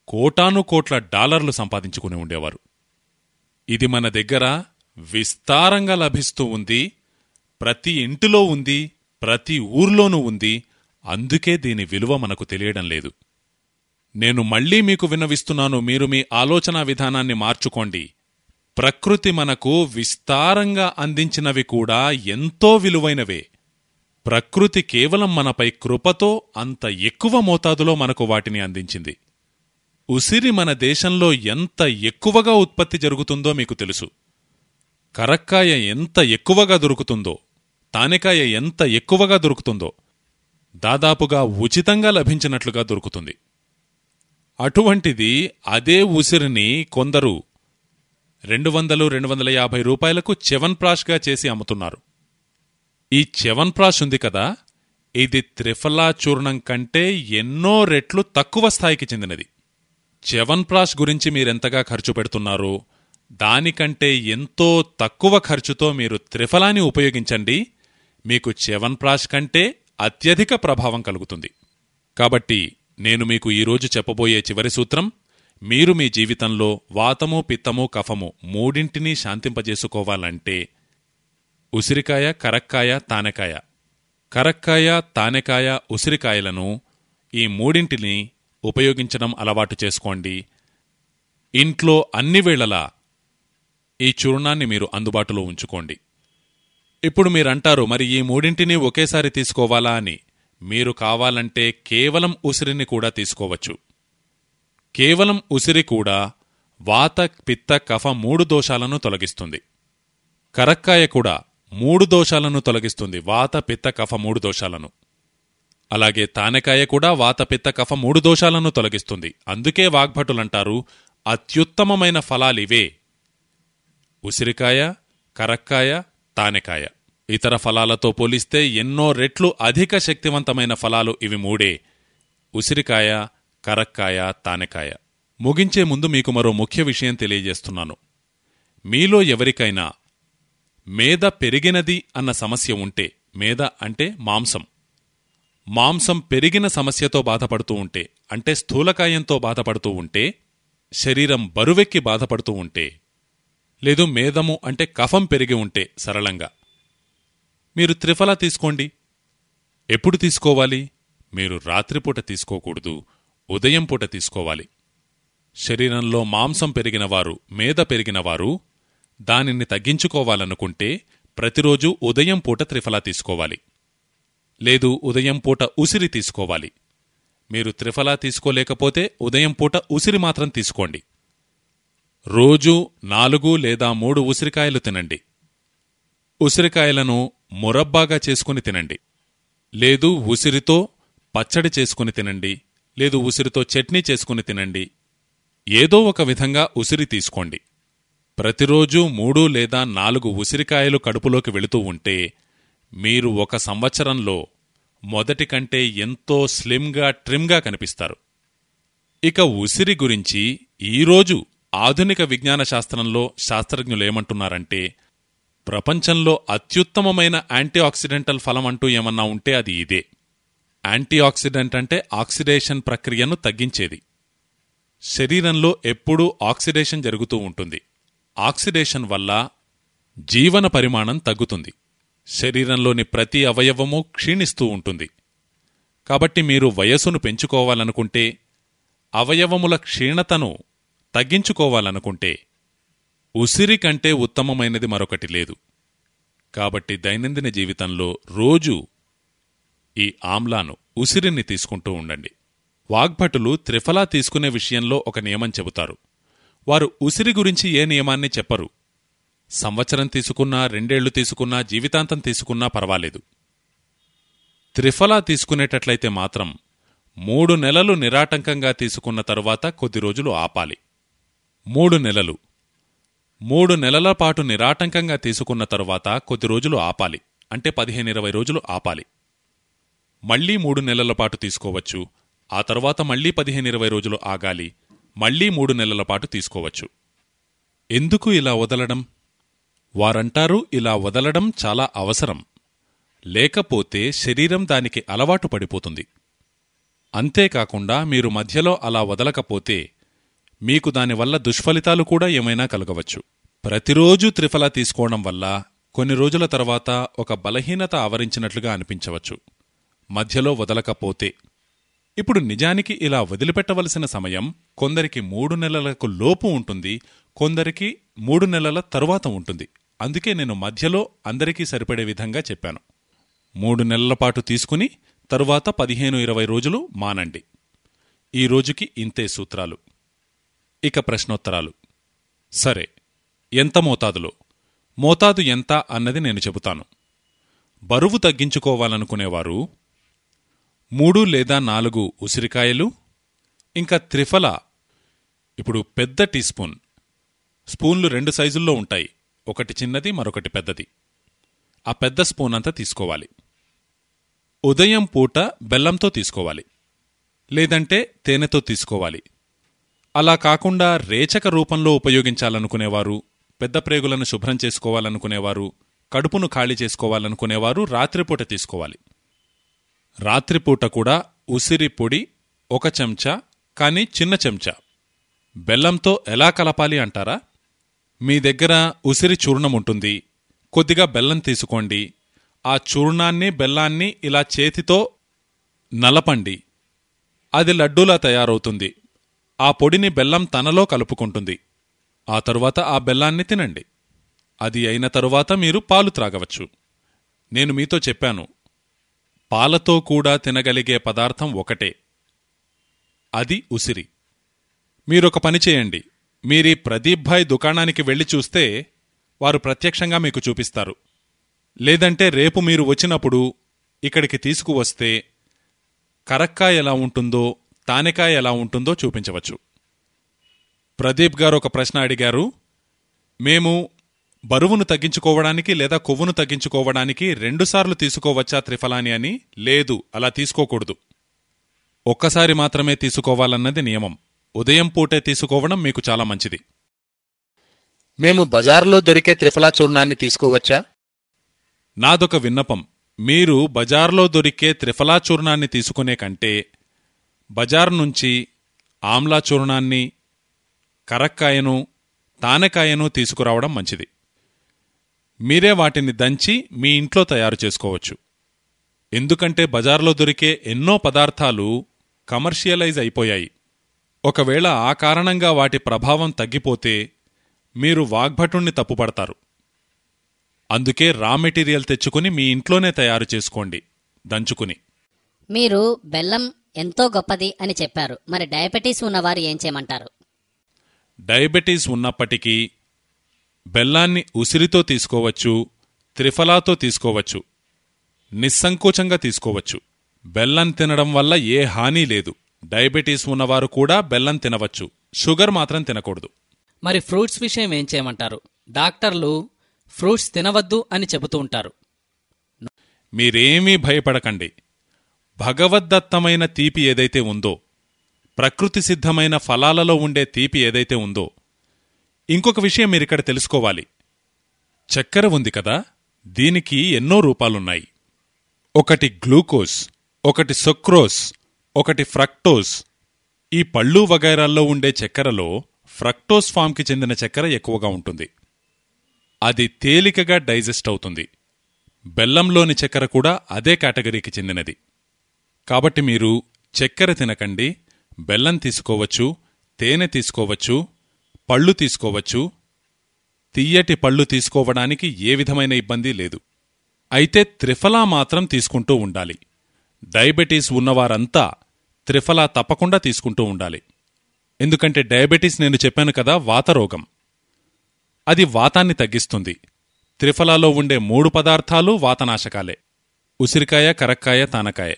A: కోటాను కోట్ల డాలర్లు సంపాదించుకుని ఉండేవారు. ఇది మన దగ్గర విస్తారంగా లభిస్తూ ఉంది ప్రతి ఇంటిలో ఉంది ప్రతి ఊర్లోనూ ఉంది అందుకే దీని విలువ మనకు తెలియడం లేదు. నేను మళ్ళీ మీకు విన్నవిస్తున్నాను మీరు మీ ఆలోచనా విధానాన్ని మార్చుకోండి. ప్రకృతి మనకు విస్తారంగా అందించినవి కూడా ఎంతో విలువైనవే. ప్రకృతి కేవలం మనపై కృపతో అంత ఎక్కువ మోతాదులో మనకు వాటిని అందించింది. ఉసిరి మన దేశంలో ఎంత ఎక్కువగా ఉత్పత్తి జరుగుతుందో మీకు తెలుసు. కరక్కాయ ఎంత ఎక్కువగా దొరుకుతుందో తానెకాయ ఎంత ఎక్కువగా దొరుకుతుందో దాదాపుగా ఉచితంగా లభించినట్లుగా దొరుకుతుంది. అటువంటిది అదే ఉసిరిని కొందరు రెండు వందలు రెండు వందల యాభై రూపాయలకు చెవన్ప్రాష్గా చేసి అమ్ముతున్నారు. ఈ చెవన్ప్రాష్ ఉంది కదా ఇది త్రిఫలా చూర్ణం కంటే ఎన్నో రెట్లు తక్కువ స్థాయికి చెందినది. చెవన్ప్రాష్ గురించి మీరెంతగా ఖర్చు పెడుతున్నారో దానికంటే ఎంతో తక్కువ ఖర్చుతో మీరు త్రిఫలాని ఉపయోగించండి. మీకు చెవన్ప్రాష్ కంటే అత్యధిక ప్రభావం కలుగుతుంది. కాబట్టి నేను మీకు ఈరోజు చెప్పబోయే చివరి సూత్రం మీరు మీ జీవితంలో వాతము పిత్తము కఫము మూడింటినీ శాంతింపజేసుకోవాలంటే ఉసిరికాయ కరక్కాయ తానెకాయ. కరక్కాయ తానెకాయ ఉసిరికాయలను ఈ మూడింటిని ఉపయోగించడం అలవాటు చేసుకోండి. ఇంట్లో అన్ని వేళలా ఈ చూర్ణాన్ని మీరు అందుబాటులో ఉంచుకోండి. ఇప్పుడు మీరంటారు మరి ఈ మూడింటిని ఒకేసారి తీసుకోవాలా అని. మీరు కావాలంటే కేవలం ఉసిరిని కూడా తీసుకోవచ్చు. కేవలం ఉసిరి కూడా వాత పిత్త కఫ మూడు దోషాలను తొలగిస్తుంది. కరక్కాయ కూడా మూడు దోషాలను తొలగిస్తుంది. వాత పిత్త కఫ మూడు దోషాలను. అలాగే తానెకాయ కూడా వాత పిత్త కఫ మూడు దోషాలను తొలగిస్తుంది. అందుకే వాగ్భటులంటారు అత్యుత్తమమైన ఫలాలివే. ఉసిరికాయ కరక్కాయ తానెకాయ. ఇతర ఫలాలతో పోలిస్తే ఎన్నో రెట్లు అధిక శక్తివంతమైన ఫలాలు ఇవి మూడే. ఉసిరికాయ కరక్కాయ తానెకాయ. ముగించే ముందు మీకు మరో ముఖ్య విషయం తెలియజేస్తున్నాను. మీలో ఎవరికైనా మేద పెరిగినది అన్న సమస్య ఉంటే మేద అంటే మాంసం. మాంసం పెరిగిన సమస్యతో బాధపడుతూ ఉంటే అంటే స్థూలకాయంతో బాధపడుతూ ఉంటే శరీరం బరువెక్కి బాధపడుతూ ఉంటే లేదు మేదము అంటే కఫం పెరిగి ఉంటే సరళంగా. మీరు త్రిఫల తీసుకోండి. ఎప్పుడు తీసుకోవాలి? మీరు రాత్రిపూట తీసుకోకూడదు. ఉదయం పూట తీసుకోవాలి. శరీరంలో మాంసం పెరిగినవారు మేద పెరిగినవారు దానిని తగ్గించుకోవాలనుకుంటే ప్రతిరోజు ఉదయం పూట త్రిఫలా తీసుకోవాలి. లేదు ఉదయం పూట ఉసిరి తీసుకోవాలి. మీరు త్రిఫలా తీసుకోలేకపోతే ఉదయం పూట ఉసిరి మాత్రం తీసుకోండి. రోజూ నాలుగు లేదా మూడు ఉసిరికాయలు తినండి. ఉసిరికాయలను మురబ్బాగా చేసుకుని తినండి. లేదు ఉసిరితో పచ్చడి చేసుకుని తినండి. లేదు ఉసిరితో చట్నీ చేసుకుని తినండి. ఏదో ఒక విధంగా ఉసిరి తీసుకోండి. ప్రతిరోజూ మూడు లేదా నాలుగు ఉసిరికాయలు కడుపులోకి వెళుతూ ఉంటే మీరు ఒక సంవత్సరంలో మొదటి కంటే ఎంతో స్లిమ్గా ట్రిమ్గా కనిపిస్తారు. ఇక ఉసిరి గురించి ఈరోజు ఆధునిక విజ్ఞాన శాస్త్రంలో శాస్త్రజ్ఞులేమంటున్నారంటే ప్రపంచంలో అత్యుత్తమమైన యాంటీఆక్సిడెంటల్ ఫలం అంటూ ఏమన్నా ఉంటే అది ఇదే. యాంటీఆక్సిడెంట్ అంటే ఆక్సిడేషన్ ప్రక్రియను తగ్గించేది. శరీరంలో ఎప్పుడూ ఆక్సిడేషన్ జరుగుతూ ఉంటుంది. ఆక్సిడేషన్ వల్ల జీవన పరిమాణం తగ్గుతుంది. శరీరంలోని ప్రతి అవయవము క్షీణిస్తూ ఉంటుంది. కాబట్టి మీరు వయస్సును పెంచుకోవాలనుకుంటే అవయవముల క్షీణతను తగ్గించుకోవాలనుకుంటే ఉసిరి కంటే ఉత్తమమైనది మరొకటి లేదు. కాబట్టి దైనందిన జీవితంలో రోజూ ఈ ఆమ్లాను ఉసిరిని తీసుకుంటూ ఉండండి. వాగ్భటులు త్రిఫలా తీసుకునే విషయంలో ఒక నియమం చెబుతారు. వారు ఉసిరి గురించి ఏ నియమాన్ని చెప్పరు. సంవత్సరం తీసుకున్నా రెండేళ్ళు తీసుకున్నా జీవితాంతం తీసుకున్నా పర్వాలేదు. త్రిఫలా తీసుకునేటట్లయితే మాత్రం మూడు నెలలు నిరాటంకంగా తీసుకున్న తరువాత కొద్ది రోజులు ఆపాలి. మూడు నెలలు. మూడు నెలల పాటు నిరాటంకంగా తీసుకున్న తరువాత కొద్ది రోజులు ఆపాలి. అంటే పదిహేను ఇరవై రోజులు ఆపాలి. మళ్ళీ మూడు నెలల పాటు తీసుకోవచ్చు. ఆ తర్వాత మళ్ళీ పదిహేను ఇరవై రోజులు ఆగాలి. మళ్ళీ మూడు నెలల పాటు తీసుకోవచ్చు. ఎందుకు ఇలా వదలడం? వారంటారు ఇలా వదలడం చాలా అవసరం. లేకపోతే శరీరం దానికి అలవాటు పడిపోతుంది. అంతేకాకుండా మీరు మధ్యలో అలా వదలకపోతే మీకు దానివల్ల దుష్ఫలితాలు కూడా ఏమైనా కలగవచ్చు. ప్రతిరోజూ త్రిఫల తీసుకోవడం వల్ల కొన్ని రోజుల తర్వాత ఒక బలహీనత ఆవరించినట్లుగా అనిపించవచ్చు. మధ్యలో వదలకపోతే. ఇప్పుడు నిజానికి ఇలా వదిలిపెట్టవలసిన సమయం కొందరికి మూడు నెలలకు లోపు ఉంటుంది కొందరికి మూడు నెలల తరువాత ఉంటుంది. అందుకే నేను మధ్యలో అందరికీ సరిపడే విధంగా చెప్పాను. మూడు నెలల పాటు తీసుకుని తరువాత పదిహేను ఇరవై రోజులు మానండి. ఈ రోజుకి ఇంతే సూత్రాలు. ఇక ప్రశ్నోత్తరాలు. సరే ఎంత మోతాదులో? మోతాదు ఎంత అన్నది నేను చెబుతాను. బరువు తగ్గించుకోవాలనుకునేవారు మూడు లేదా నాలుగు ఉసిరికాయలు ఇంకా త్రిఫల ఇప్పుడు పెద్ద టీ స్పూన్. స్పూన్లు రెండు సైజుల్లో ఉంటాయి ఒకటి చిన్నది మరొకటి పెద్దది. ఆ పెద్ద స్పూన్ అంతా తీసుకోవాలి. ఉదయం పూట బెల్లంతో తీసుకోవాలి లేదంటే తేనెతో తీసుకోవాలి. అలా కాకుండా రేచక రూపంలో ఉపయోగించాలనుకునేవారు పెద్ద ప్రేగులను శుభ్రం చేసుకోవాలనుకునేవారు కడుపును ఖాళీ చేసుకోవాలనుకునేవారు రాత్రిపూట తీసుకోవాలి. రాత్రిపూట కూడా ఉసిరి పొడి ఒక చెంచా కానీ చిన్న చెంచా. బెల్లంతో ఎలా కలపాలి అంటారా? మీ దగ్గర ఉసిరి చూర్ణం ఉంటుంది. కొద్దిగా బెల్లం తీసుకోండి. ఆ చూర్ణాన్ని బెల్లాన్ని ఇలా చేతితో నలపండి. అది లడ్డూలా తయారవుతుంది. ఆ పొడిని బెల్లం తనలో కలుపుకుంటుంది. ఆ తరువాత ఆ బెల్లాన్ని తినండి. అది అయిన తరువాత మీరు పాలు త్రాగవచ్చు. నేను మీతో చెప్పాను పాలతో కూడా తినగలిగే పదార్థం ఒకటే. అది ఉసిరి. మీరొక పని చేయండి. మీరీ ప్రదీప్ భాయ్ దుకాణానికి వెళ్ళి చూస్తే వారు ప్రత్యక్షంగా మీకు చూపిస్తారు. లేదంటే రేపు మీరు వచ్చినప్పుడు ఇక్కడికి తీసుకువస్తే కరక్కాయ ఎలా ఉంటుందో తానెకాయ ఎలా ఉంటుందో చూపించవచ్చు. ప్రదీప్ గారు ఒక ప్రశ్న అడిగారు. మేము బరువును తగ్గించుకోవడానికి లేదా కొవ్వును తగ్గించుకోవడానికి రెండుసార్లు తీసుకోవచ్చా త్రిఫలాని అని? లేదు అలా తీసుకోకూడదు. ఒక్కసారి మాత్రమే తీసుకోవాలన్నది నియమం. ఉదయం పూటే తీసుకోవడం మీకు చాలా మంచిది.
B: మేము బజారులో దొరికే త్రిఫలా చూర్ణాన్ని తీసుకోవచ్చా?
A: నాదొక విన్నపం. మీరు బజార్లో దొరికే త్రిఫలా చూర్ణాన్ని తీసుకునే కంటే బజార్ నుంచి ఆమ్లా చూర్ణాన్ని కరక్కాయను తానెకాయను తీసుకురావడం మంచిది. మీరే వాటిని దంచి మీ ఇంట్లో తయారు చేసుకోవచ్చు. ఎందుకంటే బజార్లో దొరికే ఎన్నో పదార్థాలు కమర్షియలైజ్ అయిపోయాయి. ఒకవేళ ఆ కారణంగా వాటి ప్రభావం తగ్గిపోతే మీరు వాగ్భటుణ్ణి తప్పుపడతారు. అందుకే రా మెటీరియల్ తెచ్చుకుని మీ ఇంట్లోనే తయారు చేసుకోండి. దంచుకుని.
C: మీరు బెల్లం ఎంతో గొప్పది అని చెప్పారు. మరి డయాబెటీస్ ఉన్నవారు ఏం చేయమంటారు?
A: డయాబెటీస్ ఉన్నప్పటికీ బెల్లాన్ని ఉసిరితో తీసుకోవచ్చు త్రిఫలాతో తీసుకోవచ్చు నిస్సంకోచంగా తీసుకోవచ్చు. బెల్లం తినడం వల్ల ఏ హాని లేదు. డయాబెటీస్ ఉన్నవారు కూడా బెల్లం తినవచ్చు. షుగర్ మాత్రం తినకూడదు.
D: మరి ఫ్రూట్స్ విషయం ఏం చేయమంటారు? డాక్టర్లు ఫ్రూట్స్ తినవద్దు అని చెబుతూ ఉంటారు.
A: మీరేమీ భయపడకండి. భగవద్దత్తమైన తీపి ఏదైతే ఉందో ప్రకృతి సిద్ధమైన ఫలాలలో ఉండే తీపి ఏదైతే ఉందో ఇంకొక విషయం మీరిక్కడ తెలుసుకోవాలి. చక్కెర ఉంది కదా దీనికి ఎన్నో రూపాలున్నాయి. ఒకటి గ్లూకోజ్ ఒకటి సుక్రోస్ ఒకటి ఫ్రక్టోస్ ఈ పళ్ళు వగైరాల్లో ఉండే చక్కెరలో ఫ్రక్టోస్ ఫామ్కి చెందిన చక్కెర ఎక్కువగా ఉంటుంది. అది తేలికగా డైజెస్ట్ అవుతుంది. బెల్లంలోని చక్కెర కూడా అదే కేటగిరీకి చెందినది. కాబట్టి మీరు చక్కెర తినకండి బెల్లం తీసుకోవచ్చు తేనె తీసుకోవచ్చు పళ్ళు తీసుకోవచ్చు. తియ్యటి పళ్ళు తీసుకోవడానికి ఏ విధమైన ఇబ్బంది లేదు. అయితే త్రిఫలా మాత్రం తీసుకుంటూ ఉండాలి. డయాబెటీస్ ఉన్నవారంతా త్రిఫలా తప్పకుండా తీసుకుంటూ ఉండాలి. ఎందుకంటే డయాబెటీస్ నేను చెప్పాను కదా వాతరోగం అది వాతాన్ని తగ్గిస్తుంది. త్రిఫలాలో ఉండే మూడు పదార్థాలు వాతనాశకాలే. ఉసిరికాయ కరక్కాయ తానకాయే.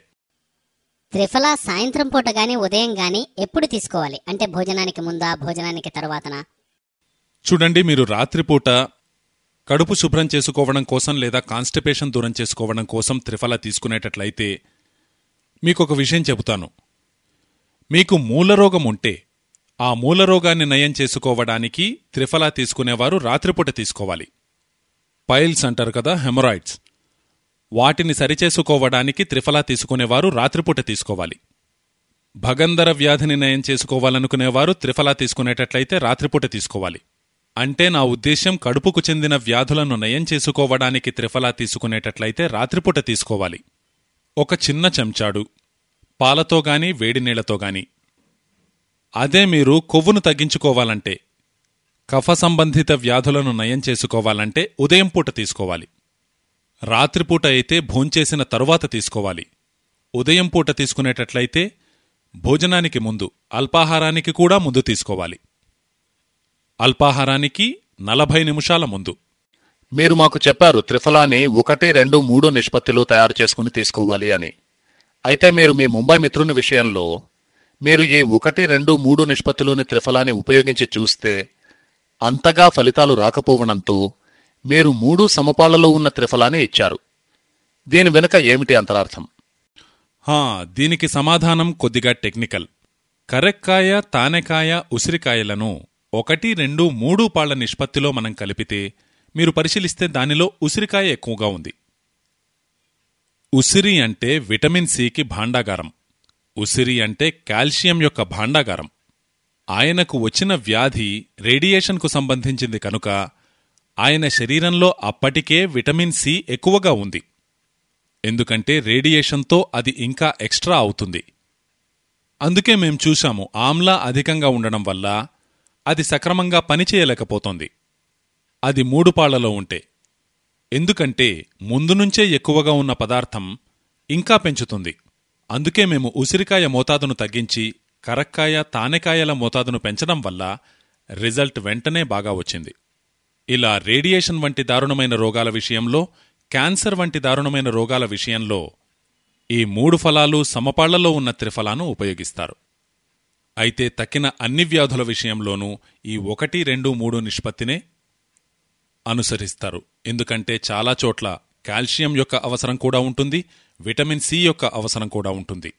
E: త్రిఫల సాయంత్రం పూట గాని ఉదయం గాని ఎప్పుడు తీసుకోవాలి? అంటే భోజనానికి ముందా భోజనానికి తర్వాతనా?
A: చూడండి మీరు రాత్రిపూట కడుపు శుభ్రం చేసుకోవడం కోసం లేదా కాన్స్టిపేషన్ దూరం చేసుకోవడం కోసం త్రిఫల తీసుకునేటట్లయితే మీకొక విషయం చెబుతాను. మీకు మూలరోగం ఉంటే ఆ మూలరోగాన్ని నయం చేసుకోవడానికి త్రిఫల తీసుకునేవారు రాత్రిపూట తీసుకోవాలి. పైల్స్ అంటారు కదా హెమరాయిడ్స్. వాటిని సరిచేసుకోవడానికి త్రిఫలా తీసుకునేవారు రాత్రిపూట తీసుకోవాలి. భగంధర వ్యాధిని నయం చేసుకోవాలనుకునేవారు త్రిఫలా తీసుకునేటట్లయితే రాత్రిపూట తీసుకోవాలి. అంటే నా ఉద్దేశ్యం కడుపుకు చెందిన వ్యాధులను నయం చేసుకోవడానికి త్రిఫలా తీసుకునేటట్లయితే రాత్రిపూట తీసుకోవాలి. ఒక చిన్న చెంచాడు. పాలతో గాని గాని. అదే మీరు కొవ్వును తగ్గించుకోవాలంటే కఫ సంబంధిత వ్యాధులను నయం చేసుకోవాలంటే ఉదయం పూట తీసుకోవాలి. రాత్రిపూట అయితే భోంచేసిన తరువాత తీసుకోవాలి. ఉదయం పూట తీసుకునేటట్లయితే భోజనానికి ముందు అల్పాహారానికి కూడా ముందు తీసుకోవాలి. అల్పాహారానికి నలభై నిమిషాల ముందు.
B: మీరు మాకు చెప్పారు త్రిఫలాని ఒకటి రెండు మూడు నిష్పత్తిలో తయారు చేసుకుని తీసుకోవాలి అని. అయితే మీరు మీ ముంబై మిత్రుని విషయంలో మీరు ఈ ఒకటి రెండు మూడు నిష్పత్తిలోని త్రిఫలాన్ని ఉపయోగించి చూస్తే అంతగా ఫలితాలు రాకపోవడంతో మీరు మూడు సమపాళ్ళలో ఉన్న త్రిఫలానే ఇచ్చారు. దీని వెనుక ఏమిటి అంతరార్థం?
A: హా దీనికి సమాధానం కొద్దిగా టెక్నికల్. కరెక్కాయ తానెకాయ ఉసిరికాయలను ఒకటి రెండు మూడు పాళ్ళ నిష్పత్తిలో మనం కలిపితే మీరు పరిశీలిస్తే దానిలో ఉసిరికాయ ఎక్కువగా ఉంది. ఉసిరి అంటే విటమిన్ సికి భాండాగారం. ఉసిరి అంటే కాల్షియం యొక్క భాండాగారం. ఆయనకు వచ్చిన వ్యాధి రేడియేషన్కు సంబంధించింది కనుక ఆయన శరీరంలో అప్పటికే విటమిన్ సి ఎక్కువగా ఉంది. ఎందుకంటే రేడియేషన్తో అది ఇంకా ఎక్స్ట్రా అవుతుంది. అందుకే మేం చూశాము ఆమ్లా అధికంగా ఉండడం వల్ల అది సక్రమంగా పనిచేయలేకపోతోంది. అది మూడు పాళ్ళలో ఉంటే. ఎందుకంటే ముందు నుంచే ఎక్కువగా ఉన్న పదార్థం ఇంకా పెంచుతుంది. అందుకే మేము ఉసిరికాయ మోతాదును తగ్గించి కరక్కాయ తానెకాయల మోతాదును పెంచడం వల్ల రిజల్ట్ వెంటనే బాగా వచ్చింది. ఇలా రేడియేషన్ వంటి దారుణమైన రోగాల విషయంలో క్యాన్సర్ వంటి దారుణమైన రోగాల విషయంలో ఈ మూడు ఫలాలు సమపాళ్ళలో ఉన్న త్రిఫలాను ఉపయోగిస్తారు. అయితే తక్కిన అన్ని వ్యాధుల విషయంలోనూ ఈ ఒకటి రెండు మూడు నిష్పత్తినే అనుసరిస్తారు. ఎందుకంటే చాలా చోట్ల కాల్షియం యొక్క అవసరం కూడా ఉంటుంది విటమిన్ సి యొక్క అవసరం కూడా ఉంటుంది.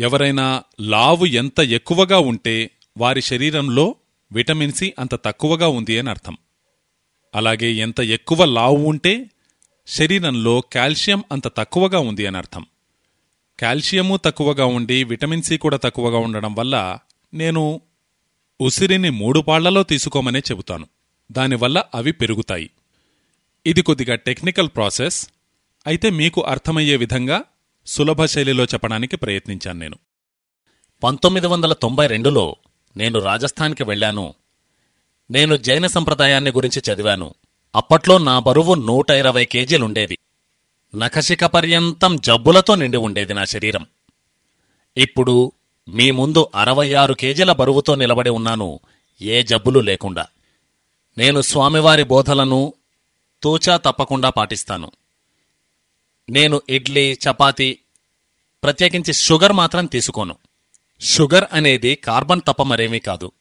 A: ఎవరైనా లావు ఎంత ఎక్కువగా ఉంటే వారి శరీరంలో విటమిన్ సి అంత తక్కువగా ఉంది అని అర్థం. అలాగే ఎంత ఎక్కువ లావు ఉంటే శరీరంలో కాల్షియం అంత తక్కువగా ఉంది అని అర్థం. కాల్షియము తక్కువగా ఉండి విటమిన్ సి కూడా తక్కువగా ఉండడం వల్ల నేను ఉసిరిని మూడు పాళ్ళలో తీసుకోమనే చెబుతాను. దానివల్ల అవి పెరుగుతాయి. ఇది కొద్దిగా టెక్నికల్ ప్రాసెస్. అయితే మీకు అర్థమయ్యే విధంగా సులభ శైలిలో చెప్పడానికి ప్రయత్నించాను నేను.
B: పంతొమ్మిది వందల తొంభై రెండులో నేను రాజస్థాన్కి వెళ్ళాను. నేను జైన సంప్రదాయాన్ని గురించి చదివాను. అప్పట్లో నా బరువు నూట ఇరవై కేజీలుండేది. నఖశిక పర్యంతం జబ్బులతో నిండి ఉండేది నా శరీరం. ఇప్పుడు మీ ముందు అరవై ఆరు కేజీల బరువుతో నిలబడి ఉన్నాను. ఏ జబ్బులు లేకుండా. నేను స్వామివారి బోధలను తూచా తప్పకుండా పాటిస్తాను. నేను ఇడ్లీ చపాతీ ప్రత్యేకించి షుగర్ మాత్రం తీసుకోను. షుగర్ అనేది కార్బన్ తప్ప మరేమీ కాదు.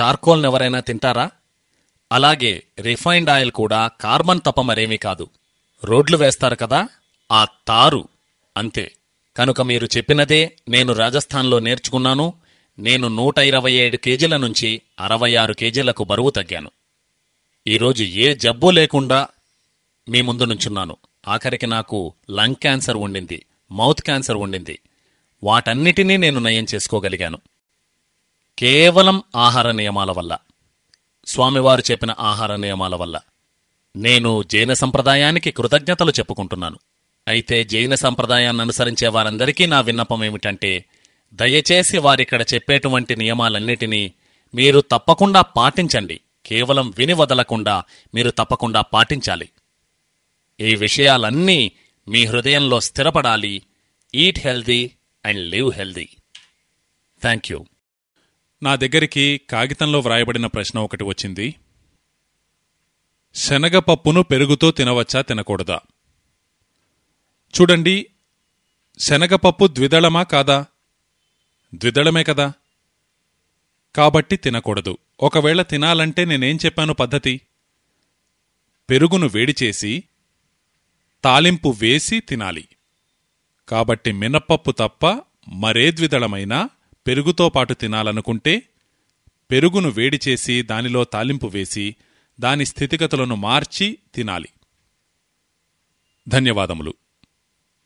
B: చార్కోల్ని ఎవరైనా తింటారా? అలాగే రిఫైన్డ్ ఆయిల్ కూడా కార్బన్ తప్ప మరేమీ కాదు. రోడ్లు వేస్తారు కదా ఆ తారు. అంతే. కనుక మీరు చెప్పినదే నేను రాజస్థాన్లో నేర్చుకున్నాను. నేను నూట ఇరవై ఏడు కేజీల నుంచి అరవై ఆరు కేజీలకు బరువు తగ్గాను. ఈరోజు ఏ జబ్బు లేకుండా మీ ముందు నుంచున్నాను. ఆఖరికి నాకు లంగ్ క్యాన్సర్ ఉండింది మౌత్ క్యాన్సర్ ఉండింది. వాటన్నిటినీ నేను నయం చేసుకోగలిగాను. కేవలం ఆహార నియమాల వల్ల. స్వామివారు చెప్పిన ఆహార నియమాల వల్ల. నేను జైన సంప్రదాయానికి కృతజ్ఞతలు చెప్పుకుంటున్నాను. అయితే జైన సంప్రదాయాన్ని అనుసరించే వారందరికీ నా విన్నపం ఏమిటంటే దయచేసి వారిక్కడ చెప్పేటువంటి నియమాలన్నిటినీ మీరు తప్పకుండా పాటించండి. కేవలం విని వదలకుండా మీరు తప్పకుండా పాటించాలి. ఈ విషయాలన్నీ మీ హృదయంలో స్థిరపడాలి. Eat healthy and live healthy thank you
A: నా దగ్గరికి కాగితంలో వ్రాయబడిన ప్రశ్న ఒకటి వచ్చింది. శనగపప్పును పెరుగుతో తినవచ్చా తినకూడదా? చూడండి శనగపప్పు ద్విదళమా కాదా? ద్విదళమే కదా? కాబట్టి తినకూడదు. ఒకవేళ తినాలంటే నేనేం చెప్పాను పద్ధతి? పెరుగును వేడిచేసి తాలింపు వేసి తినాలి. కాబట్టి మినప్పప్పు తప్ప మరే ద్విదళమైనా పెరుగుతో పాటు తినాలనుకుంటే పెరుగును వేడిచేసి దానిలో తాలింపు వేసి దాని స్థితిగతులను మార్చి తినాలి. ధన్యవాదములు.